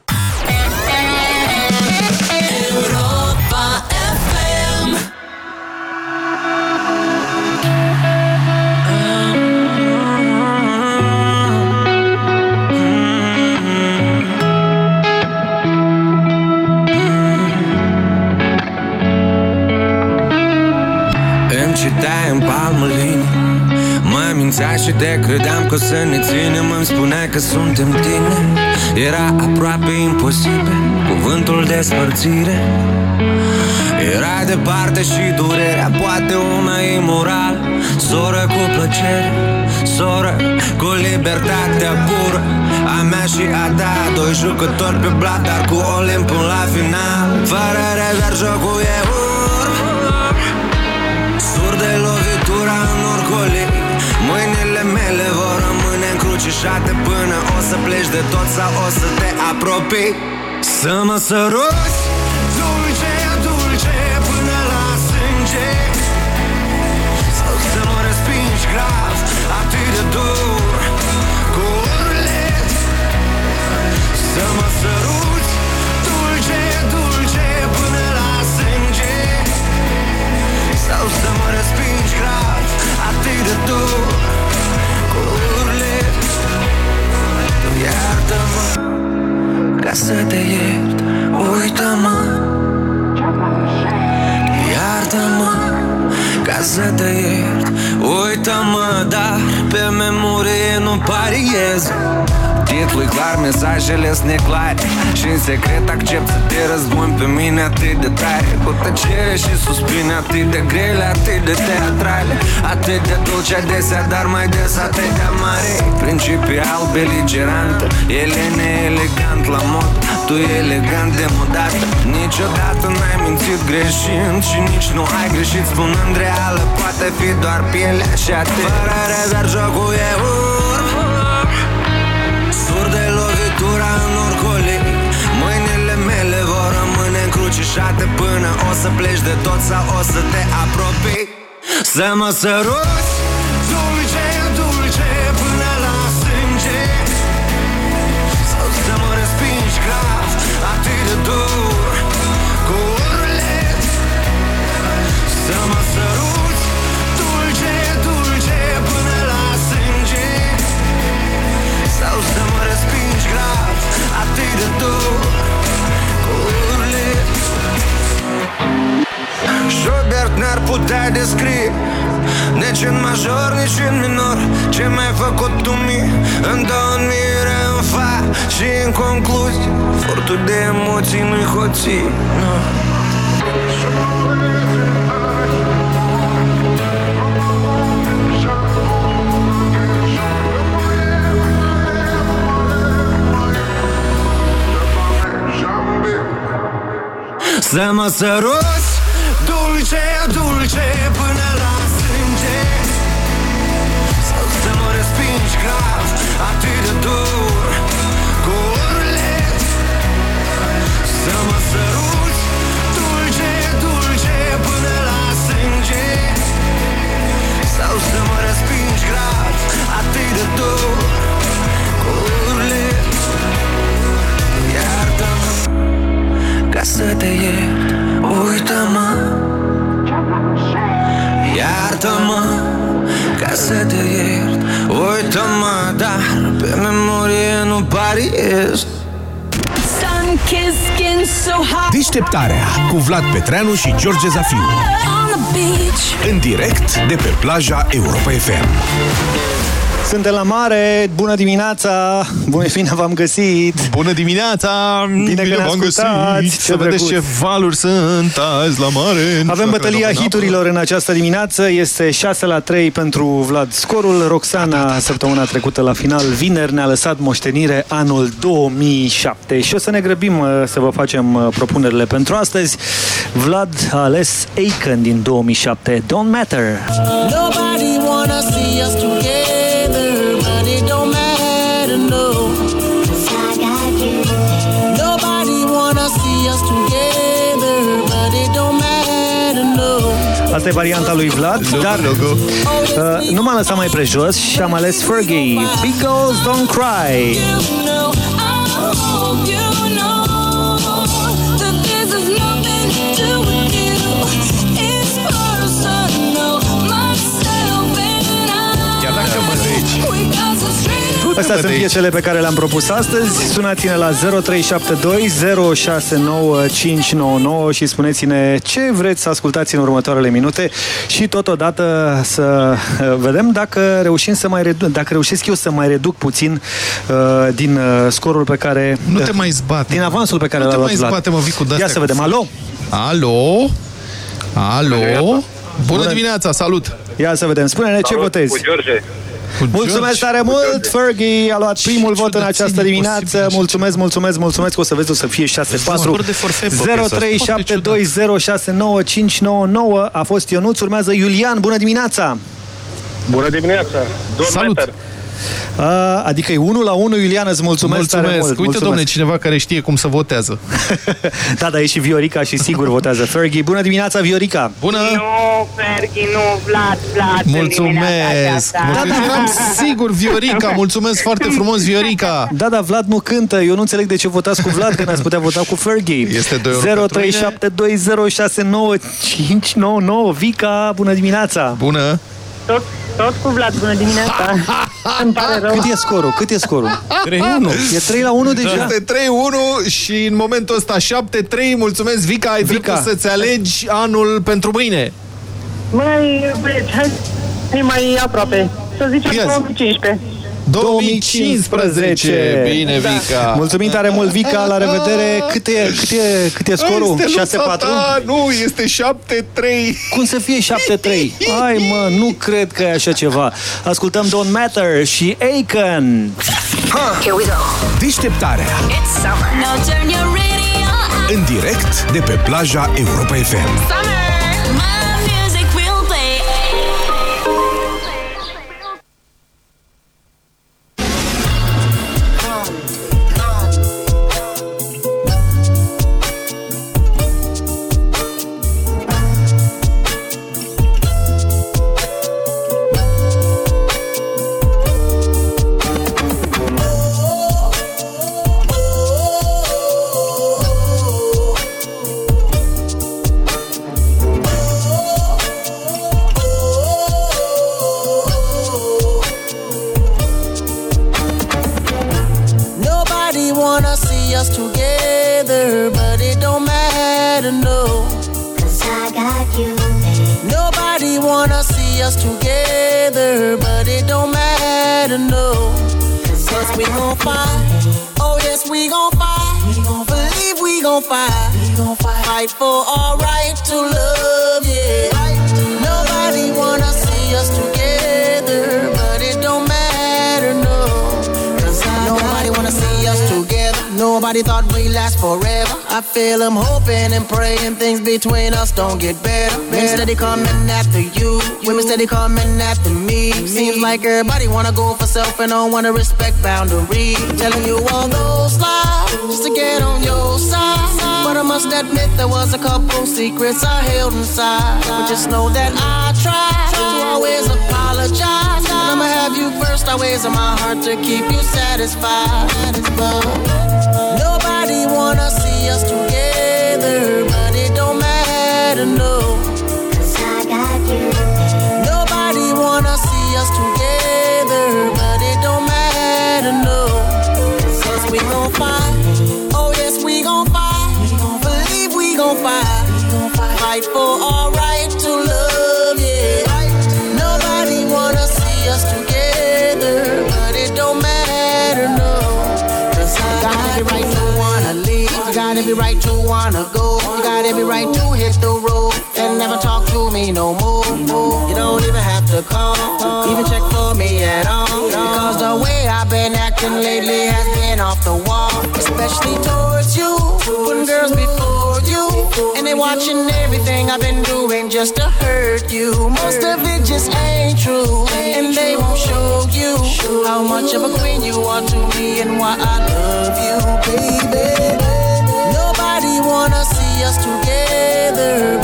Și de credeam că o să ne ținem Îmi spunea că suntem tine Era aproape imposibil Cuvântul despărțire Era departe și durerea Poate una imoral Soră cu plăcere Soră cu libertatea pură. A mea și a ta Doi jucători pe blat Dar cu Olimp până la final. Fără rezerv jocul e urm încrucișate Până o să pleci de tot sau o să te apropii. Să mă săruți! Dulce, dulce, până la sânge. Sau să mă respingi grav Atât de dur Cu urlet Să mă săruți! Dulce, dulce, până la sânge. Sau să mă respingi grav Atât de dur Cu urlet iert Tu iartă-mă Ca să te iert Uită-mă. Iartă-mă Ca să te iert Uită-mă. Dar pe memorie nu pariez. Titlul clar, mesajele sunt neclare. Și în secret accept să te răzbuni pe mine atât de tare. Cu tăcere și suspine atât de grele, atât de teatrale. Atât de dulce adesea, dar mai des atât de mare. Principial beligerantă, ele neelegant la mod. Tu elegant de modată Niciodată n-ai mințit greșind și nici nu ai greșit Spunând reală, poate fi doar pielea și atât Fără rezerv jocul e urm lovitura în orcole Mâinile mele vor rămâne încrucișate Până o să pleci de tot sau o să te apropii. Să mă săruți Atât de dur Cu urlet Schubert n-ar putea descrie Nici în major, nici în minor Ce mi-ai făcut tu mie În două în mire, în fa Și în concluzie Furtul de emoții nu-i hoții no. Să mă săruți Dulce, dulce până la sânge. Sau să mă respingi grav Atât de dur Cu urlet Să mă săruți Dulce, dulce până la sânge. Sau să mă respingi grav Atât de dur ca să te iert. Uită-mă. Iartă-mă Ca să te iert. Uită-mă Dar pe memorie nu pariez Sun-kissed so hot Deșteptarea cu Vlad Petreanu și George Zafiu. on the beach. În direct de pe plaja Europa FM. Suntem la mare, bună dimineața, bună bine v-am găsit. Bună dimineața! Bine, că ne v-am găsit! ascultați, Să vedeți ce valuri sunt azi la mare. Avem bătălia hiturilor în această dimineață, este 6 la 3 pentru Vlad Scorul. Roxana săptămâna trecută la final, vineri, ne-a lăsat moștenire anul 2007 și o să ne grăbim uh, să vă facem uh, propunerile pentru astăzi. Vlad a ales Aiken din 2007, Don't Matter. Nobody wanna see us together, Asta e varianta lui Vlad, dar uh, nu m-am lăsat mai prejos și am ales Fergie, Big Girls Don't Cry. Astea sunt piesele pe care le-am propus astăzi. Sunați-ne la 0372 069599 și spuneți-ne ce vreți să ascultați în următoarele minute și totodată să uh, vedem dacă reușim să mai reduc, dacă reușesc eu să mai reduc puțin uh, din uh, scorul pe care Nu te mai zbate. din avansul pe care Nu l-a te luat mai Vlad. zbate, mă, Vicu, de-astea Ia să cu vedem. Alo? Alo? Alo? Bună Bună. dimineața, salut! Ia să vedem. Spune-ne ce votezi. George. Cu Mulțumesc George. tare mult, Fergie a luat primul vot în această ciudățenie dimineață. posibil așa. Mulțumesc, mulțumesc, mulțumesc. O să vezi, o să fie 6-4. Scor de forfet pe piesa asta. 0372069599 a fost Ionuț, urmează Iulian. Bună dimineața! Bună dimineața. Don't Salut. Matter. A, adică e 1 la 1, Iulian, îți mulțumesc, tare Mulțumesc! mult. Uite, domne, cineva care știe cum să votează. da, da, e și Viorica și sigur votează Fergie. Bună dimineața, Viorica! Bună! Nu, Fergie, nu, Vlad, Vlad. în dimineața Mulțumesc! aceasta. Mulțumesc. Eram sigur, Viorica! Mulțumesc foarte frumos, Viorica! Da, da, Vlad nu cântă. Eu nu înțeleg de ce votați cu Vlad, când ați putea vota cu Fergie. Este doi ori pentru 0372069599 Vica, bună dimineața! Bună! Tot, tot cu Vlad, bună dimineața. Îmi pare rău. Cât e scorul? Cât e scorul? 3-1. E 3 la 1 deja? Este 3-1 și în momentul ăsta 7-3. Mulțumesc, Vica, ai Vica. dreptul să-ți alegi anul pentru mâine. Măi, băieți, hai, hai mai aproape. Să zicem Ia zi. 2015. 2015. Bine, Vica. Mulțumim tare mult, Vica, la revedere. Cât e, cât e, cât e scorul? Este 6-4? ta, Nu, este 7-3. Cum să fie 7-3? Hai mă, nu cred că e așa ceva. Ascultăm Don't Matter și Aiken. Here we go. Deșteptarea. It's summer. Now turn your radio În direct de pe plaja Europa FM. Summer. Feel them hoping and praying things between us don't get better. Men steady coming after you, women steady coming after me. Seems like everybody wanna go for self and don't wanna respect boundaries. Telling you all those lies just to get on your side. But I must admit there was a couple secrets I held inside. But just know that I tried to always apologize. And I'ma have you first always in my heart to keep you satisfied. Nobody wanna see us together, but it don't matter, no. Cause I got you. Nobody wanna see us together, but it don't matter, no. Cause we gon' fight. Oh yes, we gon' fight. We gon' believe we gon' fight. Fight. For our wanna leave. You got every right to wanna go. You got every right to hit the road and never talk to me no more. You don't even have to call, even check for me at all. Because the way I've been acting lately has been off the wall, especially towards you. Putting girls before and they watching everything I've been doing just to hurt you. Most of it just ain't true, and they won't show you how much of a queen you are to me and why I love you, baby. Nobody wanna see us together,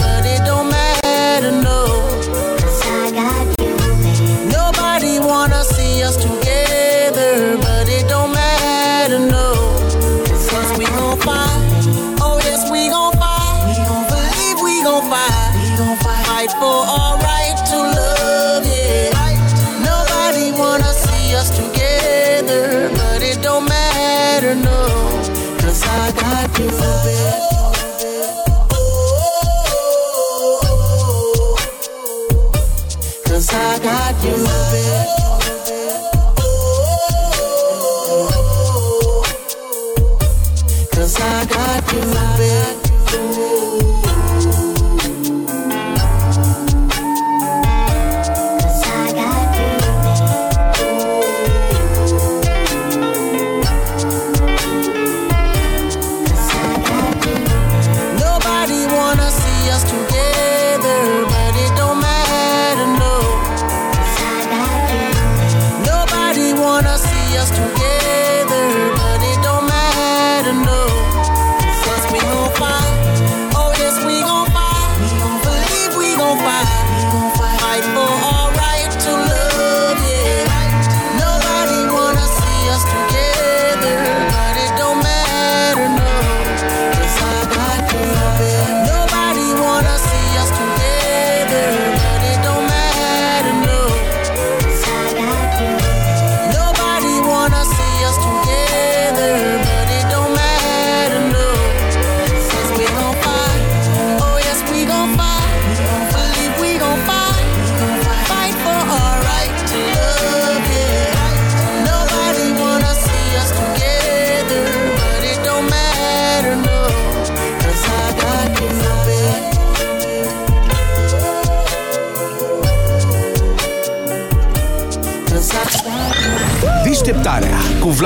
got you, baby.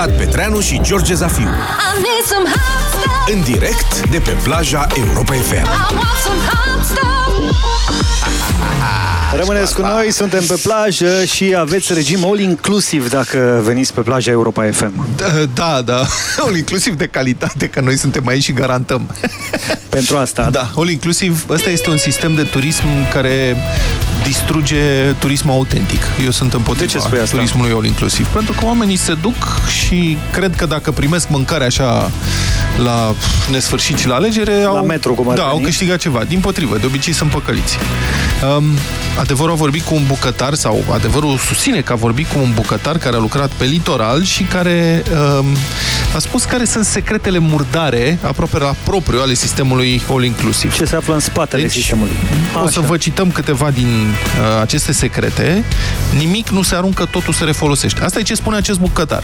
Vlad Petreanu și George Zafiu. În direct de pe plaja Europa FM. Rămâneți cu noi, suntem pe plajă și aveți regim all-inclusiv dacă veniți pe plaja Europa FM. Da, da, da. all inclusiv de calitate, că noi suntem aici și garantăm. Pentru asta. Da, all inclusiv. Ăsta este un sistem de turism care distruge turismul autentic. Eu sunt împotriva De ce spui asta? turismului all inclusiv. Pentru că oamenii se duc și cred că dacă primesc mâncare așa la nesfârșit și la alegere, au, metro, cum ar da, veni. au câștigat ceva. Din potrivă, de obicei sunt păcăliți. Um, adevărul a vorbit cu un bucătar sau adevărul susține că a vorbit cu un bucătar care a lucrat pe litoral și care um, a spus care sunt secretele murdare aproape la propriu ale sistemului all inclusiv. Ce se află în spatele Deci, sistemului. O să vă cităm câteva din uh, aceste secrete. Nimic nu se aruncă, totul se refolosește. Asta e ce spune acest bucătar.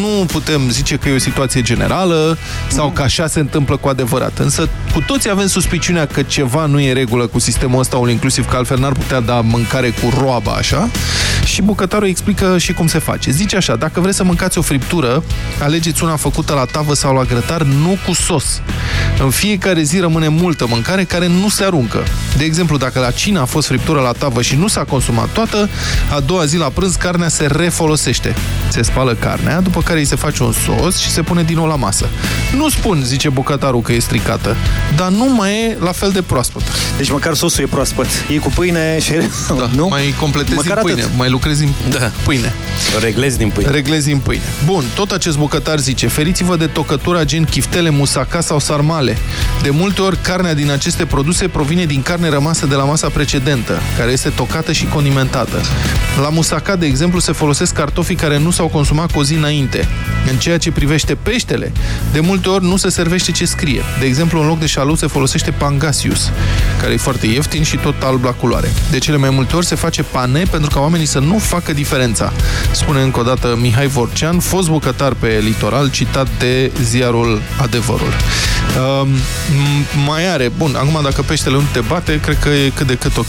Nu putem zice că e o situație generală sau că așa se întâmplă cu adevărat. Însă cu toții avem suspiciunea că ceva nu e în regulă cu sistemul ăsta all inclusiv, că altfel n-ar putea da mâncare cu roaba așa. Și bucătarul explică și cum se face. Zice așa, dacă vreți să mâncați o friptură, alegeți una făcută la tavă sau la grătar, nu cu sos. În fiecare zi rămâne multă mâncare care nu se aruncă. De exemplu, dacă la cină a fost friptură la tavă și nu s-a consumat toată, a doua zi la prânz carnea se refolosește. Se spală carnea, după care îi se face un sos și se pune din nou la masă. Nu spun, zice bucătarul, că e stricată, dar nu mai e la fel de proaspătă. Deci măcar sosul e proaspăt. E cu pâine și... Da, nu? mai completezi Măcar din pâine, atât. mai lucrezi din Da. pâine. Reglezi din pâine. Reglezi din pâine. Bun, tot acest bucătar zice, feriți-vă de tocătura gen chiftele, musaca sau sarmale. De multe ori, carnea din aceste produse provine din carne rămasă de la masa precedentă, care este tocată și condimentată. La musaca, de exemplu, se folosesc cartofii care nu s-au consumat cu o zi înainte. În ceea ce privește peștele, de multe ori nu se servește ce scrie. De exemplu, în loc de șalut se folosește pangasius, care e foarte ieftin și tot alb la culoare. De cele mai multe ori se face pane pentru ca oamenii să nu facă diferența. Spune încă o dată Mihai Vorcean, fost bucătar pe litoral, citat de ziarul Adevărul. Um, m- mai are, bun, acum dacă peștele nu te bate, cred că e cât de cât ok.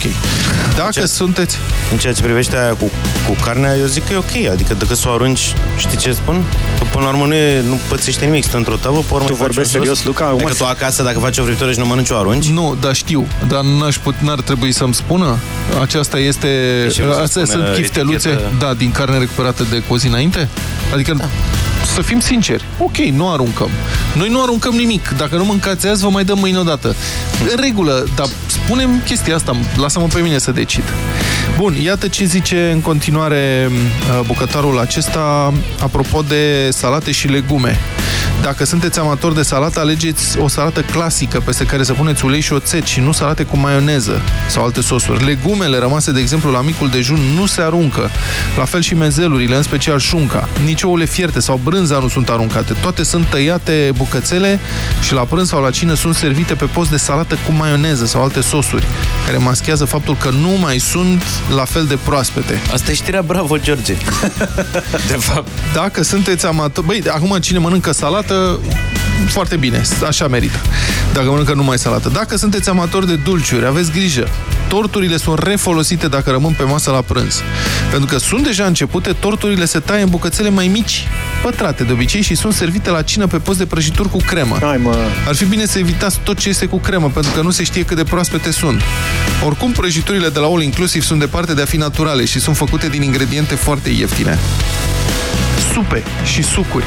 Dacă Ce- sunteți... În ceea ce privește aia cu, cu carnea, eu zic că e ok. Adică dacă să o arunci, știi ce spun? Că până la urmă nu, e, nu pățește nimic, stă într-o tavă, pe urmă Tu îi faci vorbești un sos. serios, Luca? Adică Acum- tu acasă, dacă faci o friptură și nu mănânci, o arunci? Nu, dar știu, dar n-aș put, n-ar trebui să-mi spună. Aceasta este... Deci nu se Astea spune sunt chifteluțe, etichetă? da, din carne recuperată de cu o zi înainte? Adică, da. să fim sinceri, ok, nu aruncăm. Noi nu aruncăm nimic. Dacă nu mâncați azi, vă mai dăm mâine odată. În regulă, dar spunem chestia asta, lasă-mă pe mine să decid. Bun, iată ce zice în continuare uh, bucătarul acesta apropo de salate și legume. Dacă sunteți amator de salată, alegeți o salată clasică peste care să puneți ulei și oțet și nu salate cu maioneză sau alte sosuri. Legumele rămase, de exemplu, la micul dejun nu se aruncă. La fel și mezelurile, în special șunca. Nici ouăle fierte sau brânza nu sunt aruncate. Toate sunt tăiate bucățele și la prânz sau la cină sunt servite pe post de salată cu maioneză sau alte sosuri, care maschează faptul că nu mai sunt la fel de proaspete. Asta e știrea bravo, George. de fapt. Dacă sunteți amator... Băi, acum cine mănâncă salată, foarte bine, așa merită. Dacă mănâncă numai salată. Dacă sunteți amatori de dulciuri, aveți grijă. Torturile sunt refolosite dacă rămân pe masă la prânz. Pentru că sunt deja începute, torturile se taie în bucățele mai mici, pătrate de obicei și sunt servite la cină pe post de prăjituri cu cremă. Hai, mă. Ar fi bine să evitați tot ce este cu cremă, pentru că nu se știe cât de proaspete sunt. Oricum, prăjiturile de la All Inclusive sunt departe de a fi naturale și sunt făcute din ingrediente foarte ieftine. Supe și sucuri.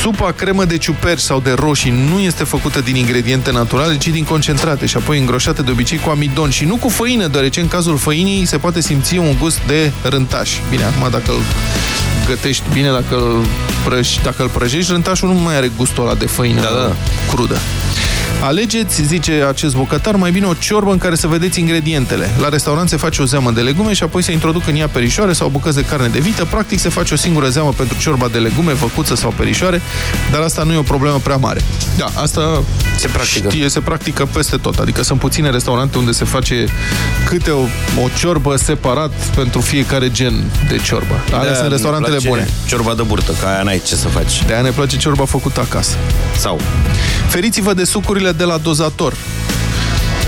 Supa cremă de ciuperci sau de roșii nu este făcută din ingrediente naturale, ci din concentrate și apoi îngroșate de obicei cu amidon și nu cu făină, deoarece în cazul făinii se poate simți un gust de rântaș. Bine, acum dacă îl gătești bine, dacă îl, prăji, dacă îl prăjești, rântașul nu mai are gustul ăla de făină Da, da. crudă. Alegeți, zice acest bucătar, mai bine o ciorbă în care să vedeți ingredientele. La restaurant se face o zeamă de legume și apoi se introduc în ea perișoare sau bucăți de carne de vită. Practic se face o singură zeamă pentru ciorba de legume, făcuță sau perișoare, dar asta nu e o problemă prea mare. Da, asta Se practică. Știe, se practică peste tot. Adică sunt puține restaurante unde se face câte o, o ciorbă separat pentru fiecare gen de ciorbă. Alea Da, sunt îmi restaurantele place bune. Ciorba de burtă, ca aia n-ai ce să faci. De aia ne place ciorba făcută acasă. Sau Feriți-vă de sucurile de la dozator.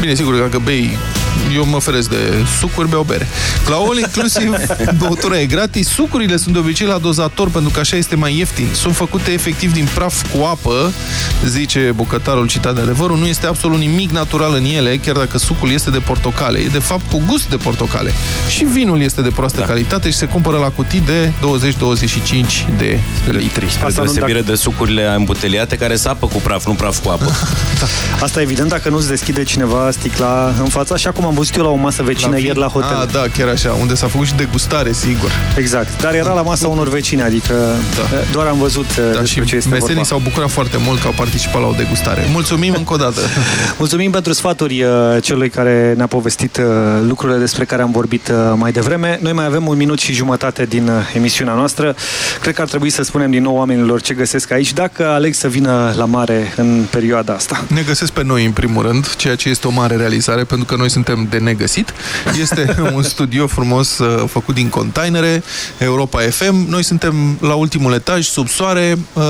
Bine, sigur, că dacă bei Eu mă feresc de sucuri, beau bere. La all inclusiv, băutura e gratis. Sucurile sunt de obicei la dozator, pentru că așa este mai ieftin. Sunt făcute efectiv din praf cu apă, zice bucătarul citat de adevărul. Nu este absolut nimic natural în ele, chiar dacă sucul este de portocale. E de fapt cu gust de portocale. Și vinul este de proastă da. calitate și se cumpără la cutii de 20-25 de litri. Spre deosebire de sucurile îmbuteliate care sapă cu praf, nu praf cu apă. Asta evident dacă nu-ți deschide cineva sticla în fața, așa cum am văzut eu la o masă vecină la ieri la hotel. Ah, da, chiar așa, unde s-a făcut și degustare, sigur. Exact, dar era la masa unor vecini, adică da. doar am văzut uh, da, despre ce este mesenii s-au bucurat foarte mult că au participat la o degustare. Mulțumim încă o dată! Mulțumim pentru sfaturi uh, celui care ne-a povestit uh, lucrurile despre care am vorbit mai devreme. Noi mai avem un minut și jumătate din emisiunea noastră. Cred că ar trebui să spunem din nou oamenilor ce găsesc aici, dacă aleg să vină la mare în perioada asta. Ne găsesc pe noi, în primul rând, ceea ce este o mare realizare, pentru că noi suntem de negăsit. Este un studio frumos uh, făcut din containere, Europa FM. Noi suntem la ultimul etaj, sub soare. Uh,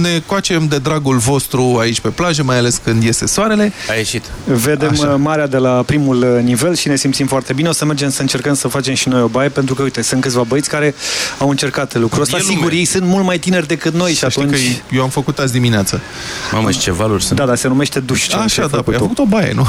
ne coacem de dragul vostru aici pe plajă, mai ales când iese soarele. A ieșit. Vedem Așa. Uh, marea de la primul nivel și ne simțim foarte bine. O să mergem să încercăm să facem și noi o baie, pentru că, uite, sunt câțiva băieți care au încercat lucrul ăsta. Sigur, ei sunt mult mai tineri decât noi și atunci... Că eu am făcut azi dimineață. Mamă, și ce valuri sunt. Da, dar se numește duș. Așa, da, păi am făcut o baie, nu?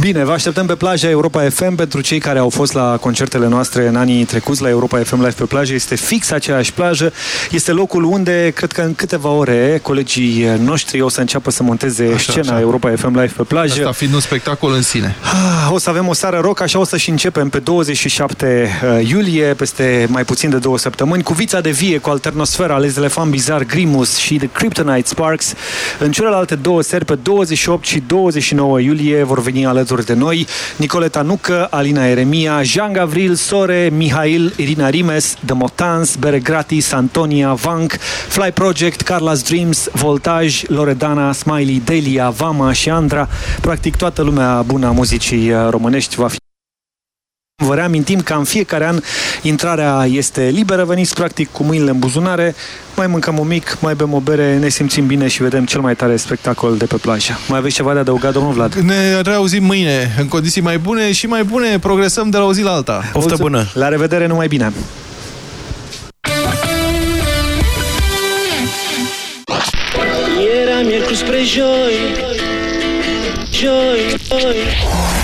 Bine, vă așteptăm pe plaja Europa FM pentru cei care au fost la concertele noastre în anii trecuți la Europa FM Live pe plajă. Este fix aceeași plajă. Este locul unde, cred că în câteva ore, colegii noștri o să înceapă să monteze așa, scena așa. Europa FM Live pe plajă. Asta fiind un spectacol în sine. Ah, o să avem o seară rock, așa o să și începem pe 27 uh, iulie, peste mai puțin de două săptămâni, cu Vița de Vie, cu Alternosfera, Les Elefant Bizar, Grimus și The Kryptonite Sparks. În celelalte două seri, pe 28 și 29 iulie, vor veni alături de noi Nicoleta Nucă, Alina Eremia, Jean Gavril, Sore, Mihail, Irina Rimes, The Motans, Bere Gratis, Antonia, Vank, Fly Project, Carla's Dreams, Voltage, Loredana, Smiley, Delia, Vama și Andra. Practic toată lumea bună a muzicii românești va fi Vă reamintim că în fiecare an intrarea este liberă, veniți practic cu mâinile în buzunare, mai mâncăm un mic, mai bem o bere, ne simțim bine și vedem cel mai tare spectacol de pe plajă. Mai aveți ceva de adăugat, domnul Vlad? Ne reauzim mâine, în condiții mai bune și mai bune, progresăm de la o zi la alta. Poftă bună! La revedere, numai bine! Era miercuri spre joi, joi, joi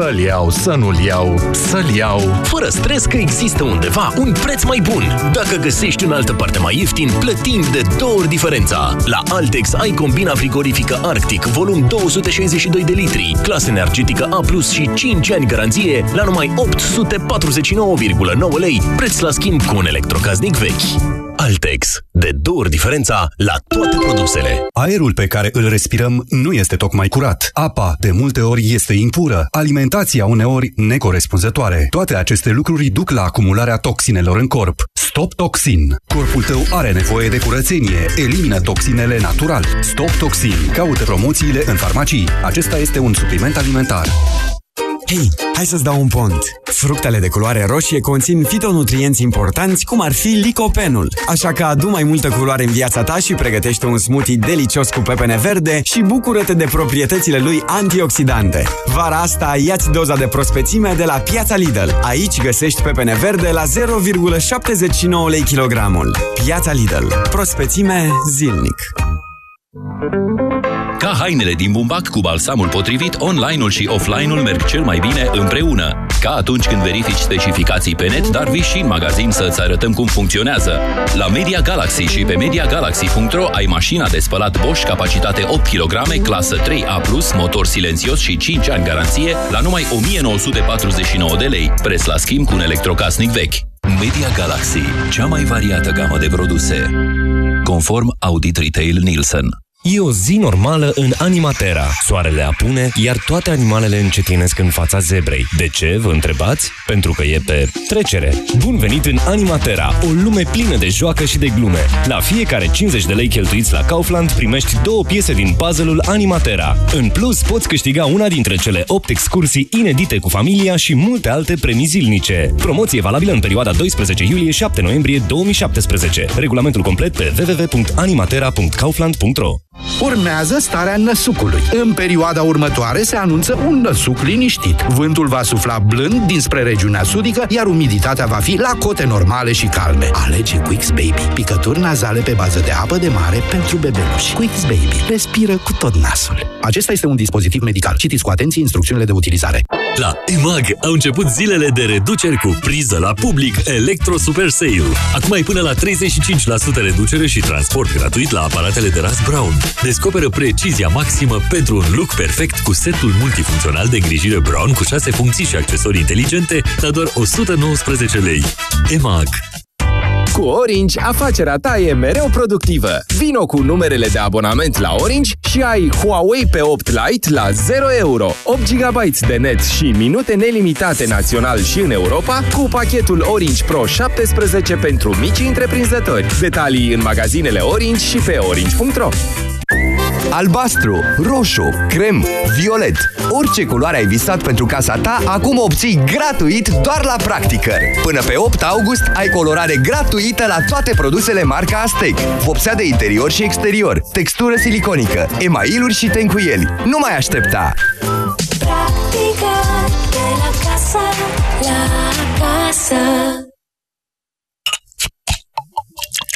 Să-l iau, să nu-l iau, să-l iau. Fără stres că există undeva un preț mai bun. Dacă găsești în altă parte mai ieftin, plătim de două ori diferența. La Altex ai combina frigorifică Arctic, volum 262 de litri, clasă energetică A+, și 5 ani garanție, la numai 849,9 lei, preț la schimb cu un electrocaznic vechi. Altex. De două ori diferența la toate produsele. Aerul pe care îl respirăm nu este tocmai curat. Apa, de multe ori, este impură. Alimentația, uneori, necorespunzătoare. Toate aceste lucruri duc la acumularea toxinelor în corp. Stop Toxin. Corpul tău are nevoie de curățenie. Elimină toxinele natural. Stop Toxin. Caută promoțiile în farmacii. Acesta este un supliment alimentar. Hei, hai să-ți dau un pont! Fructele de culoare roșie conțin fitonutrienți importanți, cum ar fi licopenul. Așa că adu mai multă culoare în viața ta și pregătește un smoothie delicios cu pepene verde și bucură-te de proprietățile lui antioxidante. Vara asta ia-ți doza de prospețime de la Piața Lidl. Aici găsești pepene verde la 0,79 lei kilogramul. Piața Lidl. Prospețime zilnic. Ca hainele din bumbac cu balsamul potrivit, online-ul și offline-ul merg cel mai bine împreună. Ca atunci când verifici specificații pe net, dar vii și în magazin să-ți arătăm cum funcționează. La Media Galaxy și pe MediaGalaxy.ro ai mașina de spălat Bosch, capacitate 8 kg, clasă 3A+, motor silențios și 5 ani garanție, la numai 1949 de lei, preț la schimb cu un electrocasnic vechi. Media Galaxy, cea mai variată gamă de produse. Conform Audit Retail Nielsen. E o zi normală în Animatera. Soarele apune, iar toate animalele încetinesc în fața zebrei. De ce, vă întrebați? Pentru că e pe trecere. Bun venit în Animatera, o lume plină de joacă și de glume. La fiecare 50 de lei cheltuiți la Kaufland primești două piese din puzzle-ul Animatera. În plus, poți câștiga una dintre cele 8 excursii inedite cu familia și multe alte premii zilnice. Promoție valabilă în perioada 12 iulie-7 noiembrie 2017. Regulamentul complet pe www.animatera.kaufland.ro Urmează starea năsucului. În perioada următoare se anunță un năsuc liniștit. Vântul va sufla blând dinspre regiunea sudică, iar umiditatea va fi la cote normale și calme. Alege Quix Baby. Picături nazale pe bază de apă de mare pentru bebeluși. Quix Baby. Respiră cu tot nasul. Acesta este un dispozitiv medical. Citiți cu atenție instrucțiunile de utilizare. La EMAG au început zilele de reduceri cu priză la public Electro Super Sale. Acum ai până la 35% reducere și transport gratuit la aparatele de Ras Brown. Descoperă precizia maximă pentru un look perfect cu setul multifuncțional de îngrijire Brown cu 6 funcții și accesorii inteligente la doar 119 lei. EMAG Cu Orange, afacerea ta e mereu productivă. Vino cu numerele de abonament la Orange și ai Huawei P8 Lite la 0 euro, 8 GB de net și minute nelimitate național și în Europa cu pachetul Orange Pro 17 pentru mici întreprinzători. Detalii în magazinele Orange și pe orange.ro Albastru, roșu, crem, violet. Orice culoare ai visat pentru casa ta, acum obții gratuit doar la Practicăr. Până pe 8 august ai colorare gratuită la toate produsele marca Aztec. Vopsea de interior și exterior, textură siliconică, emailuri și tencuieli. Nu mai aștepta! Practică de la casă, la casă.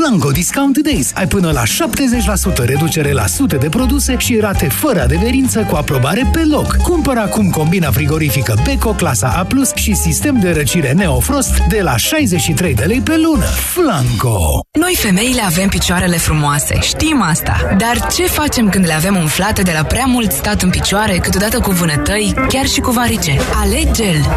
Flanco Discount Days. Ai până la 70% reducere la sute de produse și rate fără adeverință cu aprobare pe loc. Cumpără acum combina frigorifică Beko clasa A+, și sistem de răcire Neofrost de la 63 de lei pe lună. Flanco! Noi femeile avem picioarele frumoase, știm asta. Dar ce facem când le avem umflate de la prea mult stat în picioare, câteodată cu vânătăi, chiar și cu varice? Alegel!